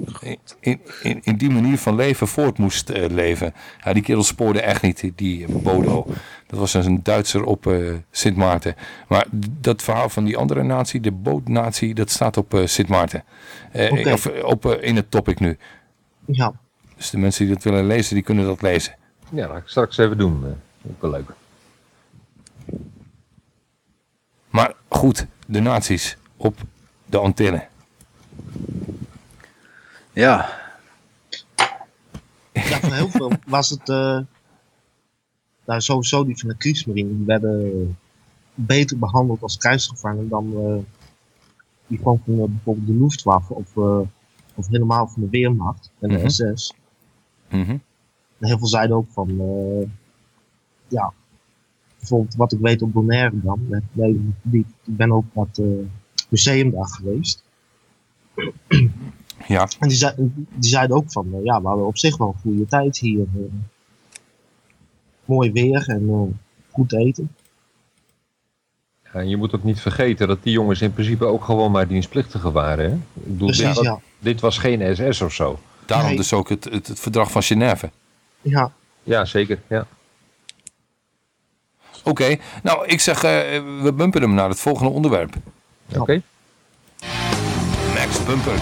in, in, in die manier van leven voort moest eh, leven. Ja, die kerel spoorde echt niet, die, eh, Bodo. Dat was een Duitser op eh, Sint Maarten. Maar dat verhaal van die andere natie, de bootnatie, dat staat op eh, Sint Maarten. Eh, Oké. Of eh, op, eh, in het topic nu. Ja. Dus de mensen die dat willen lezen, die kunnen dat lezen. Ja, dat ga ik straks even doen. eh. Ook wel leuk. Maar goed, de nazi's op de Antillen. Ja. Ja, voor heel veel was het. eh nou, sowieso die van de Kriegsmarine. Die werden beter behandeld als krijgsgevangenen dan. eh, die kwam van eh, bijvoorbeeld de Luftwaffe of, eh, of helemaal van de Weermacht en de Mhm. SS. Mhm. En heel veel zeiden ook van. eh, ja, bijvoorbeeld wat ik weet op Bonaire dan. met Nederland verdiept. Ik ben ook het eh, museum daar geweest. Ja. En die, zei, die zeiden ook van, eh, ja, we hadden op zich wel een goede tijd hier. eh. mooi weer en eh, goed eten. Ja, en je moet ook niet vergeten dat die jongens in principe ook gewoon maar dienstplichtigen waren. Hè? Ik bedoel, Precies, dit, was, ja. dit was geen SS of zo. Daarom Nee. dus ook het, het, het verdrag van Genève. Ja, Ja, zeker. Ja. Oké, nou ik zeg, eh, we bumpen hem naar het volgende onderwerp. Oké. Max Bumper.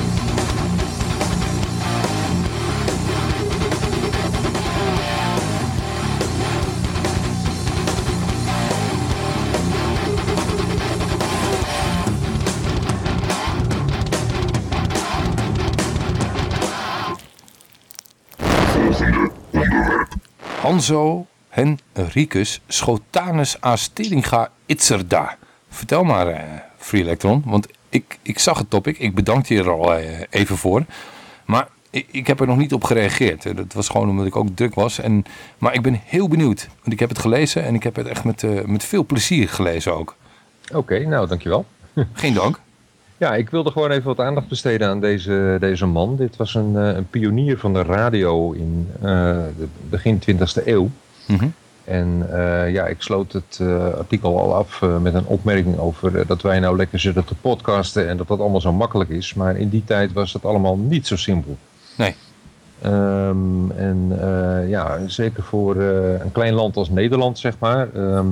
Hanzo Henricus Schotanus A. Steringa Itzerda. Vertel maar, eh Free Electron, want ik, ik zag het topic. Ik bedank je er al eh, even voor. Maar ik, ik heb er nog niet op gereageerd. Dat was gewoon omdat ik ook druk was. En, maar ik ben heel benieuwd. Want ik heb het gelezen en ik heb het echt met, eh, met veel plezier gelezen ook. Oké, nou dankjewel. <laughs> Geen dank. Ja, ik wilde gewoon even wat aandacht besteden aan deze, deze man. Dit was een, een pionier van de radio in de begin 20e eeuw. Mhm. En eh, ja, ik sloot het eh, artikel al af eh, met een opmerking over dat wij nou lekker zitten te podcasten en dat dat allemaal zo makkelijk is. Maar in die tijd was het allemaal niet zo simpel. Nee. Ehm, en ja, zeker voor een klein land als Nederland, zeg maar. ehm,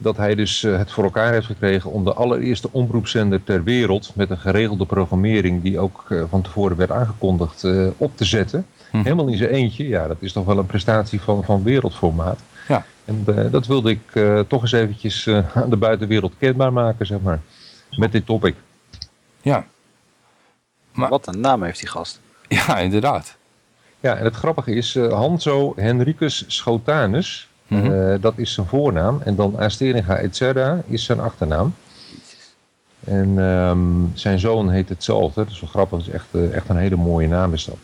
dat hij dus het voor elkaar heeft gekregen om de allereerste omroepzender ter wereld met een geregelde programmering die ook van tevoren werd aangekondigd op te zetten. Helemaal in zijn eentje. Ja, dat is toch wel een prestatie van, van wereldformaat. Ja. En eh, dat wilde ik eh, toch eens eventjes eh, aan de buitenwereld kenbaar maken, zeg maar. Met dit topic. Ja. Wat een naam heeft die gast. Ja, inderdaad. Ja, en het grappige is, eh, Hanzo Henricus Schotanus, Mhm. eh, dat is zijn voornaam. En dan Asteringa Etzerda is zijn achternaam. En ehm, zijn zoon heet hetzelfde. Dat is wel grappig, dat is echt, echt een hele mooie naam is dat.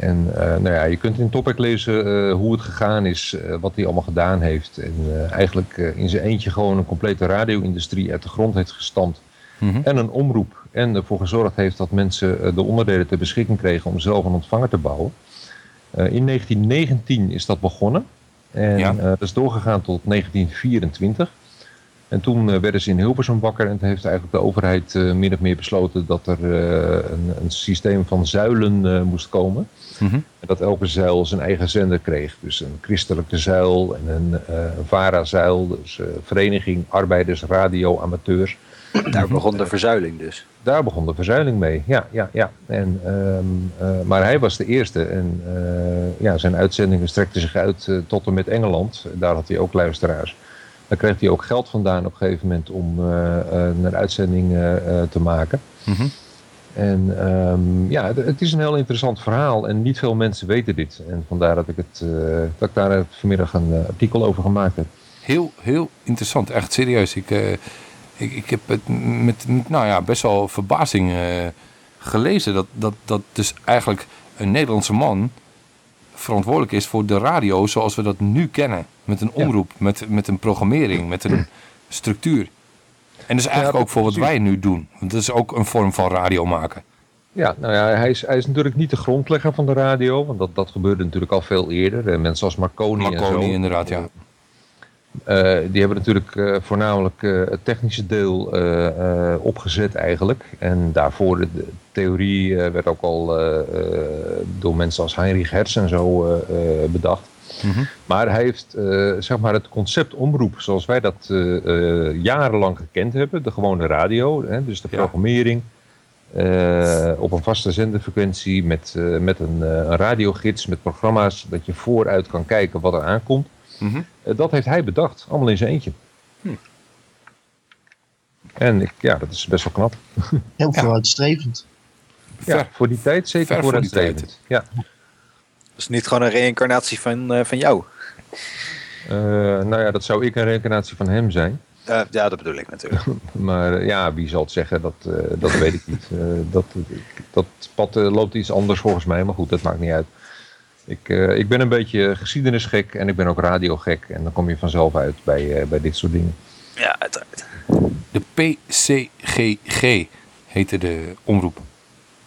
En eh, nou ja, je kunt in topic lezen eh, hoe het gegaan is, eh, wat hij allemaal gedaan heeft. En eigenlijk in zijn eentje gewoon een complete radio-industrie uit de grond heeft gestampt. Mhm. En een omroep. En ervoor gezorgd heeft dat mensen de onderdelen ter beschikking kregen om zelf een ontvanger te bouwen. In 1919 is dat begonnen. En Ja. dat is doorgegaan tot 1924. En toen werden ze in Hilversum wakker en toen heeft eigenlijk de overheid eh, min of meer besloten dat er een, een systeem van zuilen moest komen. Mhm. En dat elke zuil zijn eigen zender kreeg. Dus een christelijke zuil en een, eh een VARA-zuil. Dus eh, Vereniging Arbeiders Radio Amateurs. Daar begon de verzuiling dus. Daar begon de verzuiling mee, ja. ja, ja. En, ehm, eh, maar hij was de eerste en eh, ja, zijn uitzendingen strekten zich uit tot en met Engeland. Daar had hij ook luisteraars. Daar kreeg hij ook geld vandaan op een gegeven moment om eh, eh, een uitzending te maken. Mhm. En ehm, ja, het, het is een heel interessant verhaal en niet veel mensen weten dit. En vandaar dat ik, het, eh, dat ik daar vanmiddag een eh, artikel over gemaakt heb. Heel, heel interessant. Echt serieus. Ik, eh, ik, ik heb het met, met, nou ja, best wel verbazing gelezen. Dat, dat, dat dus eigenlijk een Nederlandse man verantwoordelijk is voor de radio zoals we dat nu kennen. Met een omroep, met, met een programmering, met een <clears throat> structuur. En dus eigenlijk ook voor wat wij nu doen. Want dat is ook een vorm van radio maken. Ja, nou ja, hij is, hij is natuurlijk niet de grondlegger van de radio, want dat, dat gebeurde natuurlijk al veel eerder. Eh, mensen als Marconi, en zo. Marconi inderdaad, ja. Eh, die hebben natuurlijk eh, voornamelijk het technische deel opgezet eigenlijk. En daarvoor de, de theorie werd ook al door mensen als Heinrich Hertz en zo eh, Maar hij heeft eh, zeg maar het concept omroep zoals wij dat eh, eh, jarenlang gekend hebben. De gewone radio, hè, dus de programmering. eh, op een vaste zenderfrequentie met, eh, met een, eh, een radiogids, met programma's dat je vooruit kan kijken wat er aankomt. Mhm. Dat heeft hij bedacht, allemaal in zijn eentje. Hm. En ik, ja, dat is best wel knap. <laughs> Heel vooruitstrevend. Ja, voor die tijd zeker voor vooruitstrevend. Ja. Is niet gewoon een reïncarnatie van, eh, van jou. Eh, nou ja, dat zou ik een reïncarnatie van hem zijn. <laughs> Eh, ja, dat bedoel ik natuurlijk. <laughs> Maar ja, wie zal het zeggen, dat, eh, dat weet ik niet. Eh, dat, dat pad loopt iets anders volgens mij, maar goed, dat maakt niet uit. Ik, eh, ik ben een beetje geschiedenisgek en ik ben ook radiogek. En dan kom je vanzelf uit bij, eh, bij dit soort dingen. Ja, uiteraard. De PCGG heette de omroep.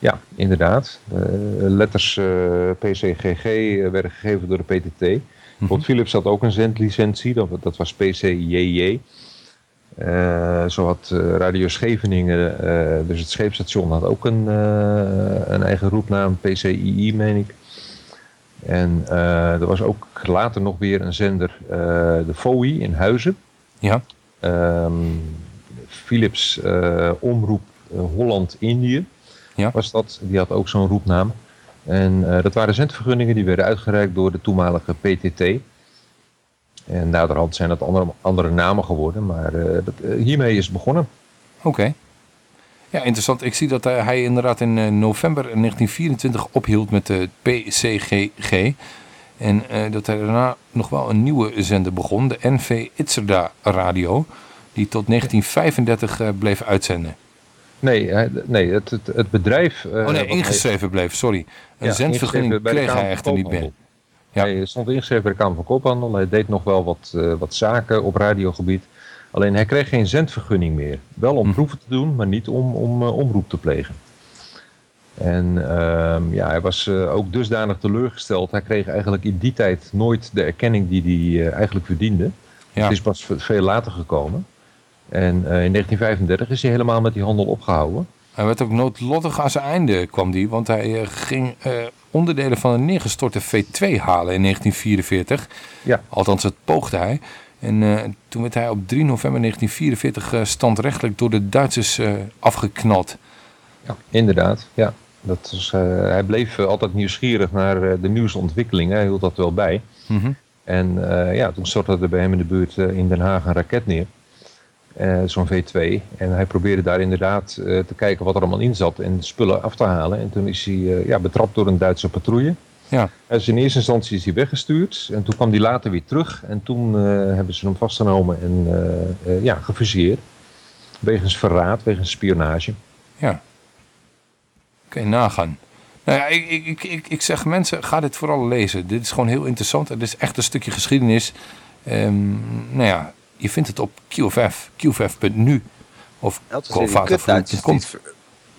Ja, inderdaad. De letters eh, PCGG eh, werden gegeven door de PTT. Want Philips had ook een zendlicentie, dat, dat was PCJJ. Eh, zo had eh, Radio Scheveningen, eh, dus het scheepstation, had ook een, eh, een eigen roepnaam, PCII meen ik. En eh, er was ook later nog weer een zender, eh, de FOI in Huizen. Ja. Ehm, Philips eh, Omroep eh, Holland-Indië ja. was dat. Die had ook zo'n roepnaam. En eh, dat waren zendvergunningen die werden uitgereikt door de toenmalige PTT. En naderhand zijn dat andere, andere namen geworden, maar eh, dat, eh, hiermee is het begonnen. Oké. Ja, interessant. Ik zie dat hij, inderdaad in november 1924 ophield met de PCGG. En dat hij daarna nog wel een nieuwe zender begon, de NV Itzerda Radio. Die tot 1935 eh, bleef uitzenden. Nee, nee het, het, het bedrijf... eh, oh nee, ingeschreven bleef, sorry. Een Ja, zendvergunning kreeg hij echter niet meer. Koophandel. Hij stond ingeschreven bij de Kamer van Koophandel. Hij deed nog wel wat, eh, wat zaken op radiogebied. Alleen hij kreeg geen zendvergunning meer. Wel Hm. om proeven te doen, maar niet om, om eh, omroep te plegen. En ehm, ja, hij was ook dusdanig teleurgesteld. Hij kreeg eigenlijk in die tijd nooit de erkenning die hij eigenlijk verdiende. Ja. Het is pas ve- veel later gekomen. En eh, in 1935 is hij helemaal met die handel opgehouden. Hij werd ook noodlottig aan zijn einde kwam die, want hij eh, ging eh, onderdelen van een neergestorte V2 halen in 1944. Ja. Althans, dat poogde hij. En toen werd hij op 3 november 1944 eh, standrechtelijk door de Duitsers afgeknald. Ja, inderdaad. Ja. Dat is, hij bleef altijd nieuwsgierig naar de nieuwste ontwikkelingen. Hij hield dat wel bij. Mhm. En ja, toen stortte er bij hem in de buurt in Den Haag een raket neer. Eh, Zo'n V2. En hij probeerde daar inderdaad eh, te kijken wat er allemaal in zat en spullen af te halen. En toen is hij eh, ja, betrapt door een Duitse patrouille. Ja. Dus in eerste instantie is hij weggestuurd. En toen kwam hij later weer terug. En toen hebben ze hem vastgenomen en ja, gefuseerd. Wegens verraad, wegens spionage. Ja. Je nagaan. Nou ja, ik, ik, ik, ik, ik zeg mensen, ga dit vooral lezen. Dit is gewoon heel interessant. Het is echt een stukje geschiedenis. Ehm, nou ja, je vindt het op QFF, qff.nu of ver-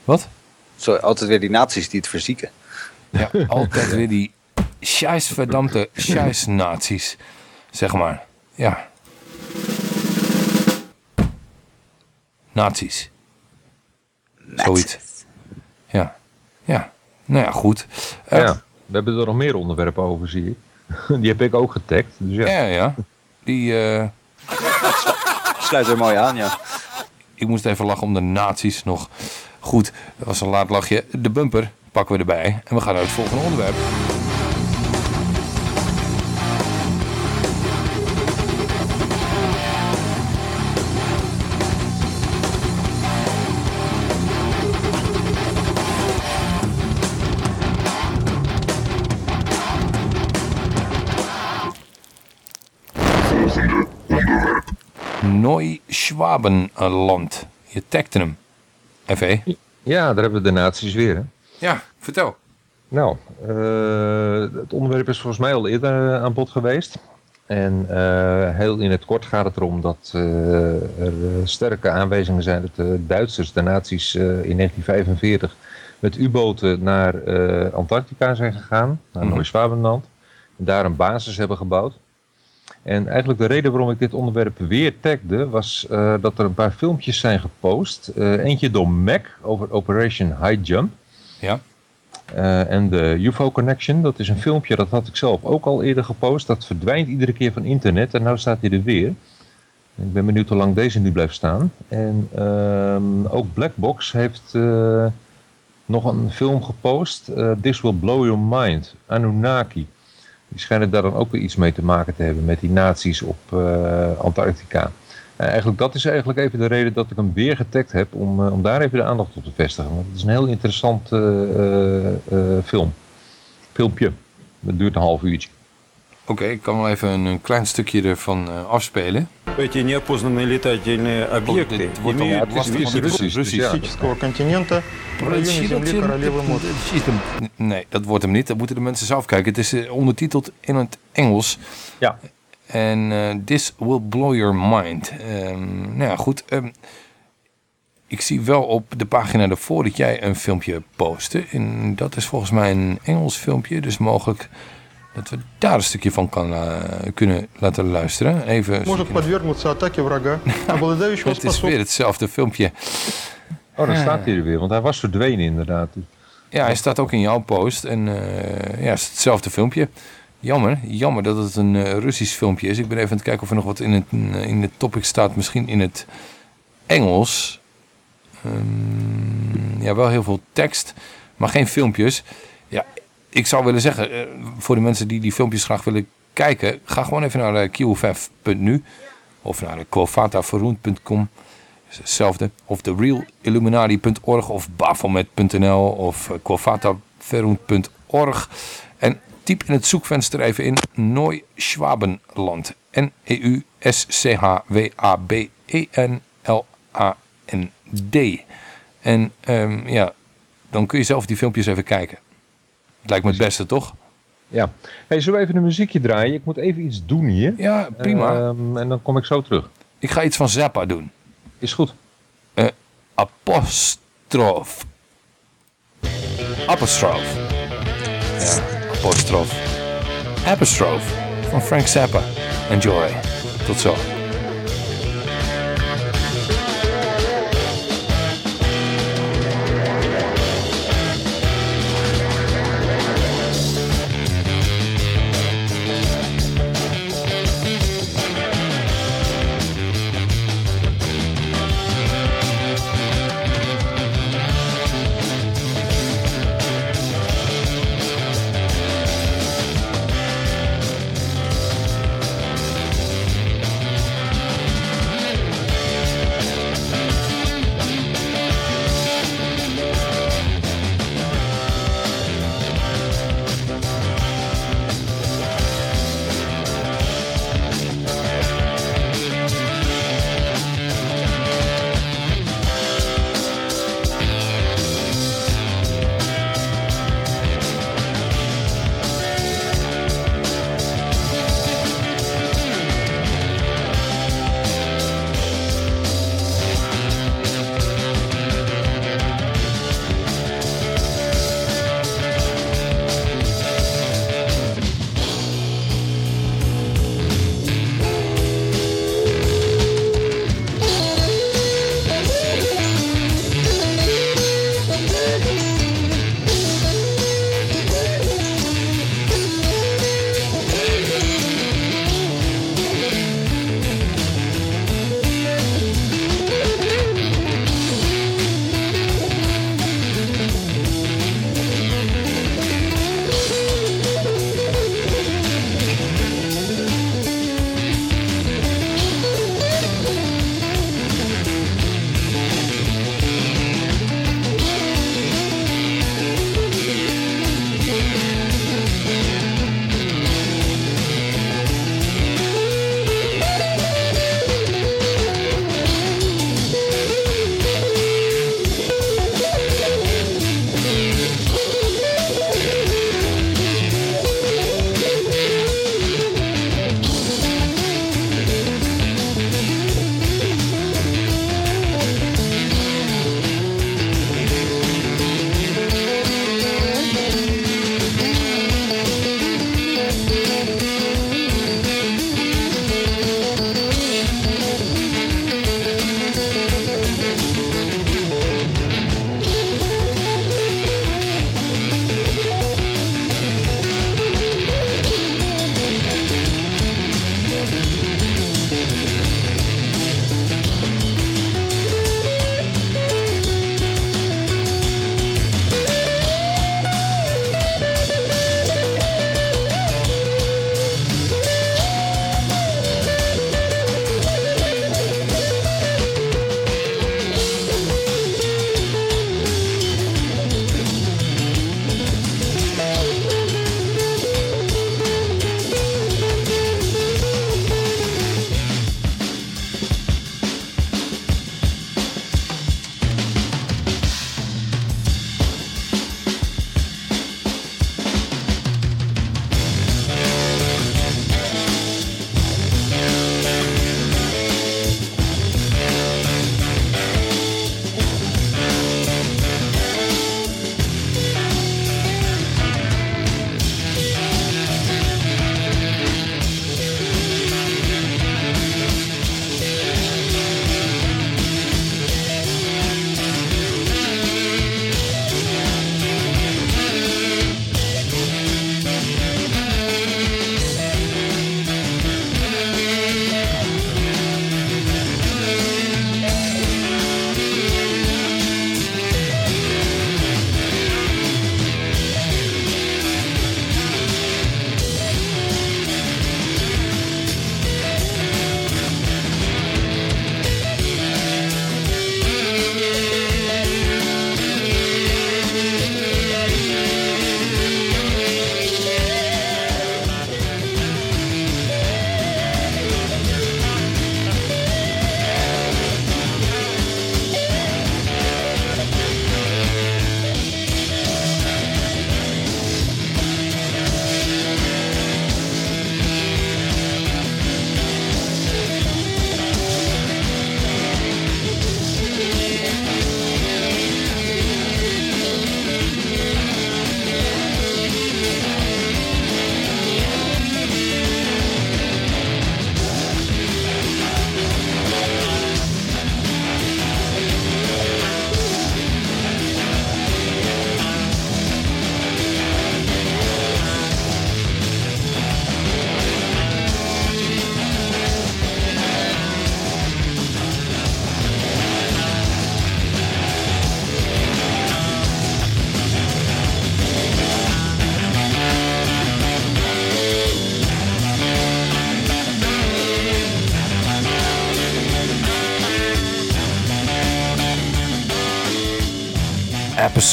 Wat? Zo, altijd weer die nazi's die het verzieken. Ja, altijd weer die scheisverdammte scheisnazi's, zeg maar. Ja. Nazi's. Zoiets. Ja. Ja. Nou ja, goed. Eh, ja, we hebben er nog meer onderwerpen over, zie ik. <laughs> Die heb ik ook getagd. Dus ja. Ja, ja. Die... eh, <laughs> Sluit er mooi aan, ja. Ik moest even lachen om de nazi's nog. Goed, dat was een laat lachje. De bumper pakken we erbij. En we gaan naar het volgende onderwerp. Neuschwabenland. Je tagde hem. FE. Ja, daar hebben we de nazi's weer. Hè? Ja, vertel. Nou, eh, het onderwerp is volgens mij al eerder eh, aan bod geweest. En eh, heel in het kort gaat het erom dat er sterke aanwijzingen zijn dat de Duitsers, de nazi's, eh, in 1945 met U-boten naar Antarctica zijn gegaan, naar Mhm. Neuschwabenland. En daar een basis hebben gebouwd. En eigenlijk de reden waarom ik dit onderwerp weer tagde, was eh, dat er een paar filmpjes zijn gepost. Eh, eentje door Mac over Operation High Jump. Ja. Eh, en de UFO Connection, dat is een filmpje, dat had ik zelf ook al eerder gepost. Dat verdwijnt iedere keer van internet en nu staat hij er weer. Ik ben benieuwd hoe lang deze nu blijft staan. En ehm, ook Blackbox heeft nog een film gepost. This Will Blow Your Mind, Anunnaki. Die schijnen daar dan ook weer iets mee te maken te hebben met die nazi's op eh, Antarctica. En eigenlijk, dat is eigenlijk even de reden dat ik hem weer getagd heb om, eh, om daar even de aandacht op te vestigen. Want het is een heel interessant eh, eh, eh, film. Filmpje. Dat duurt een half uurtje. Oké, ik kan wel even een, een klein stukje ervan eh, afspelen. Эти неопознанные летательные объекты wordt dan имеют lastig, want dit is место Russisch, ja. физического континента в районе Земли Королевы Мод. Nee, dat wordt hem niet. Dat moeten de mensen zelf kijken. Het is eh, ondertiteld in het Engels. Ja. En eh, This Will Blow Your Mind. Ehm, nou ja, goed. ehm, ik zie wel op de pagina ervoor dat jij een filmpje postte. En dat is volgens mij een Engels filmpje. Dus mogelijk dat we daar een stukje van kan, eh, kunnen laten luisteren. Even. Может подвергнуться атаке врага, <laughs> обладающего Het is weer hetzelfde filmpje. Oh, daar Eh. staat hij er weer, want hij was verdwenen inderdaad. Ja, hij staat ook in jouw post. En eh, ja, het is hetzelfde filmpje. Jammer, jammer dat het een eh, Russisch filmpje is. Ik ben even aan het kijken of er nog wat in het, in het topic staat. Misschien in het Engels. Ehm, ja, wel heel veel tekst, maar geen filmpjes. Ik zou willen zeggen, eh, voor de mensen die die filmpjes graag willen kijken, ga gewoon even naar eh, qff.nu of naar de quovataverroend.com. Hetzelfde. Of therealilluminati.org of bafomet.nl of eh, quovataverroend.org. En typ in het zoekvenster even in Neuschwabenland. E N-E-U-S-C-H-W-A-B-E-N-L-A-N-D. En ehm, ja, dan kun je zelf die filmpjes even kijken. Het lijkt me het beste, toch? Ja. Hey, zullen we even een muziekje draaien? Ik moet even iets doen hier. Ja, prima. Ehm, en dan kom ik zo terug. Ik ga iets van Zappa doen. Is goed. Eh, apostrof. Apostrof. Ja, apostrof. Apostrof van Frank Zappa. Enjoy. Tot zo.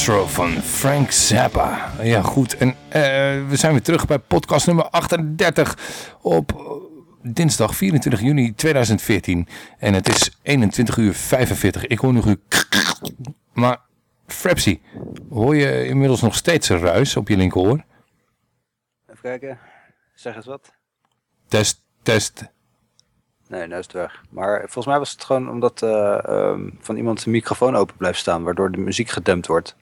Van Frank Zappa. Ja, goed. En eh, we zijn weer terug bij podcast nummer 38 op eh, dinsdag 24 juni 2014. En het is 21 uur 45. Ik hoor nog u... <laughs> Maar Frapsy, hoor je inmiddels nog steeds een ruis op je linkeroor? Even kijken. Zeg eens wat. Test, test. Nee, nou is het weg. Maar volgens mij was het gewoon omdat eh, ehm, van iemand de microfoon open blijft staan, waardoor de muziek gedempt wordt.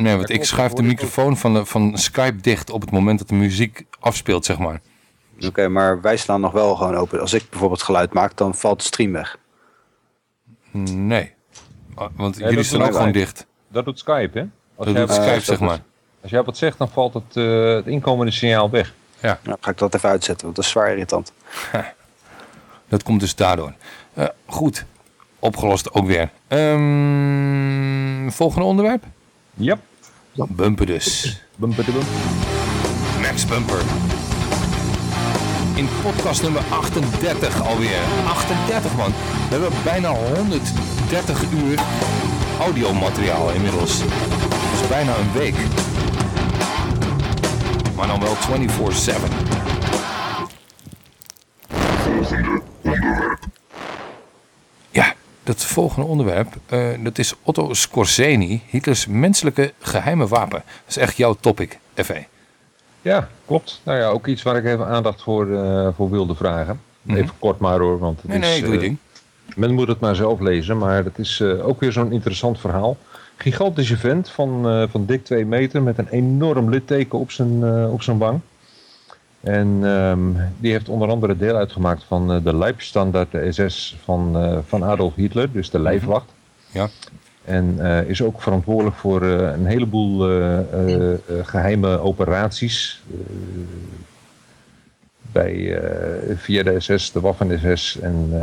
Nee, want ik schuif de microfoon van, de, van Skype dicht op het moment dat de muziek afspeelt, zeg maar. Oké, maar wij staan nog wel gewoon open. Als ik bijvoorbeeld geluid maak, dan valt de stream weg. Nee. Ah, Want Nee, jullie dat staan ook gewoon dicht. Dat doet Skype, hè? Dat jij doet Skype, zeg dat maar. Als jij wat zegt, dan valt het, eh, het inkomende signaal weg. Ja. Nou, ga ik dat even uitzetten, want dat is zwaar irritant. <laughs> Dat komt dus daardoor. Eh, goed. Opgelost ook weer. Ehm, volgende onderwerp? Ja. Bumper dus. Bumper de bump. Max Bumper. In podcast nummer 38 alweer. 38 man. We hebben bijna 130 uur audiomateriaal inmiddels. Dat is bijna een week. Maar dan wel 24-7. Ja, dat volgende onderwerp, eh, dat is Otto Skorzeny, Hitlers menselijke geheime wapen. Dat is echt jouw topic, FE. Ja, klopt. Nou ja, ook iets waar ik even aandacht voor, eh, voor wilde vragen. Even kort maar hoor, want het Mhm. Nee, is, nee, ding. men moet het maar zelf lezen, maar het is ook weer zo'n interessant verhaal. Gigantische vent van, van dik 2 meter met een enorm litteken op zijn, op zijn wang. En ehm, die heeft onder andere deel uitgemaakt van eh, de Leibstandard, de SS van, eh, van Adolf Hitler, dus de lijfwacht. Ja. En eh, is ook verantwoordelijk voor een heleboel eh, geheime operaties. bij, via de SS, de Waffen-SS en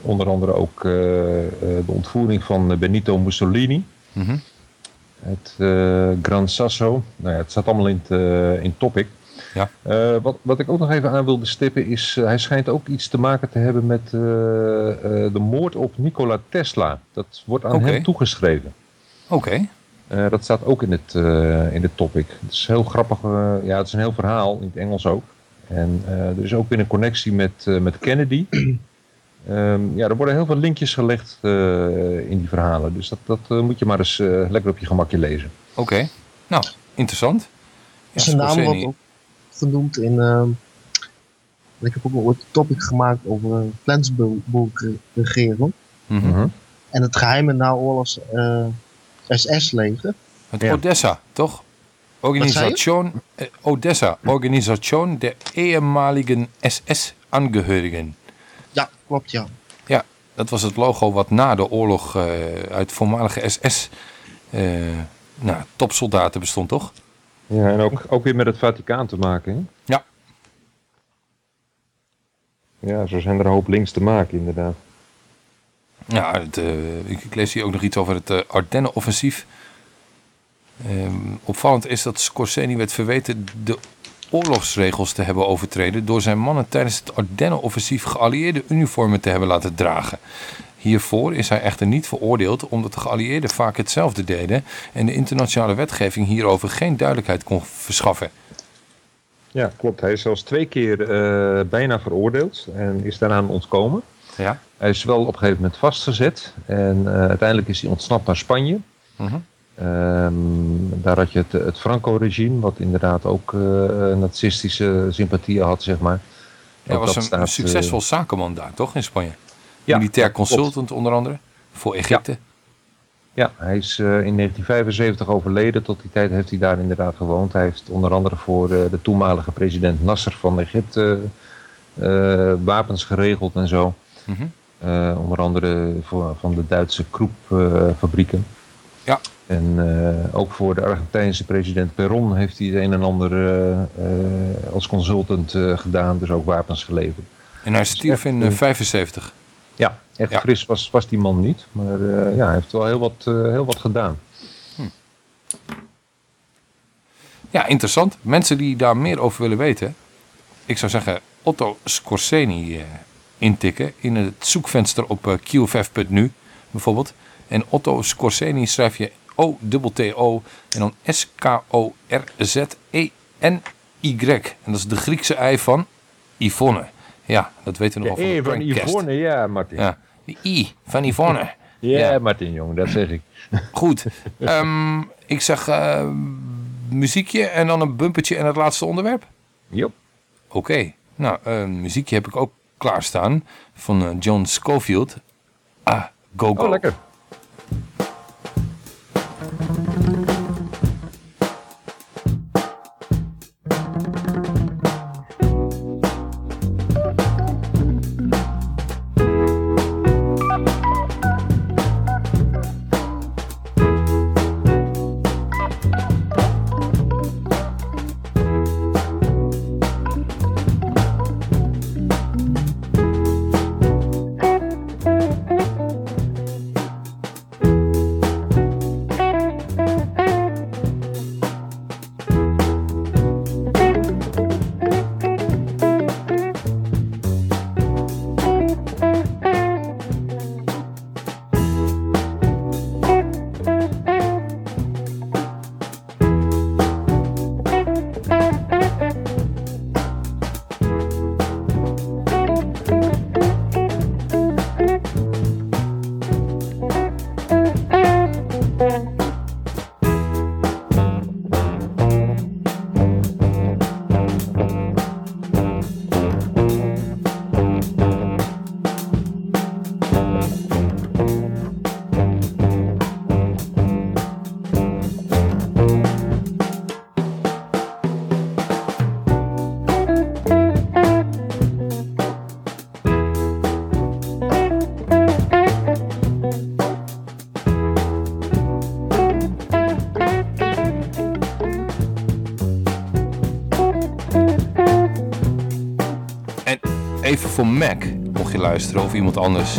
onder andere ook de ontvoering van Benito Mussolini. Mhm. Het Gran Sasso. Nou ja, het staat allemaal in het, in topic. Ja. Eh, wat, wat ik ook nog even aan wilde stippen is, eh, hij schijnt ook iets te maken te hebben met eh, eh, de moord op Nikola Tesla. Dat wordt aan hem toegeschreven. Oké. Eh, dat staat ook in het, eh, in het topic. Het is heel grappig. ja, het is een heel verhaal, in het Engels ook. En eh, er is ook weer een connectie met, eh, met Kennedy. <clears throat> Ehm, ja, er worden heel veel linkjes gelegd eh, in die verhalen. Dus dat, dat moet je maar eens eh, lekker op je gemakje lezen. Oké. Nou, interessant. Ja, Zijn naam wordt ook genoemd in. ehm, ik heb ook ooit een topic gemaakt over een Flensburg-regering. Mhm. En het geheime naoorlogs eh SS-leger. Het Odessa, toch? Organisation, eh, Odessa, Organisation der ehemaligen SS-Angehörigen. Ja, klopt ja. Ja, dat was het logo wat na de oorlog eh, uit voormalige SS eh, nou, topsoldaten bestond, toch? Ja, en ook, ook weer met het Vaticaan te maken. Hè? Ja. Ja, zo zijn er een hoop links te maken, inderdaad. Ja, het, eh, ik, lees hier ook nog iets over het eh, Ardennen-offensief. Ehm, opvallend is dat Scorseni werd verweten de oorlogsregels te hebben overtreden... door zijn mannen tijdens het Ardennen-offensief geallieerde uniformen te hebben laten dragen. Hiervoor is hij echter niet veroordeeld omdat de geallieerden vaak hetzelfde deden... en de internationale wetgeving hierover geen duidelijkheid kon verschaffen. Ja, klopt. Hij is zelfs twee keer eh, bijna veroordeeld en is daaraan ontkomen. Ja. Hij is wel op een gegeven moment vastgezet en eh, uiteindelijk is hij ontsnapt naar Spanje. Mhm. Ehm, daar had je het, het Franco-regime, wat inderdaad ook eh, nazistische sympathieën had, zeg maar. Hij was een, staat, een eh, succesvol zakenman daar, toch, in Spanje? Ja, Militair klopt. consultant onder andere, voor Egypte. Ja, hij is eh, in 1975 overleden. Tot die tijd heeft hij daar inderdaad gewoond. Hij heeft onder andere voor de toenmalige president Nasser van Egypte wapens geregeld en zo. Mhm. Onder andere voor, van de Duitse Kroep-fabrieken. Ja. En eh, ook voor de Argentijnse president Perron heeft hij het een en ander eh, eh, als consultant gedaan. Dus ook wapens geleverd. En hij stierf in eh, eh, 75. Ja, echt Ja. fris was, was die man niet. Maar ja, hij heeft wel heel wat, heel wat gedaan. Ja, interessant. Mensen die daar meer over willen weten. Ik zou zeggen Otto Scorseni intikken in het zoekvenster op eh, qff.nu bijvoorbeeld. En Otto Scorseni schrijf je O-T-T-O en dan S-K-O-R-Z-E-N-Y. En dat is de Griekse I van Yvonne. Ja, dat weten we nog van de E van. Yvonne, ja, Martin. Ja, de I van Yvonne. Ja, Martin, jong, dat zeg ik. <laughs> Goed. Ehm, ik zeg eh, muziekje en dan een bumpertje en het laatste onderwerp. Jop. Oké. Nou, een muziekje heb ik ook klaarstaan van eh, John Scofield. Ah, Go Go. Oh, lekker. Mac, mocht je luisteren of iemand anders.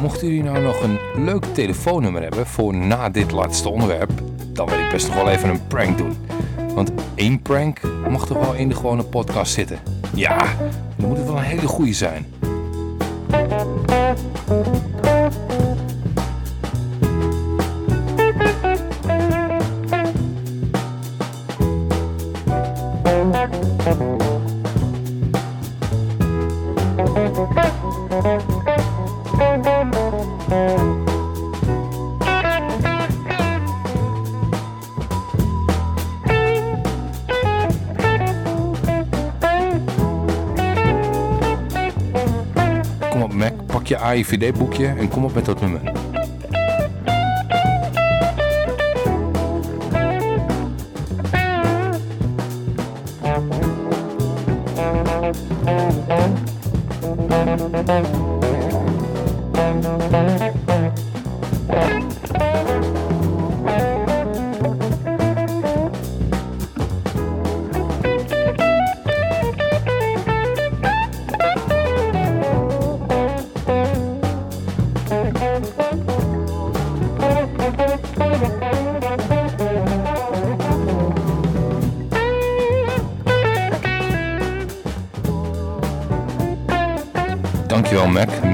Mochten jullie nou nog een leuk telefoonnummer hebben voor na dit laatste onderwerp, dan wil ik best nog wel even een prank doen. Want één prank mag toch wel in de gewone podcast zitten. Ja, dan moet het wel een hele goede zijn. Pak je AIVD boekje en kom op met dat nummer.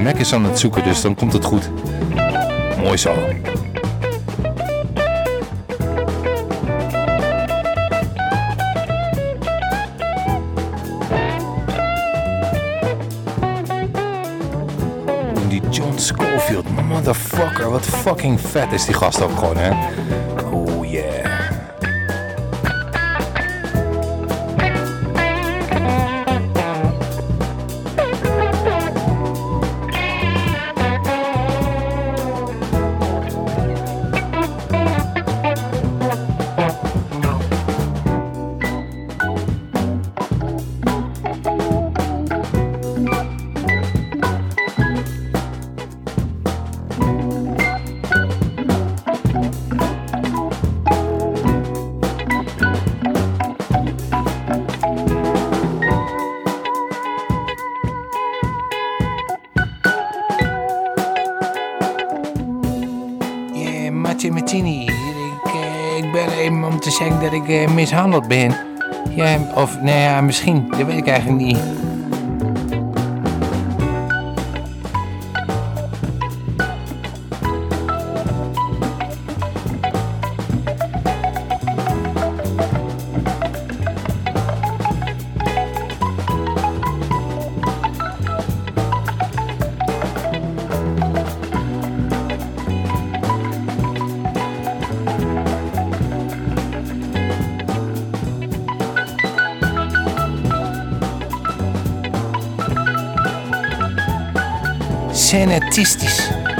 Mac. Is aan het zoeken, dus dan komt het goed. Mooi zo. Die John Scofield, motherfucker, wat fucking vet is die gast ook gewoon, hè? Dat ik eh, mishandeld ben. Ja, of nou ja, misschien. Dat weet ik eigenlijk niet. Sanitistisch.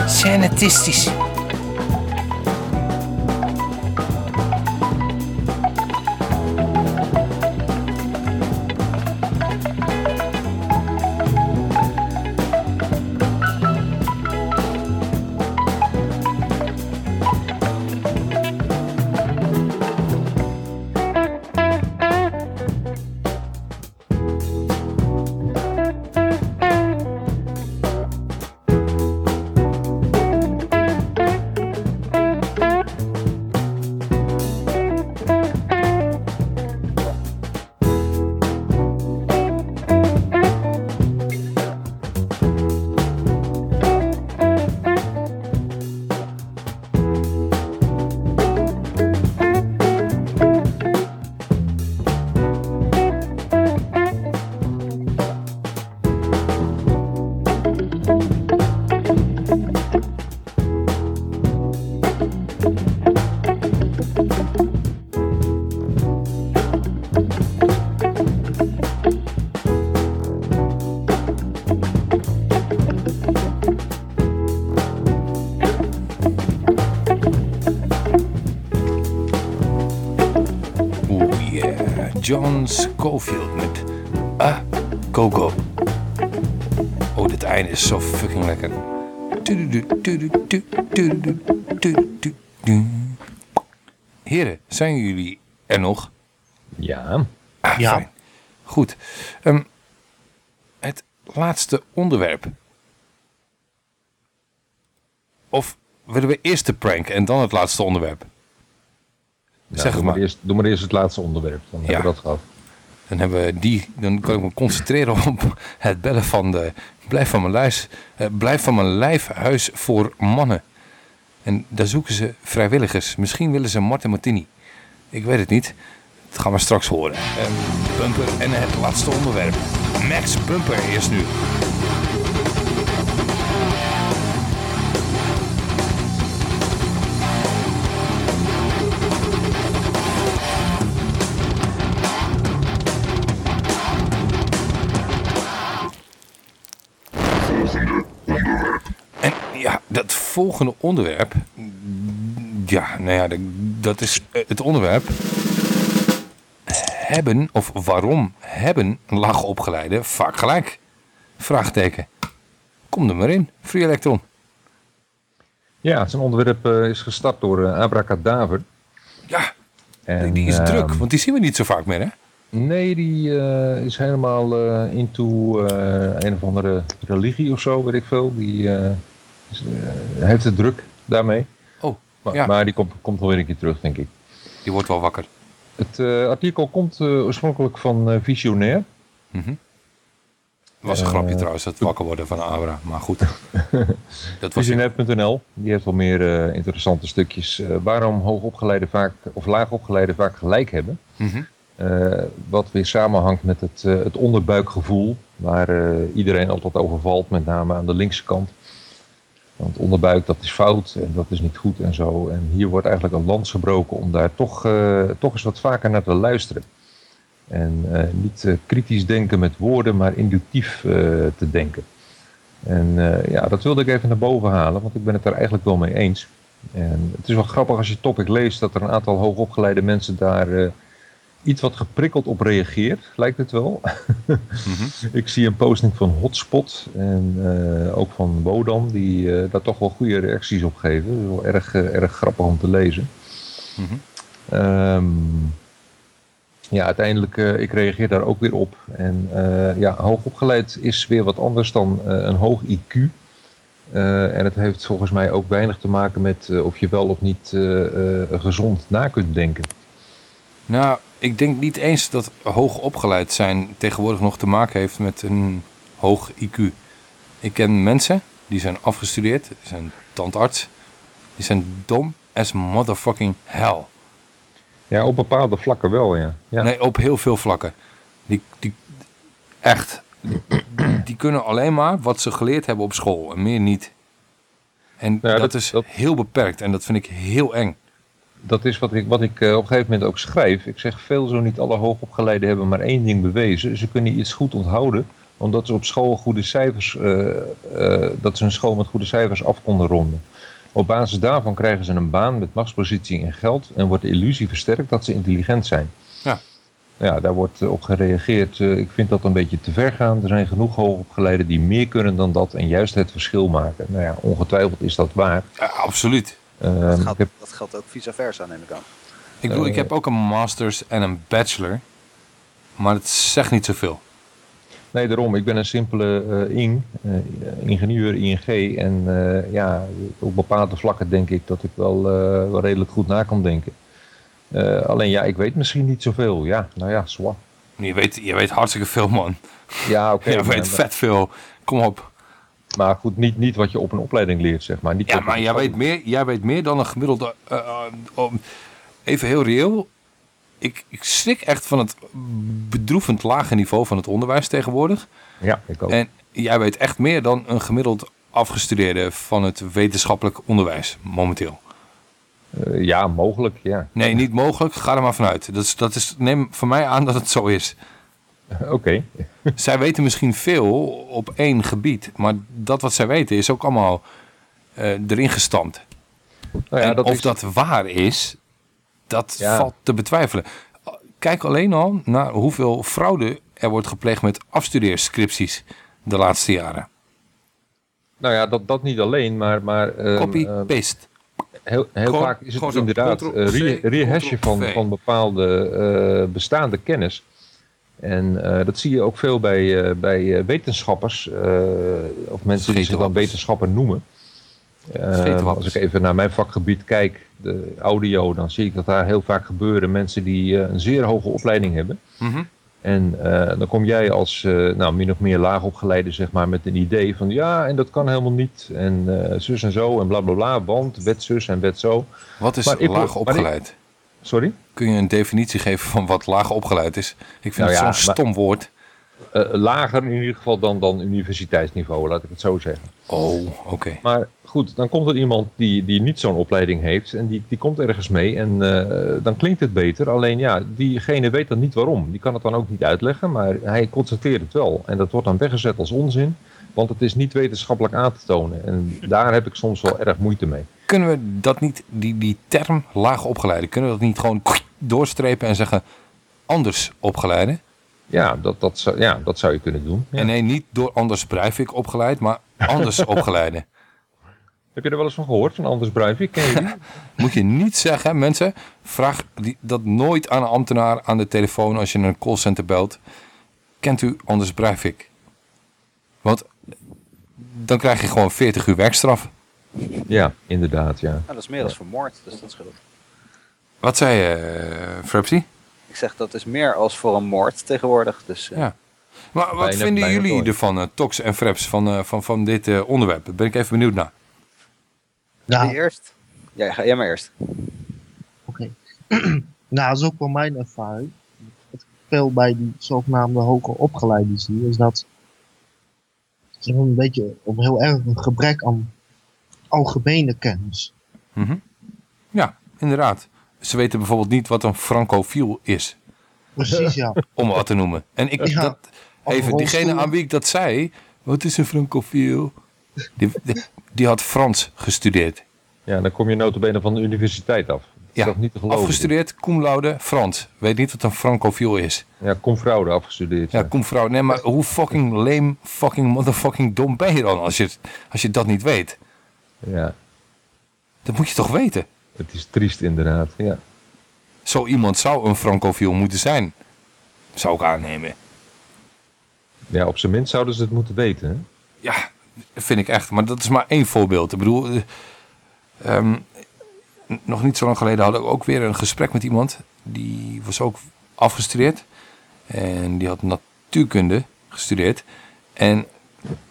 Sanitistisch. John Schofield met Ah Go Go. Oh, dit einde is zo fucking lekker. Heren, zijn jullie er nog? Ja. Ah, Ja. fijn. Goed. Ehm, het laatste onderwerp. Of willen we eerst de prank en dan het laatste onderwerp? Zeg doe, maar maar. eerst, doe maar eerst het laatste onderwerp. Dan hebben we dat gehad. Dan hebben we die, dan kan ik me concentreren op het bellen van de blijf van mijn lijf, eh, blijf van mijn lijf huis voor mannen. En daar zoeken ze vrijwilligers. Misschien willen ze Martin Martini. Ik weet het niet. Dat gaan we straks horen. Ehm, bumper en het laatste onderwerp. Max Bumper eerst nu. Volgende onderwerp. Ja, nou ja, dat is eh, het onderwerp. Hebben of waarom hebben laagopgeleiden vaak gelijk? Vraagteken. Kom er maar in, Free Electron. Ja, zijn onderwerp eh, is gestart door eh, Abracadaver. Ja, En, die is druk, want die zien we niet zo vaak meer, hè? Nee, die is helemaal into een of andere religie of zo, weet ik veel. Die is, eh, heeft het druk daarmee. Oh, maar, ja. maar die komt, komt wel weer een keer terug, denk ik. Die wordt wel wakker. Het eh, artikel komt eh, oorspronkelijk van Visionair. Mhm. was een grapje trouwens, het wakker worden van Abra. Maar goed. <laughs> dat was Visionair.nl, die heeft wel meer interessante stukjes. waarom hoogopgeleiden vaak, of laagopgeleiden vaak gelijk hebben. Mhm. Wat weer samenhangt met het, het onderbuikgevoel, waar iedereen altijd over valt, met name aan de linkse kant. Want onderbuik dat is fout en dat is niet goed en zo. En hier wordt eigenlijk een lans gebroken om daar toch, eh, toch eens wat vaker naar te luisteren. En eh, niet eh, kritisch denken met woorden, maar inductief te denken. En ja, dat wilde ik even naar boven halen, want ik ben het er eigenlijk wel mee eens. En het is wel grappig als je topic leest dat er een aantal hoogopgeleide mensen daar iets wat geprikkeld op reageert, lijkt het wel. <laughs> Ik zie een posting van Hotspot en eh, ook van Wodan, die eh, daar toch wel goede reacties op geven. Dat is wel erg, eh, erg grappig om te lezen. Mhm. Ehm, ja, uiteindelijk, ik reageer daar ook weer op. En ja, hoogopgeleid is weer wat anders dan een hoog IQ. En het heeft volgens mij ook weinig te maken met of je wel of niet gezond na kunt denken. Nou, ik denk niet eens dat hoog opgeleid zijn tegenwoordig nog te maken heeft met een hoog IQ. Ik ken mensen die zijn afgestudeerd, die zijn tandarts, die zijn dom as motherfucking hell. Ja, op bepaalde vlakken wel, ja. ja. Nee, op heel veel vlakken. Die, die, echt, die, kunnen alleen maar wat ze geleerd hebben op school en meer niet. En Ja, dat, dat- is heel beperkt en dat vind ik heel eng. Dat is wat ik, wat ik eh, op een gegeven moment ook schrijf. Ik zeg veel zo niet alle hoogopgeleiden hebben maar één ding bewezen. Ze kunnen iets goed onthouden, Omdat ze op school goede cijfers, eh, eh, dat ze hun school met goede cijfers af konden ronden. Op basis daarvan krijgen ze een baan met machtspositie en geld en wordt de illusie versterkt dat ze intelligent zijn. Ja. Ja, daar wordt op gereageerd. Ik vind dat een beetje te ver gaan. Er zijn genoeg hoogopgeleiden die meer kunnen dan dat en juist het verschil maken. Nou ja, ongetwijfeld is dat waar. Ja, absoluut. Ehm, Dat ik geldt, heb, dat geldt ook vice versa, neem ik aan. Ik bedoel, ik heb ook een masters en een bachelor. Maar het zegt niet zoveel. nee, daarom. Ik ben een simpele eh, ING, eh, ingenieur ING. En eh, ja, op bepaalde vlakken denk ik dat ik wel, eh, wel redelijk goed na kan denken. Eh, alleen ja, ik weet misschien niet zoveel. Ja, nou ja, zwaar. Je weet, je weet hartstikke veel, man. Ja, oké. <laughs> je weet vet veel. Kom op. Maar goed, niet, niet wat je op een opleiding leert, zeg maar. Niet Ja, maar jij weet meer, jij weet meer dan een gemiddelde... eh, eh, even heel reëel. Ik, ik schrik echt van het bedroevend lage niveau van het onderwijs tegenwoordig. Ja, ik ook. En jij weet echt meer dan een gemiddeld afgestudeerde van het wetenschappelijk onderwijs momenteel. Eh, ja, mogelijk, ja. Nee, niet mogelijk. Ga er maar vanuit. Dat is, dat is, neem van mij aan dat het zo is. <laughs> Oké. zij weten misschien veel op één gebied. Maar dat wat zij weten is ook allemaal eh, erin gestampt. Nou ja, dat of is- dat waar is, dat Ja. valt te betwijfelen. Kijk alleen al naar hoeveel fraude er wordt gepleegd met afstudeerscripties de laatste jaren. Nou ja, dat, dat niet alleen, maar... maar ehm, Copy, ehm, paste. Heel, heel vaak is het inderdaad re- rehashen van, van bepaalde eh, bestaande kennis. En eh, dat zie je ook veel bij, eh, bij eh, wetenschappers, of mensen die zich dan wetenschapper noemen. Als ik even naar mijn vakgebied kijk, de audio, dan zie ik dat daar heel vaak gebeuren. Mensen die een zeer hoge opleiding hebben. Mhm. En dan kom jij als nou, min of meer laagopgeleide zeg maar, met een idee van ja, en dat kan helemaal niet. En zus en zo en bla bla bla, want wet zus en wet zo. Wat is Maar laag ik- opgeleid? Sorry? Kun je een definitie geven van wat laag opgeleid is? Ik vind Nou het ja, zo'n stom woord. Eh, lager in ieder geval dan, dan universiteitsniveau, laat ik het zo zeggen. Oh, oké. Maar goed, dan komt er iemand die, die niet zo'n opleiding heeft en die, die komt ergens mee en eh, dan klinkt het beter. Alleen ja, diegene weet dan niet waarom. Die kan het dan ook niet uitleggen, maar hij constateert het wel. En dat wordt dan weggezet als onzin, want het is niet wetenschappelijk aan te tonen. En daar heb ik soms wel erg moeite mee. Kunnen we dat niet, die, die term laag opgeleide, kunnen we dat niet gewoon doorstrepen en zeggen anders opgeleide? Ja, dat, dat, zou, ja, dat zou je kunnen doen. Ja. En nee, niet door Anders Breivik opgeleid, maar anders <laughs> opgeleide. Heb je er wel eens van gehoord, van Anders Breivik? Ken je die? <laughs> Moet je niet zeggen, mensen, vraag die, dat nooit aan een ambtenaar aan de telefoon als je een callcenter belt. Kent u Anders Breivik? Want dan krijg je gewoon 40 uur werkstraf. Ja, inderdaad, ja. Nou, dat is meer dan vermoord, dus dat scheelt. Wat zei je, uh, Frepsy? Ik zeg dat is meer als voor een moord tegenwoordig. Dus, eh, Ja. Maar wat Bijna- vinden bijna jullie ervan, eh, Tox en Freps, van, eh, van, van dit eh, onderwerp? Daar ben ik even benieuwd naar. Ja. Wie eerst? Ja, ga jij maar eerst. <clears throat> Nou, dat is ook wel mijn ervaring. Wat ik veel bij die zogenaamde hoger opgeleiden zie, is dat ze hebben een beetje, of heel erg, een gebrek aan algemene kennis. Mhm. Ja, inderdaad. Ze weten bijvoorbeeld niet wat een francofiel is. Precies, ja. <laughs> Om wat te noemen. En ik, Ja. dat, even, diegene aan wie ik dat zei, wat is een francofiel? Die, die, die had Frans gestudeerd. Ja, dan kom je notabene van de universiteit af. Dat Ja, toch niet te geloven. afgestudeerd, cum laude, Frans. Weet niet wat een francofiel is. Ja, cum fraude afgestudeerd. Ja, cum fraude. Nee, maar hoe fucking lame, fucking motherfucking dom ben je dan als je, als je dat niet weet? Ja, Dat moet je toch weten? het is triest inderdaad. Ja. Zo iemand zou een francofiel moeten zijn. Zou ik aannemen. ja, op zijn minst zouden ze het moeten weten. Hè? Ja, vind ik echt. Maar dat is maar één voorbeeld. Ik bedoel, n- nog niet zo lang geleden hadden we ook weer een gesprek met iemand. Die was ook afgestudeerd. En die had natuurkunde gestudeerd. En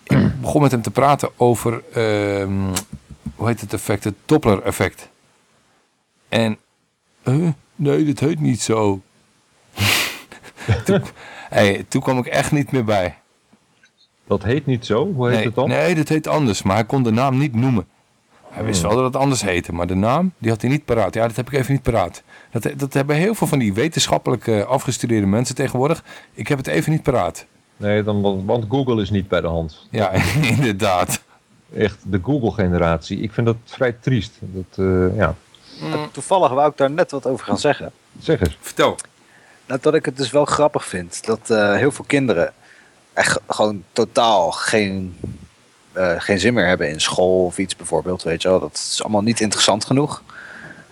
ik begon met hem te praten over, ehm, hoe heet het effect? Het Doppler effect. En, nee, dat heet niet zo. <laughs> toen, hey, toen kwam ik echt niet meer bij. Dat heet niet zo? Hoe heet nee, het dan? Nee, dat heet anders, maar hij kon de naam niet noemen. Hij wist wel dat het anders heette, maar de naam die had hij niet paraat. Ja, dat heb ik even niet paraat. Dat, dat hebben heel veel van die wetenschappelijke afgestudeerde mensen tegenwoordig. Ik heb het even niet paraat. Nee, dan, want, Google is niet bij de hand. Ja, <laughs> inderdaad. Echt de Google-generatie. Ik vind dat vrij triest. Dat, eh, ja. Toevallig wou ik daar net wat over gaan zeggen. Zeg eens. Vertel. Nou, dat ik het dus wel grappig vind dat eh, heel veel kinderen echt ge- gewoon totaal geen, eh, geen zin meer hebben in school of iets bijvoorbeeld, weet je wel. Dat is allemaal niet interessant genoeg.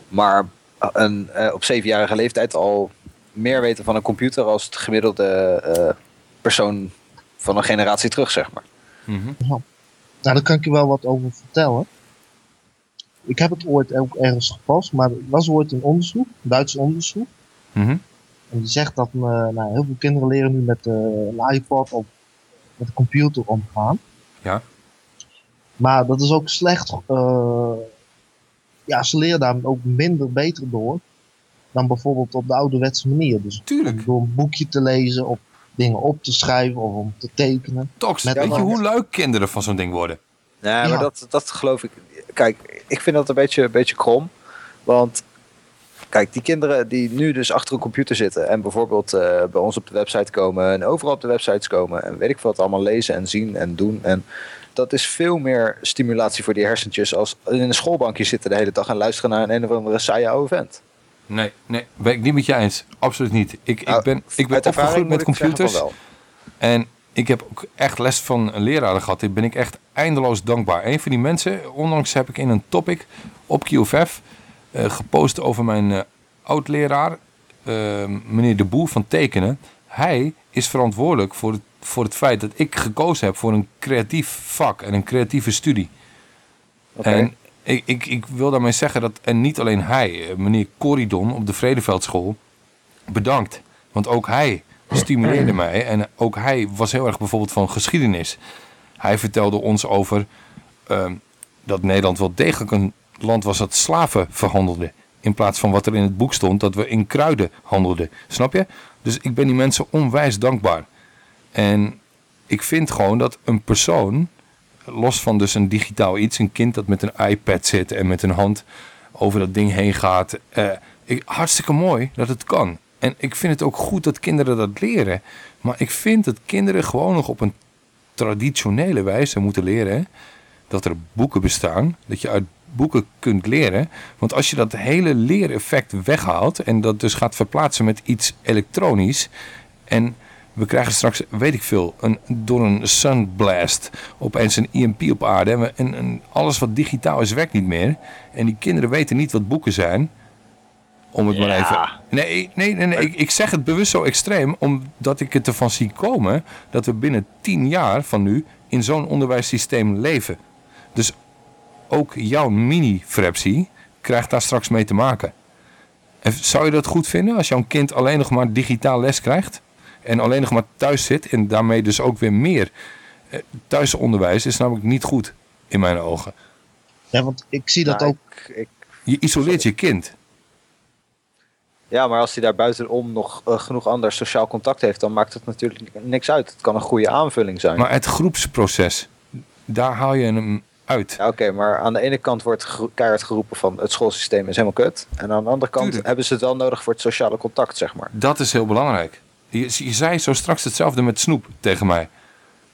Maar een, eh, op zevenjarige leeftijd al meer weten van een computer als het gemiddelde eh, persoon van een generatie terug, zeg maar. Nou, daar kan ik je wel wat over vertellen. Ik heb het ooit ook ergens gepast, maar er was ooit een onderzoek, een Duits onderzoek. Mhm. En die zegt dat eh, nou, heel veel kinderen leren nu met eh, een iPod of met de computer omgaan. Ja. Maar dat is ook slecht. eh, ja, ze leren daar ook minder beter door dan bijvoorbeeld op de ouderwetse manier. Dus Tuurlijk. door een boekje te lezen of dingen op te schrijven of om te tekenen. Tox, Met weet je hoe leuk kinderen van zo'n ding worden? Nee, Ja. maar dat, dat geloof ik. Kijk, ik vind dat een beetje, een beetje krom. Want kijk, die kinderen die nu dus achter een computer zitten en bijvoorbeeld eh, bij ons op de website komen en overal op de websites komen en weet ik wat allemaal lezen en zien en doen. En dat is veel meer stimulatie voor die hersentjes als in een schoolbankje zitten de hele dag en luisteren naar een een of andere saaie oude vent. Nee, nee, ben ik niet met je eens. Absoluut niet. Ik, ik ben, ik ben opgegroeid met computers. En ik heb ook echt les van een leraar gehad. Daar ben ik echt eindeloos dankbaar. Een van die mensen, onlangs heb ik in een topic op QFF eh, gepost over mijn eh, oud-leraar, eh, meneer De Boer van Tekenen. Hij is verantwoordelijk voor het, voor het feit dat ik gekozen heb voor een creatief vak en een creatieve studie. En ik, ik, ik wil daarmee zeggen dat, en niet alleen hij, eh, meneer Corridon op de Vredeveldschool, bedankt. Want ook hij stimuleerde <clears throat> mij en ook hij was heel erg bijvoorbeeld van geschiedenis. Hij vertelde ons over ehm, dat Nederland wel degelijk een land was dat slaven verhandelde. In plaats van wat er in het boek stond, dat we in kruiden handelden. Snap je? Dus ik ben die mensen onwijs dankbaar. En ik vind gewoon dat een persoon, los van dus een digitaal iets, een kind dat met een iPad zit en met een hand over dat ding heen gaat. eh, ik, hartstikke mooi dat het kan. En ik vind het ook goed dat kinderen dat leren. Maar ik vind dat kinderen gewoon nog op een traditionele wijze moeten leren. Dat er boeken bestaan. Dat je uit boeken kunt leren. Want als je dat hele leereffect weghaalt. En dat dus gaat verplaatsen met iets elektronisch. En we krijgen straks, weet ik veel, een, door een sunblast opeens een EMP op aarde. En, we- en, en alles wat digitaal is, werkt niet meer. En die kinderen weten niet wat boeken zijn. Om het maar even. Nee, nee, nee, nee ik, ik zeg het bewust zo extreem, omdat ik het ervan zie komen dat we binnen tien jaar van nu in zo'n onderwijssysteem leven. Dus ook jouw mini-frepsie krijgt daar straks mee te maken. En zou je dat goed vinden als jouw kind alleen nog maar digitaal les krijgt? En alleen nog maar thuis zit en daarmee dus ook weer meer. Eh, Thuisonderwijs is namelijk niet goed in mijn ogen. Ja, want ik zie dat Nou, ook. ik- Je isoleert je kind. Ja, maar als hij daar buitenom nog eh, genoeg ander sociaal contact heeft, dan maakt het natuurlijk niks uit. Het kan een goede aanvulling zijn. Maar het groepsproces, daar haal je hem uit. Ja, oké, maar aan de ene kant wordt gero- keihard geroepen van het schoolsysteem is helemaal kut. En aan de andere kant Tuurlijk. hebben ze het wel nodig voor het sociale contact, zeg maar. Dat is heel belangrijk. Je, je zei zo straks hetzelfde met snoep tegen mij.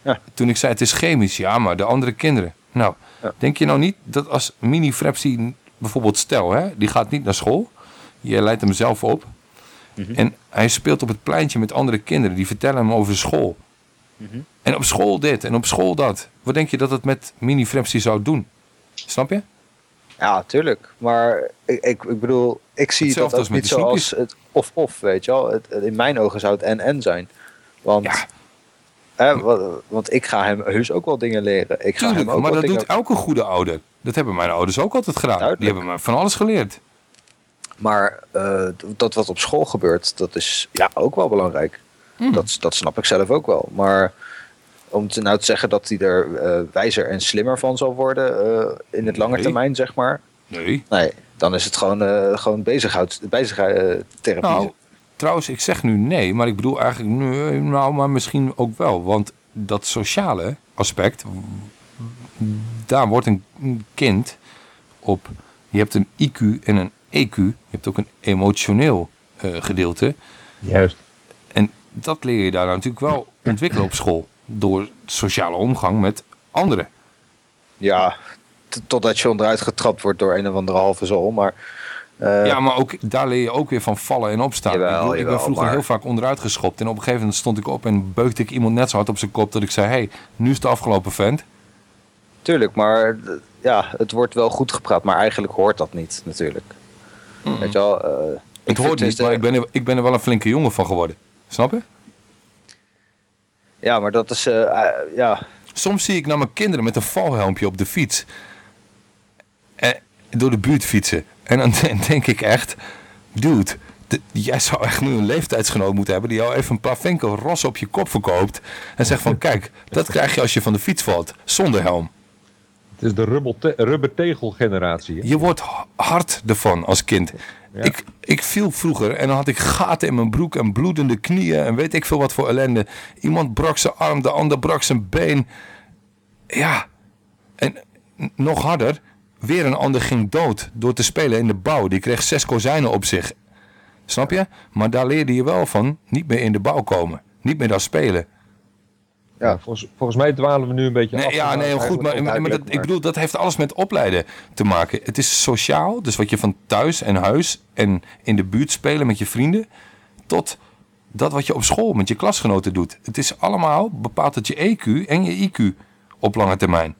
Ja. Toen ik zei het is chemisch, ja, maar de andere kinderen. Nou, denk je nou niet dat als mini-frepsie, bijvoorbeeld stel, hè, die gaat niet naar school. Je leidt hem zelf op. En hij speelt op het pleintje met andere kinderen. Die vertellen hem over school. En op school dit en op school dat. Wat denk je dat het met mini-frepsie zou doen? Snap je? Ja, tuurlijk. Maar ik, ik, ik bedoel, ik zie Hetzelfde dat ook niet zoals het of-of, weet je wel. Het, het- in mijn ogen zou het en-en zijn. Want, hè, wa- want ik ga hem heus ook wel dingen leren. Ik ga Tuurlijk, hem ook maar dat dingen... doet elke goede ouder. Dat hebben mijn ouders ook altijd gedaan. Die hebben me van alles geleerd. Maar eh, dat wat op school gebeurt, dat is ja, ook wel belangrijk. Hmm. Dat, dat snap ik zelf ook wel. Maar om te, nou te zeggen dat hij er eh, wijzer en slimmer van zal worden eh, in het lange Nee. termijn, zeg maar. Nee. Nee, dan is het gewoon, eh gewoon bezigheidstherapie. Nou, trouwens, ik zeg nu nee, maar ik bedoel eigenlijk, nee, nou, maar misschien ook wel. Want dat sociale aspect, daar wordt een een kind op. Je hebt een IQ en een EQ. Je hebt ook een emotioneel eh, gedeelte. Juist. Dat leer je daar natuurlijk wel ontwikkelen op school. Door sociale omgang met anderen. Ja, totdat je onderuit getrapt wordt door een of andere halve zool. Maar, eh, ja, maar ook, daar leer je ook weer van vallen en opstaan. Jawel, ik, bedoel, ik ben vroeger maar- heel vaak onderuit geschopt. En op een gegeven moment stond ik op en beukte ik iemand net zo hard op zijn kop... dat ik zei, hé, hey, nu is het afgelopen, vent. Tuurlijk, maar ja, het wordt wel goed gepraat. Maar eigenlijk hoort dat niet, natuurlijk. Weet je wel? ik Het hoort niet, tenminste- maar ik ben, er, ik ben er wel een flinke jongen van geworden. Snap je? Ja, maar dat is... eh, eh, ja, Soms zie ik naar mijn kinderen met een valhelmpje op de fiets. Eh, door de buurt fietsen. En dan <laughs> denk ik echt... Dude, de- jij zou echt nu een leeftijdsgenoot moeten hebben... die jou even een paar vinkel ros op je kop verkoopt. En zegt van, <laughs> kijk, dat krijg je als je van de fiets valt. Zonder helm. Het is de rubbertegel-generatie. hè? Je wordt hard ervan als kind. Ik, ik viel vroeger en dan had ik gaten in mijn broek en bloedende knieën en weet ik veel wat voor ellende. Iemand brak zijn arm, de ander brak zijn been. Ja, en nog harder, weer een ander ging dood door te spelen in de bouw. Die kreeg zes kozijnen op zich. Snap je? Maar daar leerde je wel van niet meer in de bouw komen. Niet meer daar spelen. Ja, volgens, volgens mij dwalen we nu een beetje Nee, af. ja, nee, goed, maar, maar, maar dat, ik bedoel, dat heeft alles met opleiden te maken. Het is sociaal, dus wat je van thuis en huis en in de buurt spelen met je vrienden, tot dat wat je op school met je klasgenoten doet. Het is allemaal bepaalt het je EQ en je IQ op lange termijn.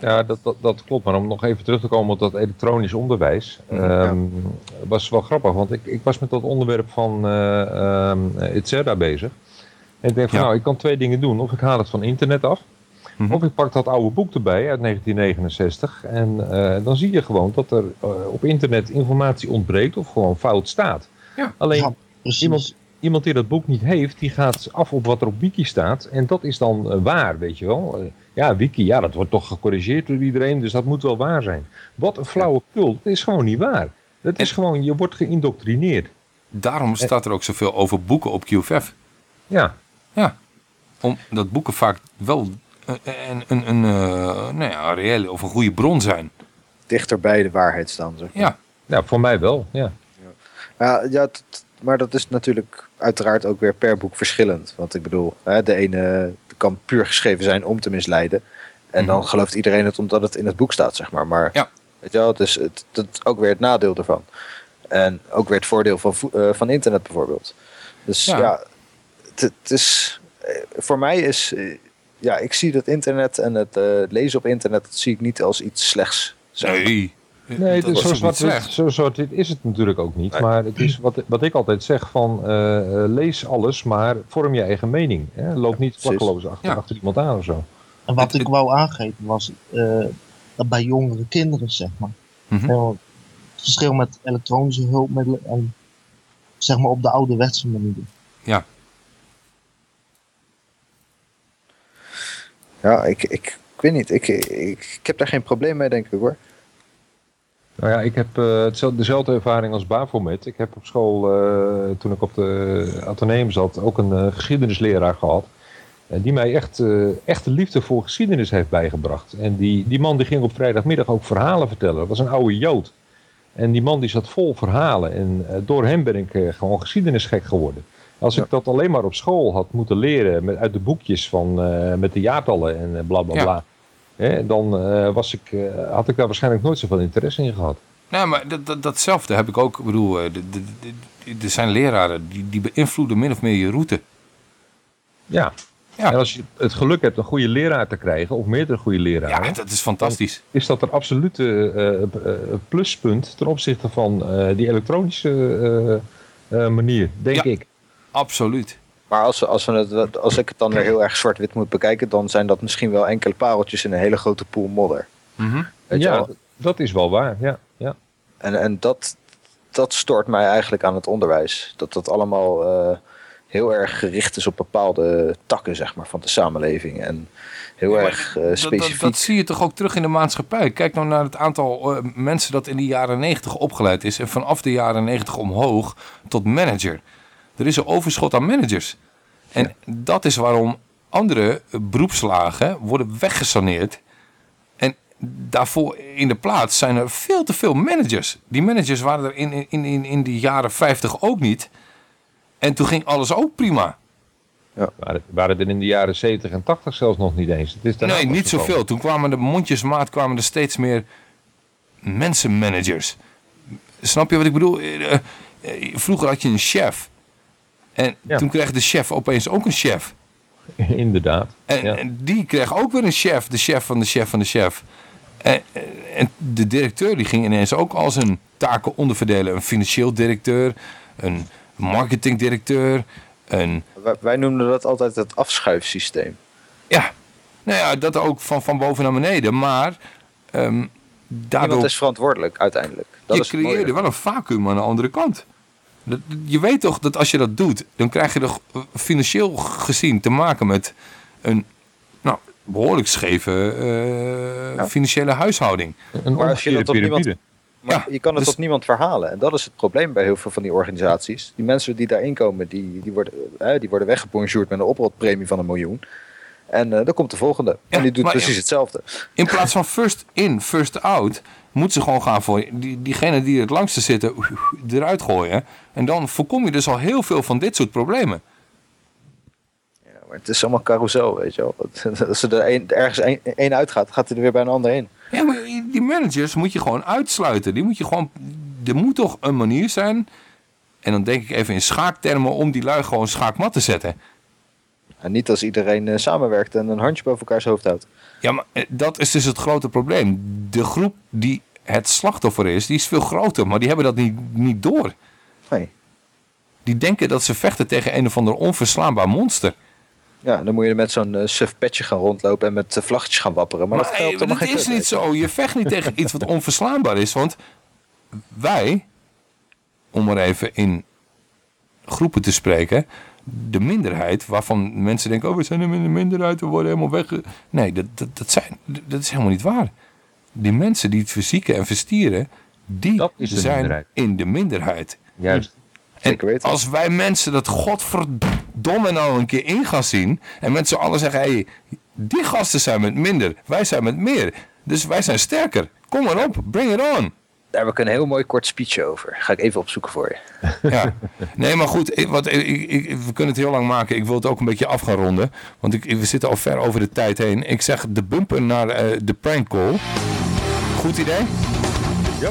Ja, dat, dat, dat klopt. Maar om nog even terug te komen op dat elektronisch onderwijs. ehm, was wel grappig, want ik, ik was met dat onderwerp van ehm Itserda bezig. En ik denk van, Ja. nou, ik kan twee dingen doen. Of ik haal het van internet af. Mhm. Of ik pak dat oude boek erbij uit 1969. En eh, dan zie je gewoon dat er eh, op internet informatie ontbreekt of gewoon fout staat. Ja. Alleen Ja, iemand, iemand die dat boek niet heeft, die gaat af op wat er op wiki staat. En dat is dan eh, waar, weet je wel. Ja, wiki, ja, dat wordt toch gecorrigeerd door iedereen, dus dat moet wel waar zijn. Wat een flauwe cult, dat is gewoon niet waar. Dat is gewoon, je wordt geïndoctrineerd. Daarom staat er ook zoveel over boeken op QFF. Ja, Ja, omdat boeken vaak wel een, een, een, een, eh, nou ja, een reële of een goede bron zijn. dichter bij de waarheid staan. Zeg. maar. Ja, ja voor mij wel, ja. Ja, ja maar dat is natuurlijk uiteraard ook weer per boek verschillend. Want ik bedoel, hè, de ene kan puur geschreven zijn om te misleiden. En dan gelooft iedereen het omdat het in het boek staat, zeg maar. Maar Ja. weet je wel, dus het, dat is ook weer het nadeel ervan. En ook weer het voordeel van, eh, van internet bijvoorbeeld. Dus Ja. ja, het, het is, eh, voor mij is, eh, ja, ik zie dat internet en het eh, lezen op internet, dat zie ik niet als iets slechts. nee. Nee, dat het is is zo zwart, zwart is het natuurlijk ook niet. Maar het is wat, wat ik altijd zeg van lees alles, maar vorm je eigen mening. Hè? Loop niet klakkeloos achter, Ja. achter iemand aan of zo. En wat ik wou aangeven was eh, dat bij jongere kinderen, zeg maar. Mhm. het verschil met elektronische hulpmiddelen en zeg maar op de ouderwetse manier. Ja, Ja, ik, ik, weet niet. Ik, ik, heb daar geen probleem mee, denk ik hoor. Nou ja, ik heb eh, dezelfde ervaring als Bafomet. Ik heb op school, eh, toen ik op de ateneum zat, ook een eh, geschiedenisleraar gehad. En die mij echt, echt de liefde voor geschiedenis heeft bijgebracht. En die, die man die ging op vrijdagmiddag ook verhalen vertellen. Dat was een oude Jood. En die man die zat vol verhalen. En door hem ben ik gewoon geschiedenisgek geworden. Als ik dat alleen maar op school had moeten leren met, uit de boekjes van, eh, met de jaartallen en eh, bla bla Ja. bla. Hè, dan eh, was ik, had ik daar waarschijnlijk nooit zoveel interesse in gehad. Nee, maar dat, dat, datzelfde heb ik ook. Ik bedoel, er zijn leraren die, die beïnvloeden min of meer je route. Ja. En als je het geluk hebt een goede leraar te krijgen, of meerdere goede leraren. Ja, dat is fantastisch. Is dat een absolute pluspunt ten opzichte van die elektronische manier, denk ik. Absoluut. Maar als, we, als, we het, als ik het dan weer heel erg zwart-wit moet bekijken, dan zijn dat misschien wel enkele pareltjes in een hele grote pool modder. Weet je Ja, dat is wel waar. Ja, ja. En, en dat, dat stoort mij eigenlijk aan het onderwijs. Dat dat allemaal eh, heel erg gericht is op bepaalde takken zeg maar, van de samenleving. En heel erg eh, Dat, dat, specifiek. dat zie je toch ook terug in de maatschappij. Kijk nou naar het aantal eh, mensen dat in de jaren 90 opgeleid is. En vanaf de jaren 90 omhoog tot manager. Er is een overschot aan managers. En dat is waarom andere beroepslagen worden weggesaneerd. En daarvoor in de plaats zijn er veel te veel managers. Die managers waren er in, in, in, in de jaren 50 ook niet. En toen ging alles ook prima. Waren, waren er in de jaren 70 en 80 zelfs nog niet eens. Het is Nee, niet gekomen. zoveel. Toen kwamen de mondjesmaat kwamen er steeds meer mensenmanagers. Snap je wat ik bedoel? Eh, eh, Vroeger had je een chef. En toen kreeg de chef opeens ook een chef. <laughs> Inderdaad. En, en die kreeg ook weer een chef. De chef van de chef van de chef. En, en de directeur die ging ineens ook al zijn taken onderverdelen. Een financieel directeur, een marketingdirecteur, een... Wij, wij noemden dat altijd het afschuifsysteem. Ja, nou ja, dat ook van, van boven naar beneden. Maar ehm daardoor... Iemand is verantwoordelijk uiteindelijk. Dat je is creëerde wel een vacuüm aan de andere kant. Je weet toch dat als je dat doet, dan krijg je er financieel gezien te maken met een nou, behoorlijk scheve eh, financiële huishouding. maar als je dat op niemand, maar je kan het dus- op niemand verhalen. En dat is het probleem bij heel veel van die organisaties. Die mensen die daarin komen, die, die, worden, eh, die worden weggebonjourd met een oprotpremie van een miljoen. En eh dan komt de volgende. en die doet precies hetzelfde. In plaats van first in, first out, moeten ze gewoon gaan voor die, diegene die het langste zitten eruit gooien. En dan voorkom je dus al heel veel van dit soort problemen. Ja, maar het is allemaal carousel, weet je wel. Als <laughs> er een, ergens één uitgaat, gaat hij er weer bij een ander heen. Ja, maar die managers moet je gewoon uitsluiten. Die moet je gewoon, er moet toch een manier zijn. En dan denk ik even in schaaktermen om die lui gewoon schaakmat te zetten. En niet als iedereen eh, samenwerkt en een handje boven elkaars hoofd houdt. Ja, maar eh, dat is dus het grote probleem. De groep die het slachtoffer is, die is veel groter. Maar die hebben dat niet, niet door. Nee. Die denken dat ze vechten tegen een of ander onverslaanbaar monster. Ja, dan moet je met zo'n eh, suf petje gaan rondlopen en met eh, vlaggetjes gaan wapperen. Maar, Maar, dat eh, maar geen is niet zo. Je vecht niet tegen iets wat onverslaanbaar is. Want wij, om maar even in groepen te spreken, de minderheid waarvan mensen denken, oh we zijn een minderheid, we worden helemaal weg. Nee, dat, dat, dat, zijn, dat is helemaal niet waar. Die mensen die het verzieken en verstieren, die zijn minderheid. in de minderheid. Juist. En als wij mensen dat godverdomme nou een keer in gaan zien. En mensen allen zeggen, hé, hey, die gasten zijn met minder. Wij zijn met meer. Dus wij zijn sterker. Kom maar op, bring it on. Daar heb ik een heel mooi kort speech over. Ga ik even opzoeken voor je. <laughs> Ja, nee, maar goed, ik, wat, ik, ik- we kunnen het heel lang maken. Ik wil het ook een beetje af gaan ronden. Want ik, we zitten al ver over de tijd heen. Ik zeg de bumper naar eh, de prank call. Goed idee? Ja.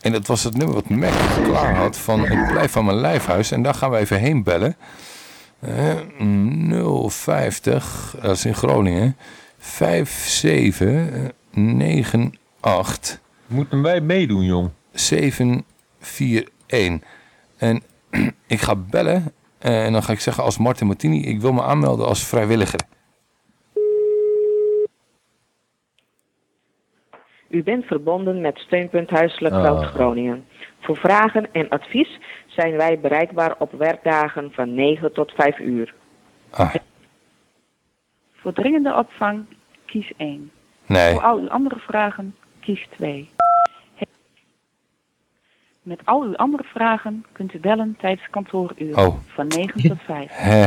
En dat was het nummer wat Mac klaar had van Ik blijf van mijn lijfhuis. En daar gaan we even heen bellen. Eh, 050, dat is in Groningen. 5798 Moeten wij meedoen, jong? 741. En <clears throat> ik ga bellen. En dan ga ik zeggen als Martin Martini, ik wil me aanmelden als vrijwilliger. U bent verbonden met Steunpunt Huiselijk Ah. Geweld Groningen. Voor vragen en advies zijn wij bereikbaar op werkdagen van 9 tot 5 uur. Ah, Voor dringende opvang, kies 1. Nee. Voor al uw andere vragen, kies 2. Met al uw andere vragen kunt u bellen tijdens kantooruren Oh. van 9 tot 5. <laughs> Hè.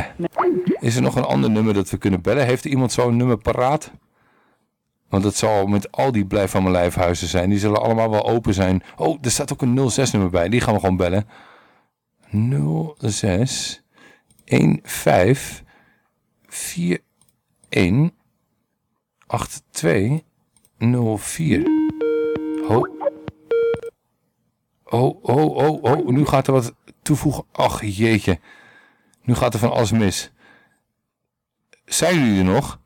Is er nog een ander nummer dat we kunnen bellen? Heeft iemand zo'n nummer paraat? Want het zal met al die blijf van mijn lijfhuizen zijn. Die zullen allemaal wel open zijn. Oh, er staat ook een 06 nummer bij. Die gaan we gewoon bellen. 06 15 41 82 04. Ho. Oh, oh, oh, oh. Nu gaat er wat toevoegen. Ach, jeetje. Nu gaat er van alles mis. Zijn jullie er nog?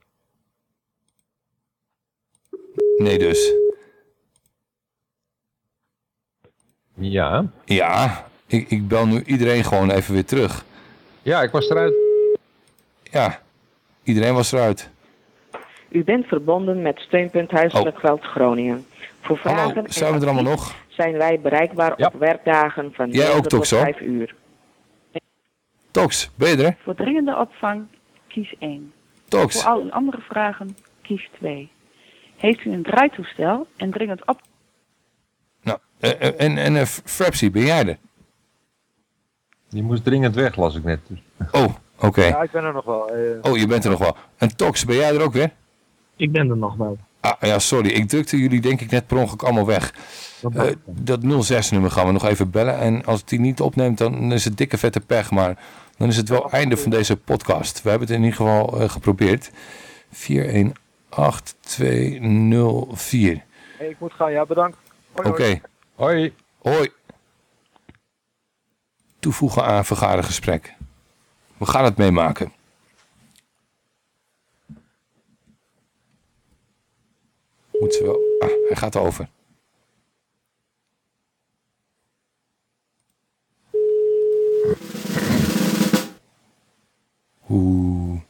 Nee dus. Ja. Ja, ik, ik bel nu iedereen gewoon even weer terug. Ja, ik was eruit. Ja, iedereen was eruit. U bent verbonden met Steunpunt Huiselijk Geweld Groningen. Voor vragen Hallo, en zijn we er allemaal nog? zijn wij bereikbaar op werkdagen van Jij 9 ook, tot Tox, hoor. 5 uur. Tox, ben je er? Voor dringende opvang, kies 1. Tox. Voor al uw andere vragen, kies 2. Heeft u een draaitoestel en dringend op... Nou, eh, eh, en, en eh, Frapsy, ben jij er? Die moest dringend weg, las ik net. Oh, Oké. Ja, ik ben er nog wel. Oh, je bent er nog wel. En Tox, ben jij er ook weer? Ik ben er nog wel. Ah, ja, sorry. Ik drukte jullie denk ik net per ongeluk allemaal weg. Eh, dat 06-nummer gaan we nog even bellen. En als het die niet opneemt, dan is het dikke vette pech. Maar dan is het wel einde van deze podcast. We hebben het in ieder geval eh, geprobeerd. 418204. Hey, ik moet gaan, ja, bedankt. Oké. hoi. Hoi. Hoi. Toevoegen aan vergadergesprek. We gaan het meemaken. Moet ze wel... Ah, hij gaat over. Oeh.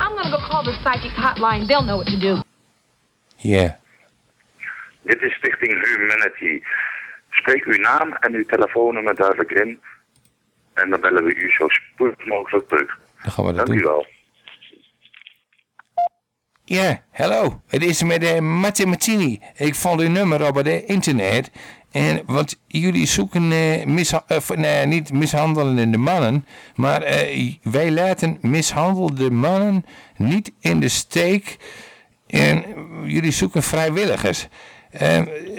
I'm gonna go call the psychic hotline. They'll know what to do. Ja. Dit is Stichting Humanity. Spreek uw naam en uw telefoonnummer duidelijk in. En dan bellen we u zo spoedig mogelijk terug. Dan gaan we dat Dank u doen. wel. Ja, hallo. Het is met de Mathematini. Ik vond uw nummer op het eh, internet. En want jullie zoeken eh, misha- eh, v- nee, niet mishandelende mannen, maar eh, wij laten mishandelde mannen niet in de steek. En jullie zoeken vrijwilligers. Eh,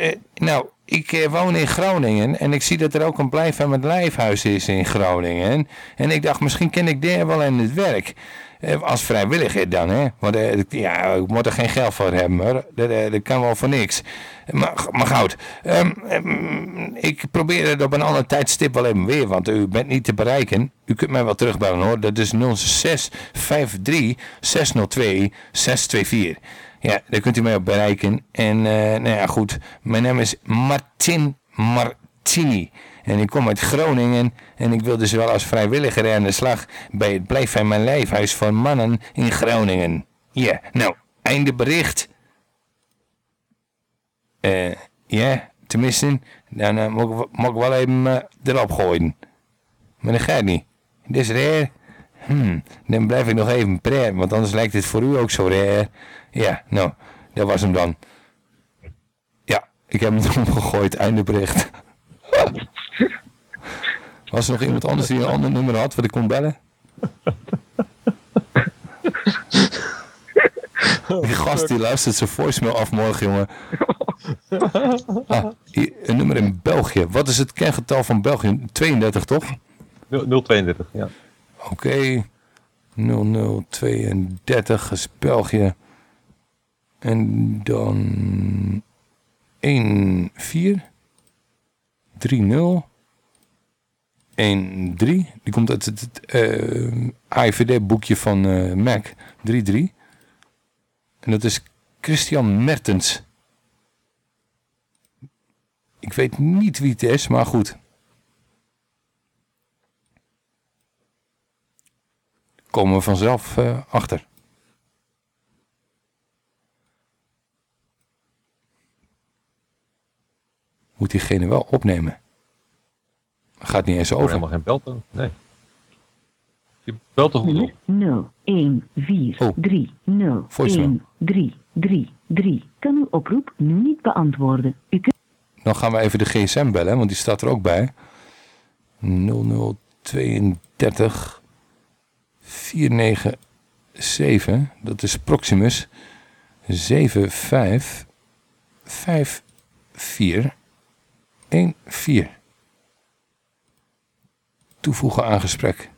eh, nou, ik eh, woon in Groningen en ik zie dat er ook een blijf van het lijfhuis is in Groningen. En ik dacht, misschien ken ik daar wel in het werk. Eh, als vrijwilliger dan, hè. Want eh, ja, ik moet er geen geld voor hebben, hoor. Dat, kan wel voor niks. Maar, maar ehm, ehm, ik probeer het op een ander tijdstip wel even weer, want u bent niet te bereiken. U kunt mij wel terugbellen, hoor. Dat is 0653 602 624. Ja, daar kunt u mij op bereiken. En, eh, nou ja, goed. Mijn naam is Martin Martini. En ik kom uit Groningen en ik wil dus wel als vrijwilliger aan de slag bij het Blijf van mijn Lijfhuis voor mannen in Groningen. Ja, nou, einde bericht. Eh, ja, tenminste, dan eh, moet, ik, wel even eh, erop gooien. Maar dat gaat niet. Dit is raar. Hmm, dan blijf ik nog even praten, want anders lijkt het voor u ook zo raar. Ja, nou, dat was hem dan. Ja, ik heb hem <laughs> omgegooid, einde bericht. <laughs> Was er nog iemand anders die een ander nummer had wat ik kon bellen? <laughs> Die gast die luistert zijn voicemail af morgen, jongen. Ah, hier, een nummer in België. Wat is het kengetal van België? 32, toch? 032, ja. Oké. 0032 is België. En dan 14 30 13. Die komt uit het, het eh, AIVD-boekje van eh, Mac. 33. En dat is Christian Mertens. Ik weet niet wie het is, maar goed. Komen we vanzelf eh, achter. Moet diegene wel opnemen. Gaat niet eens over. helemaal geen beltoon. Nee. Je belt toch goed op? 0, 1, 4, 3, 0, Voicemail. 1, 3, 3, 3. Kan uw oproep nu niet beantwoorden. U kunt... Dan gaan we even de gsm bellen, want die staat er ook bij. 0032 497, dat is Proximus 75 54 14. Toevoegen aan gesprek.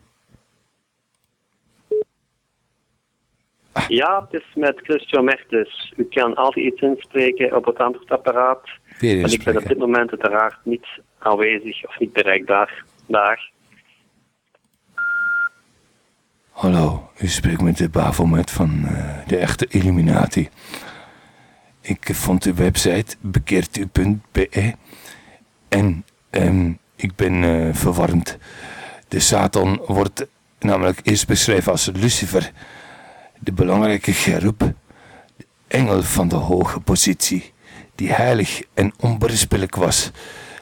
Ja, het is met Christian Mertens. U kan altijd iets inspreken op het antwoordapparaat. Want ik ben op dit moment uiteraard niet aanwezig of niet bereikbaar daar. Hallo, u spreekt met de Bafelmet van eh, de echte Illuminati. Ik vond de website bekeertu.be en ehm, ik ben eh, verwarmd. De Satan wordt namelijk eerst beschreven als Lucifer, de belangrijke cherub, de engel van de hoge positie, die heilig en onberispelijk was.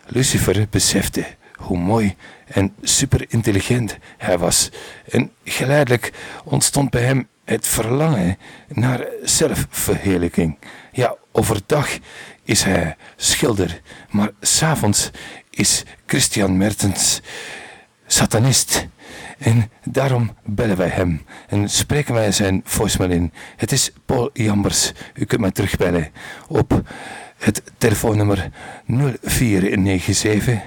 Lucifer besefte hoe mooi en superintelligent hij was. En geleidelijk ontstond bij hem het verlangen naar zelfverheerlijking. Ja, overdag is hij schilder, maar s'avonds is Christian Mertens satanist. En daarom bellen wij hem en spreken wij zijn voicemail in. Het is Paul Jambers. U kunt mij terugbellen op het telefoonnummer 0497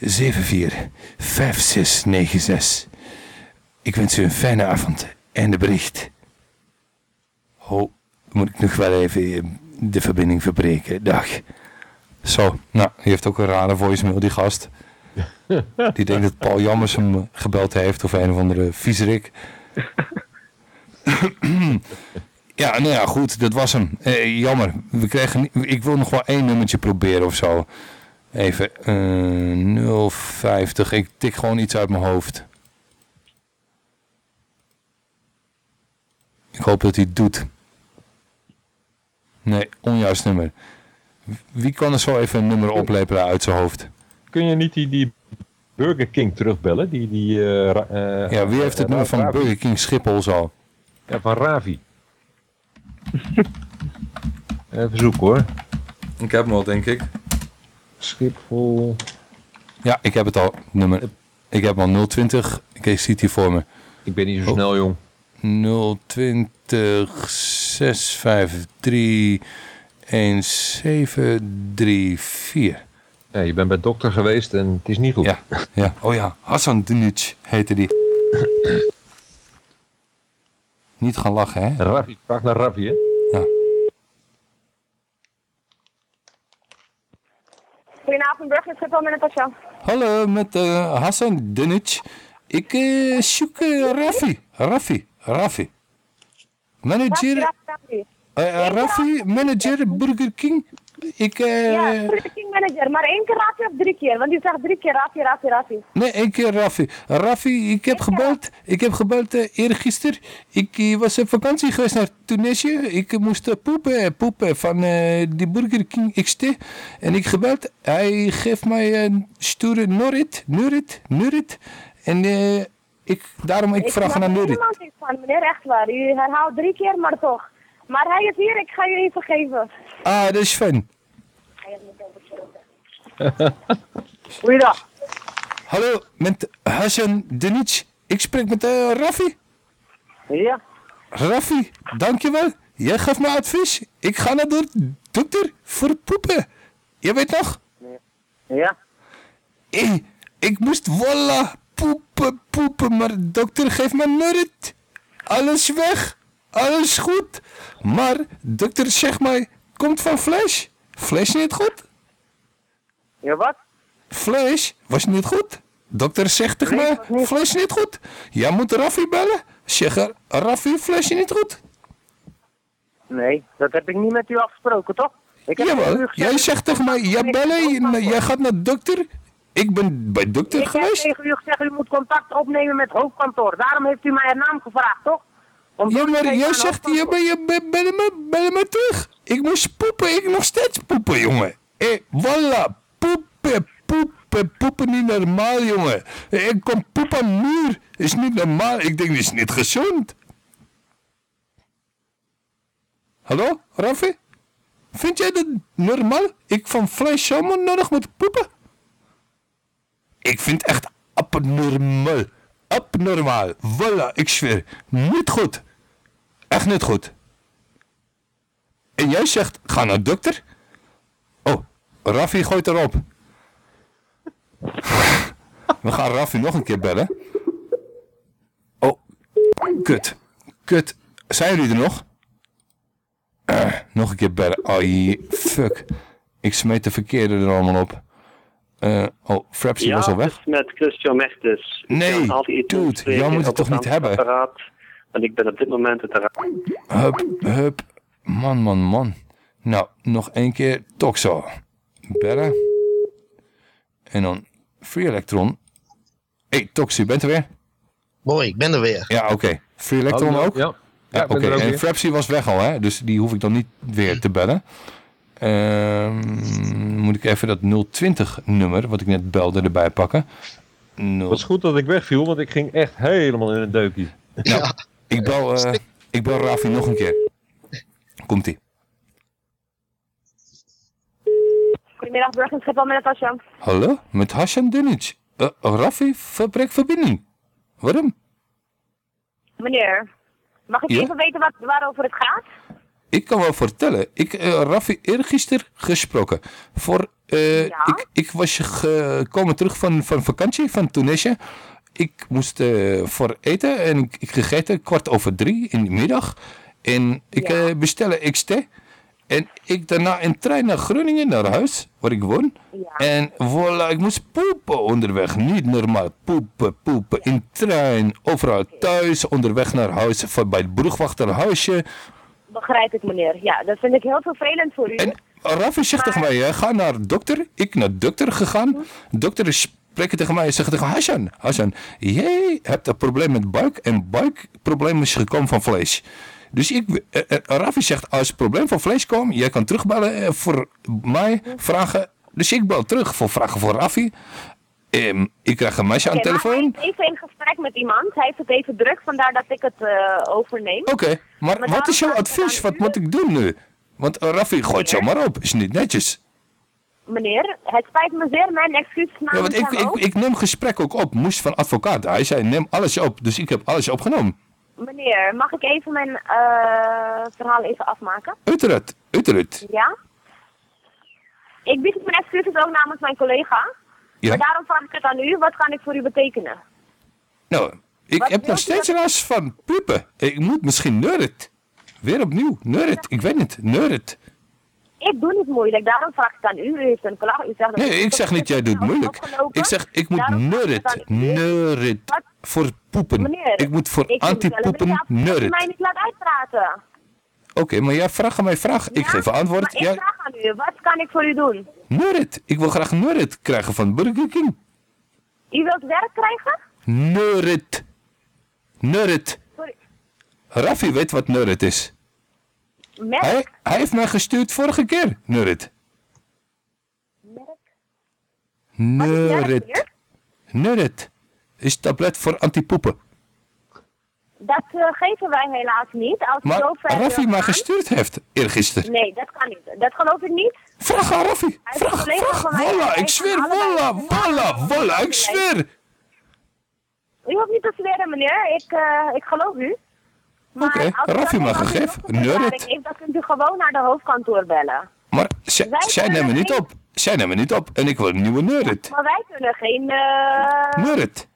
745696. Ik wens u een fijne avond en de bericht. Ho, moet ik nog wel even eh, de verbinding verbreken. Dag. Zo, nou, die heeft ook een rare voicemail, die gast. <laughs> Die denkt dat Paul Jammers hem eh, gebeld heeft of een of andere viezerik. <clears throat> ja, nou ja, goed, dat was hem. Eh, jammer, we kregen, ik wil nog wel één nummertje proberen of zo. Even, eh 050, ik tik gewoon iets uit mijn hoofd. Ik hoop dat hij het doet. Nee, onjuist nummer. Wie kan er zo even een nummer oplepelen uit zijn hoofd? Kun je niet die, die Burger King terugbellen? Die, die, eh, eh, Ja, wie heeft het nummer van Ravi? Burger King Schiphol zo? Ja, van Ravi. <laughs> Even zoeken hoor. Ik heb hem al, denk ik. Schiphol. Ja, ik heb het al. Nummer. Ik heb al 020. Ik zie het hier voor me. Ik ben niet zo snel, jong. 020 653 1734. Ja, je bent bij dokter geweest en het is niet goed. Ja, ja. oh ja. Hassan Dinic heette die. Niet gaan lachen, hè? Ravi, vraag naar Ravi, hè? Ja. Goedenavond, Burger Schiphol met Natasja. Hallo, met eh, Hassan Dinic. Ik eh, zoek eh, Rafi. Rafi. Rafi. Manager. Rafi, Rafi. eh, Rafi, manager Burger King. Ik, eh, Ja, Burger King manager, maar één keer Rafi of drie keer? Want die zegt drie keer Rafi, Rafi, Rafi. Nee, één keer Raffi. Raffi, ik heb gebeld. Ik heb gebeld eh, eergisteren. Ik eh, was op vakantie geweest naar Tunesië. Ik eh, moest eh, poepen, poepen van eh, die Burger King XT. En ik gebeld. Hij geeft mij een stoere Norrit, Nurit, Nurit. En eh, ik, daarom ik, vraag snap naar er Nurit. helemaal niks van, meneer, echt waar. U herhaalt drie keer, maar toch. Maar hij is hier, ik ga u even geven. Ah, dat is fijn. <laughs> Goeiedag. Hallo, met Hassan Dinic. Ik spreek met eh, Raffi. Ja. Raffi, dankjewel. Jij gaf me advies. Ik ga naar de dokter voor poepen. Je weet nog? Ja. Hé, ik moest voila poepen, poepen, maar de dokter geeft me nurrit. Alles weg, alles goed. Maar dokter zegt mij, komt van vlees. Vlees niet goed? Ja, wat? Vlees was niet goed. Dokter zegt tegen mij, vlees niet goed. Jij moet Raffi bellen. Zeg, Raffi, vlees niet goed. Nee, dat heb ik niet met u afgesproken, toch? Ik heb Jawel, jij zegt tegen mij, jij bellen, jij gaat naar de dokter. Ik ben bij dokter Ik heb geweest. tegen u gezegd, u moet contact opnemen met hoofdkantoor. Daarom heeft u mij een naam gevraagd, toch? Ja, maar jij zegt, je bel, je bel me, bel me terug. Ik moest poepen, ik nog steeds poepen, jongen. Eh, voilà, poepen, poepen, poepen, niet normaal, jongen. Eh, Ik kom poepen aan muur, is niet normaal. Ik denk, dit is niet gezond. Hallo, Raffi? Vind jij dat normaal? Ik van vlees zomaar nodig moet poepen? Ik vind echt abnormaal. Abnormaal. Voilà, ik zweer. Niet goed. Echt niet goed. En jij zegt, ga naar de dokter? Oh, Raffi gooit erop. <laughs> We gaan Raffi nog een keer bellen. Oh, kut. Kut. Zijn jullie er nog? Eh, nog een keer bellen. Oh, fuck. Ik smeet de verkeerde er allemaal op. Eh, oh, Frapsy ja, was al het weg. is met Christian Mertens. Nee, dude, jij moet het toch niet hebben? apparaat, Want ik ben op dit moment het. Hup, hup. Man, man, man. Nou, nog één keer Toxo. Bellen. En dan Free Electron. hey, Toxo, je bent er weer? Mooi, ik ben er weer. Ja, oké. Free Electron Hallo, ook? ja. Ja, oké. En. Frapsy was weg al, hè? Dus die hoef ik dan niet weer te bellen. Ehm, moet ik even dat 020 nummer, wat ik net belde, erbij pakken. Het was goed dat ik wegviel, want ik ging echt helemaal in een deukje. Nou, ik bel, eh, Ik bel Rafi nog een keer. Komt-ie. Goedemiddag, Burger Schiphol met Natasja. Hallo, met Hassan Dunic. Uh, Rafi, verbreek verbinding. Waarom? Meneer, mag ik Ja? even weten wat, waarover het gaat? Ik kan wel vertellen. Ik uh, Rafi eergisteren gesproken. Voor, eh, ik, ik was gekomen terug van, van vakantie van Tunesië. Ik moest eh, voor eten en ik, ik gegeten kwart over drie in de middag. En ik eh bestelde XT. En ik daarna een trein naar Groningen, naar huis, waar ik woon. En voilà, ik moest poepen onderweg. Niet normaal. Poepen, poepen. In trein, overal thuis, onderweg naar huis, bij het brugwachterhuisje. Begrijp ik, meneer. Ja, dat vind ik heel vervelend voor u. Rafi zegt tegen mij, ga naar de dokter. Ik naar de dokter gegaan. De dokter spreekt tegen mij en zegt tegen Hassan, Hassan, jij hebt een probleem met buik en buikprobleem is gekomen van vlees. Dus ik, eh, eh, Rafi zegt, als het probleem van vlees komt, jij kan terugbellen eh, voor mij, vragen. Dus ik bel terug voor vragen voor Rafi. Ehm, ik krijg een meisje aan de maar telefoon. is even in gesprek met iemand. Hij heeft het even druk, vandaar dat ik het eh, overneem. Oké, maar wat is jouw advies? Wat moet ik doen nu? Want eh, Rafi gooit zomaar op, is niet netjes. Meneer, het spijt me zeer, mijn excuses Ja, want ik, ik, ik neem gesprek ook op, moest van advocaat. Hij zei, neem alles op, dus ik heb alles opgenomen. Meneer, mag ik even mijn eh, verhaal even afmaken? Uiteraard, uiteraard. Ja? Ik bied mijn excuses ook namens mijn collega. Ja. Maar daarom vraag ik het aan u. Wat kan ik voor u betekenen? Nou, ik heb nog steeds last van pupen. Ik moet misschien nerd. Weer opnieuw, nerd. Ik weet niet, nerd. Ik doe niet moeilijk, daarom vraag ik het aan u. U heeft een klacht. U zegt dat Nee, ik zeg niet, jij doet moeilijk. Ik zeg, ik moet nerd, nerd. Voor poepen. Meneer, Ik moet voor ik het antipoepen nerd. mij niet laat uitpraten. Oké, maar jij vraagt aan mij vraag. Ik geef antwoord. Maar ik Jij, vraag aan u, wat kan ik voor u doen? nerd. Ik wil graag nerd krijgen van Burger King. U wilt werk krijgen? Nerd. Nerd. Sorry. Raffi weet wat nerd is. Merk? Hij, hij heeft mij gestuurd vorige keer, nerd. Nerd. Nerd. Is tablet voor antipoepen. Dat eh, geven wij helaas niet. Als Maar Raffi gaan- gestuurd heeft, eergisteren. Nee, dat kan niet. Dat geloof ik niet. Vraag aan Raffi. Voilà, Wij ik zweer, voilà, voilà, voilà, ik zweer. U hoeft niet te zweren, meneer. Ik, eh, ik geloof u. Maar Oké, u Raffi dat u gegeven. Nerd. dan kunt u gewoon naar de hoofdkantoor bellen. Maar zij, zij nemen niet op. Zij nemen niet op. En ik wil een nieuwe nerd. Maar wij kunnen geen eh, Nerd.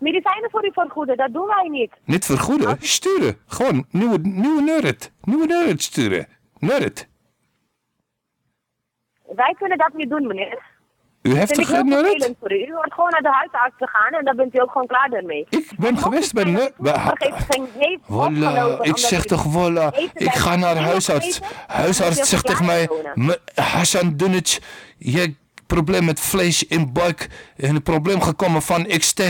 Medicijnen voor u vergoeden. Dat doen wij niet. Niet vergoeden, sturen. Gewoon nieuwe, nieuwe nerd. Nieuwe nerd sturen. Nerd. Wij kunnen dat niet doen, meneer. U heeft toch geen nerd? voor u. U hoort gewoon naar de huisarts te gaan en dan bent u ook gewoon klaar daarmee. Ik ben geweest bij nerd. Voilà, ik zeg toch voilà. Ik ga naar huisarts. Huisarts zegt tegen mij, verklaring "Me- Hassan Dunic, je probleem met vlees in buik. En een probleem gekomen van XT.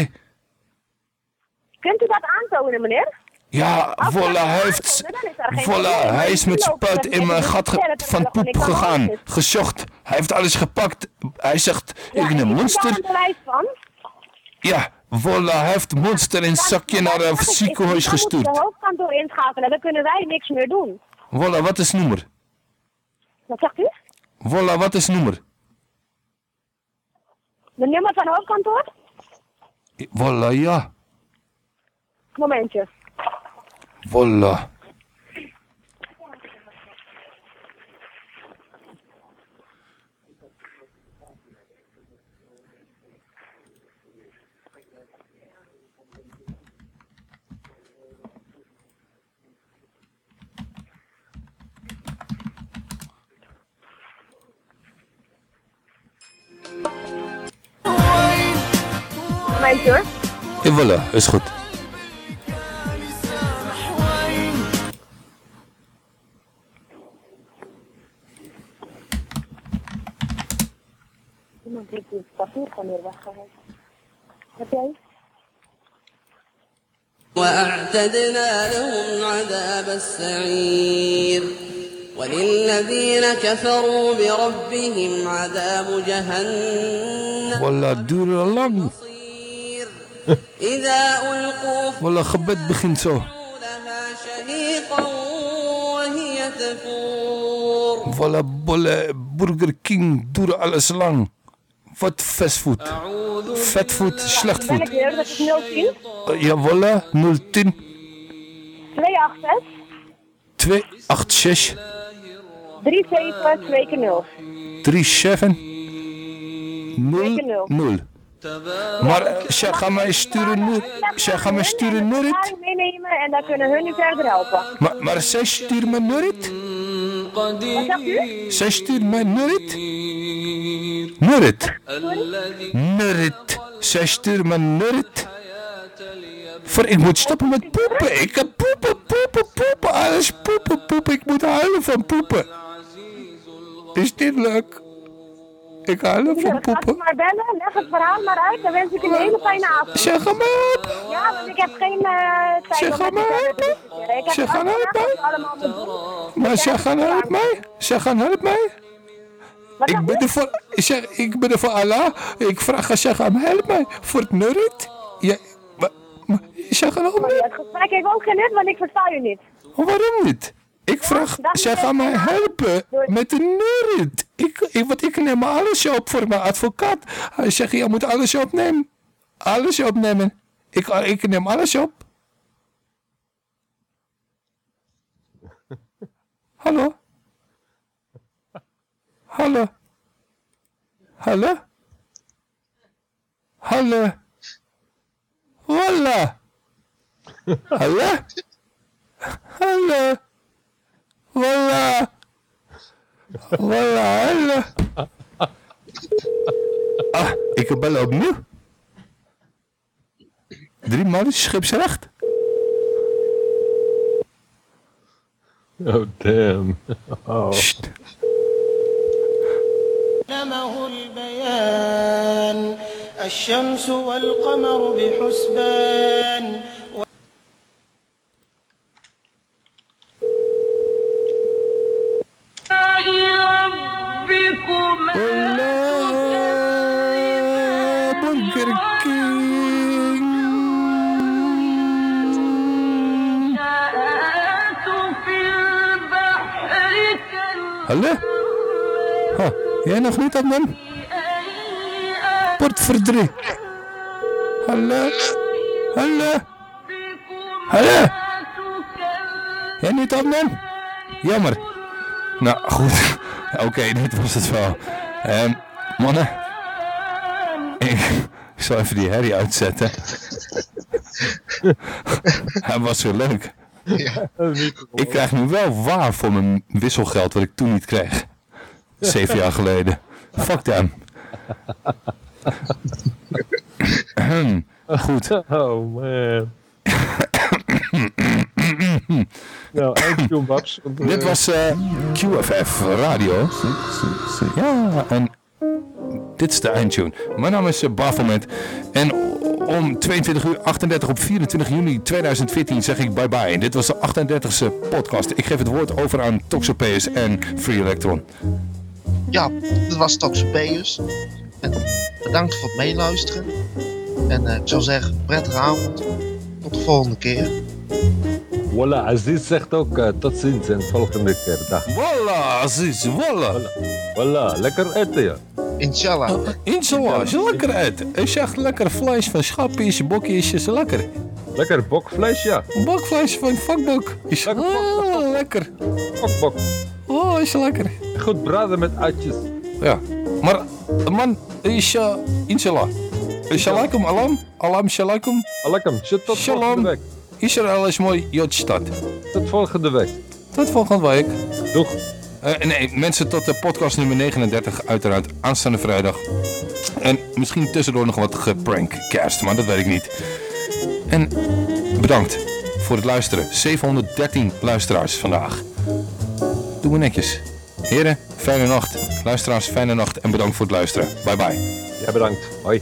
Kunt u dat aantonen, meneer? Ja, voilà, hij heeft... Voilà, hij is met spuit in mijn gat van poep gegaan. Gezocht. Hij heeft alles gepakt. Hij zegt, ik een monster. Ja, voilà, hij heeft monster in zakje naar een ziekenhuis moet je de gestuurd. hoofdkantoor inschakelen, dan kunnen wij niks meer doen. Voilà, wat is nummer? Wat zegt u? Voilà, wat is nummer? De nummer van hoofdkantoor? Voilà, ja. Momentje. Voilà. Momentje hoor. En voilà, is goed. وأعتدنا لهم عذاب السعير. وللذين كفروا بربهم عذاب جهنم. والله دور الله. إذا ألقوا <laughs> والله خبت بخنسوه. لها شهيقا وهي تفور. والله برجر كينج دور على الإسلام. Alles lang. Wat fastfood. Fatfood, Ben ik weer, dat is 010 Uh, ja, volle 010 286 286 37 2 keer 0. 37 0 0. Maar uh, zij gaan mij sturen nu. Zij gaan mij sturen. Ervaring meenemen en dan kunnen hun u verder helpen. Maar, maar zij sturen naar het. Wat zegt u? Zij stuurt mij het. Naar het. Zij mij naar het. Voor ik moet stoppen met poepen. Ik heb poepen, poepen, poepen. Alles poepen, poepen. Ik moet huilen van poepen. Is dit leuk? Ik van u poepen. maar bellen, leg het verhaal maar uit, dan wens ik een hele fijne avond. Zeg hem op. Ja, want ik heb geen eh tijd Zeg om hem te heb Zeg hem doen. Maar zij gaan help mij. Zij gaan help mij. Ik ben er voor, ik zeg, ik ben er voor Allah. Ik vraag aan Shagam, help mij voor het nerd. Ja, maar, maar Shagam, help mij. Het gesprek heeft ook geen nut, want ik versta u niet. Waarom niet? Ik vraag, zij gaan mij helpen met de nerd. Ik, ik, want ik neem alles op voor mijn advocaat. Hij zegt, je moet alles opnemen. Alles opnemen. Ik, ik neem alles op. Hallo? Hallo? Hallo? Hallo? <laughs> Hallo? Hallo? Hallo? والله. والله هلا آه ik bel opnieuw drie maal is scheepsrecht oh damn. Oh. نمه البيان الشمس والقمر بحسبان. Burger King. Hallo? Ha, jij nog niet op man? Potverdrie. Hallo? Hallo? Hallo? Jij niet op man? Jammer. Nou, goed. <laughs> Oké, dit was het wel. Ehm, mannen. Ik, ik zal even die herrie uitzetten. <laughs> Hij was zo leuk. Ik krijg nu wel waar voor mijn wisselgeld wat ik toen niet kreeg. Zeven jaar geleden. Fuck them. Ahem. Goed. Oh man. <coughs> <laughs> nou, Dit eh, was eh, QFF Radio. Ja, en dit is de eindtune. Mijn naam is uh, Bafelmet. En om 22 uur 38 op 24 juni 2014 zeg ik bye bye. En dit was de 38e podcast. Ik geef het woord over aan Toxopeus en Free Electron. Ja, dit was Toxopeus. En bedankt voor het meeluisteren. En eh, ik zou zeggen, prettige avond. Tot de volgende keer. Voilà, Aziz zegt ook eh, tot ziens en volgende keer. Dag. Voilà, Aziz, voilà. Voilà, lekker eten ja. Inshallah. Inshallah, is lekker uit. Ik zeg lekker vlees van schapjes, bokjes, is lekker. Lekker bokvlees ja. Bokvlees van vakbok. Is oh, lekker. Bokbok. Oh, is lekker. Goed braden met uitjes. Ja, maar man, is uh, inshallah. Shalaikum alam, alam shalaikum. Alaikum, shit tot volgende week. Israël is mooi, Jodstad. Tot volgende week. Tot volgende week. Doeg. Uh, nee, mensen tot de podcast nummer 39 uiteraard aanstaande vrijdag. En misschien tussendoor nog wat geprankcast, maar dat weet ik niet. En bedankt voor het luisteren. 713 luisteraars vandaag. Doe me netjes. Heren, fijne nacht. Luisteraars, fijne nacht en bedankt voor het luisteren. Bye bye. Ja, bedankt. Hoi.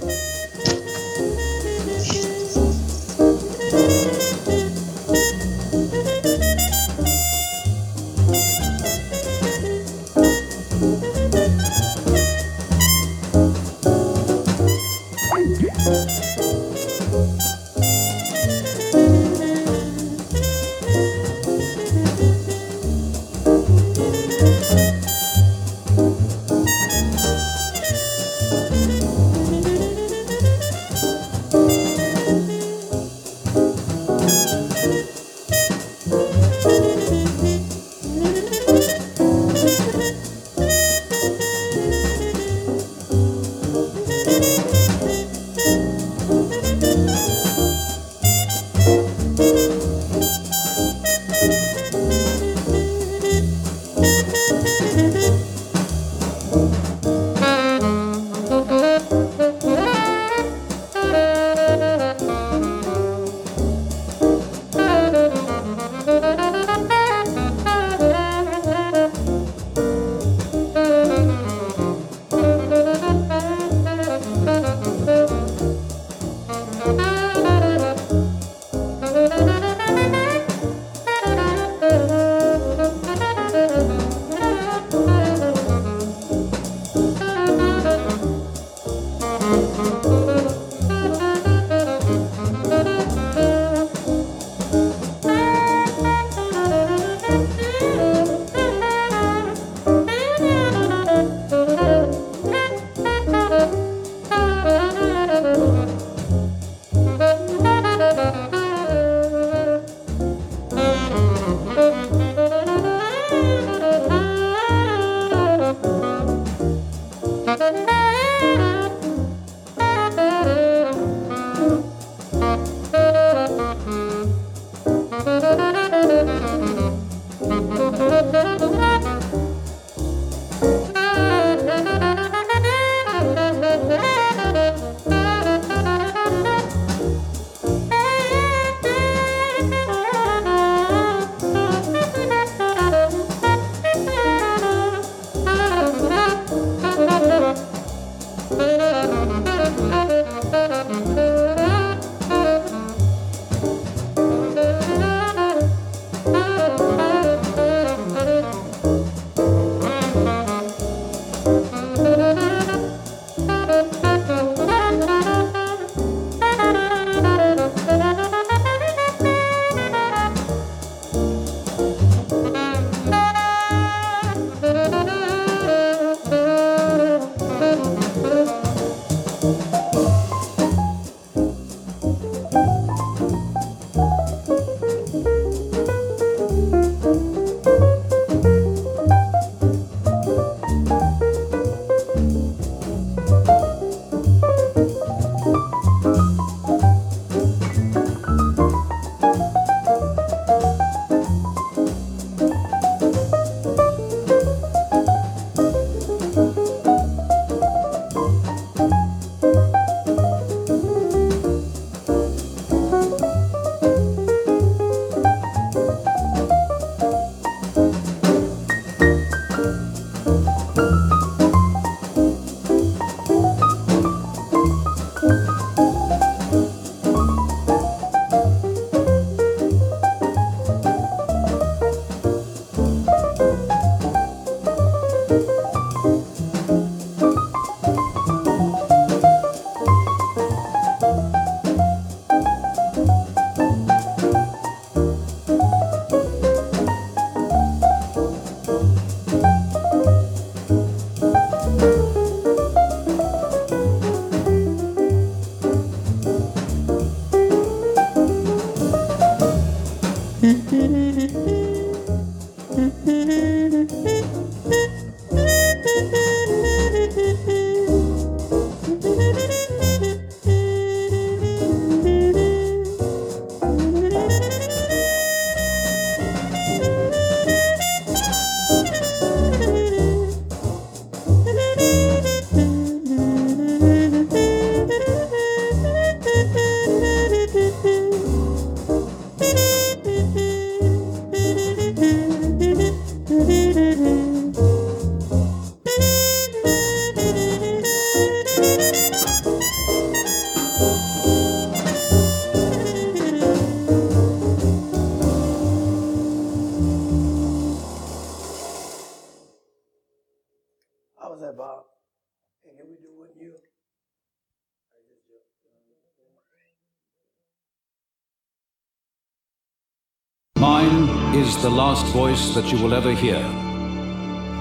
Is the last voice that you will ever hear.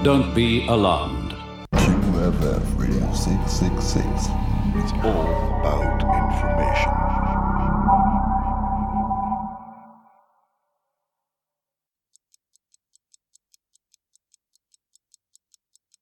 Don't be alarmed. QFF Radio 666. It's all about information.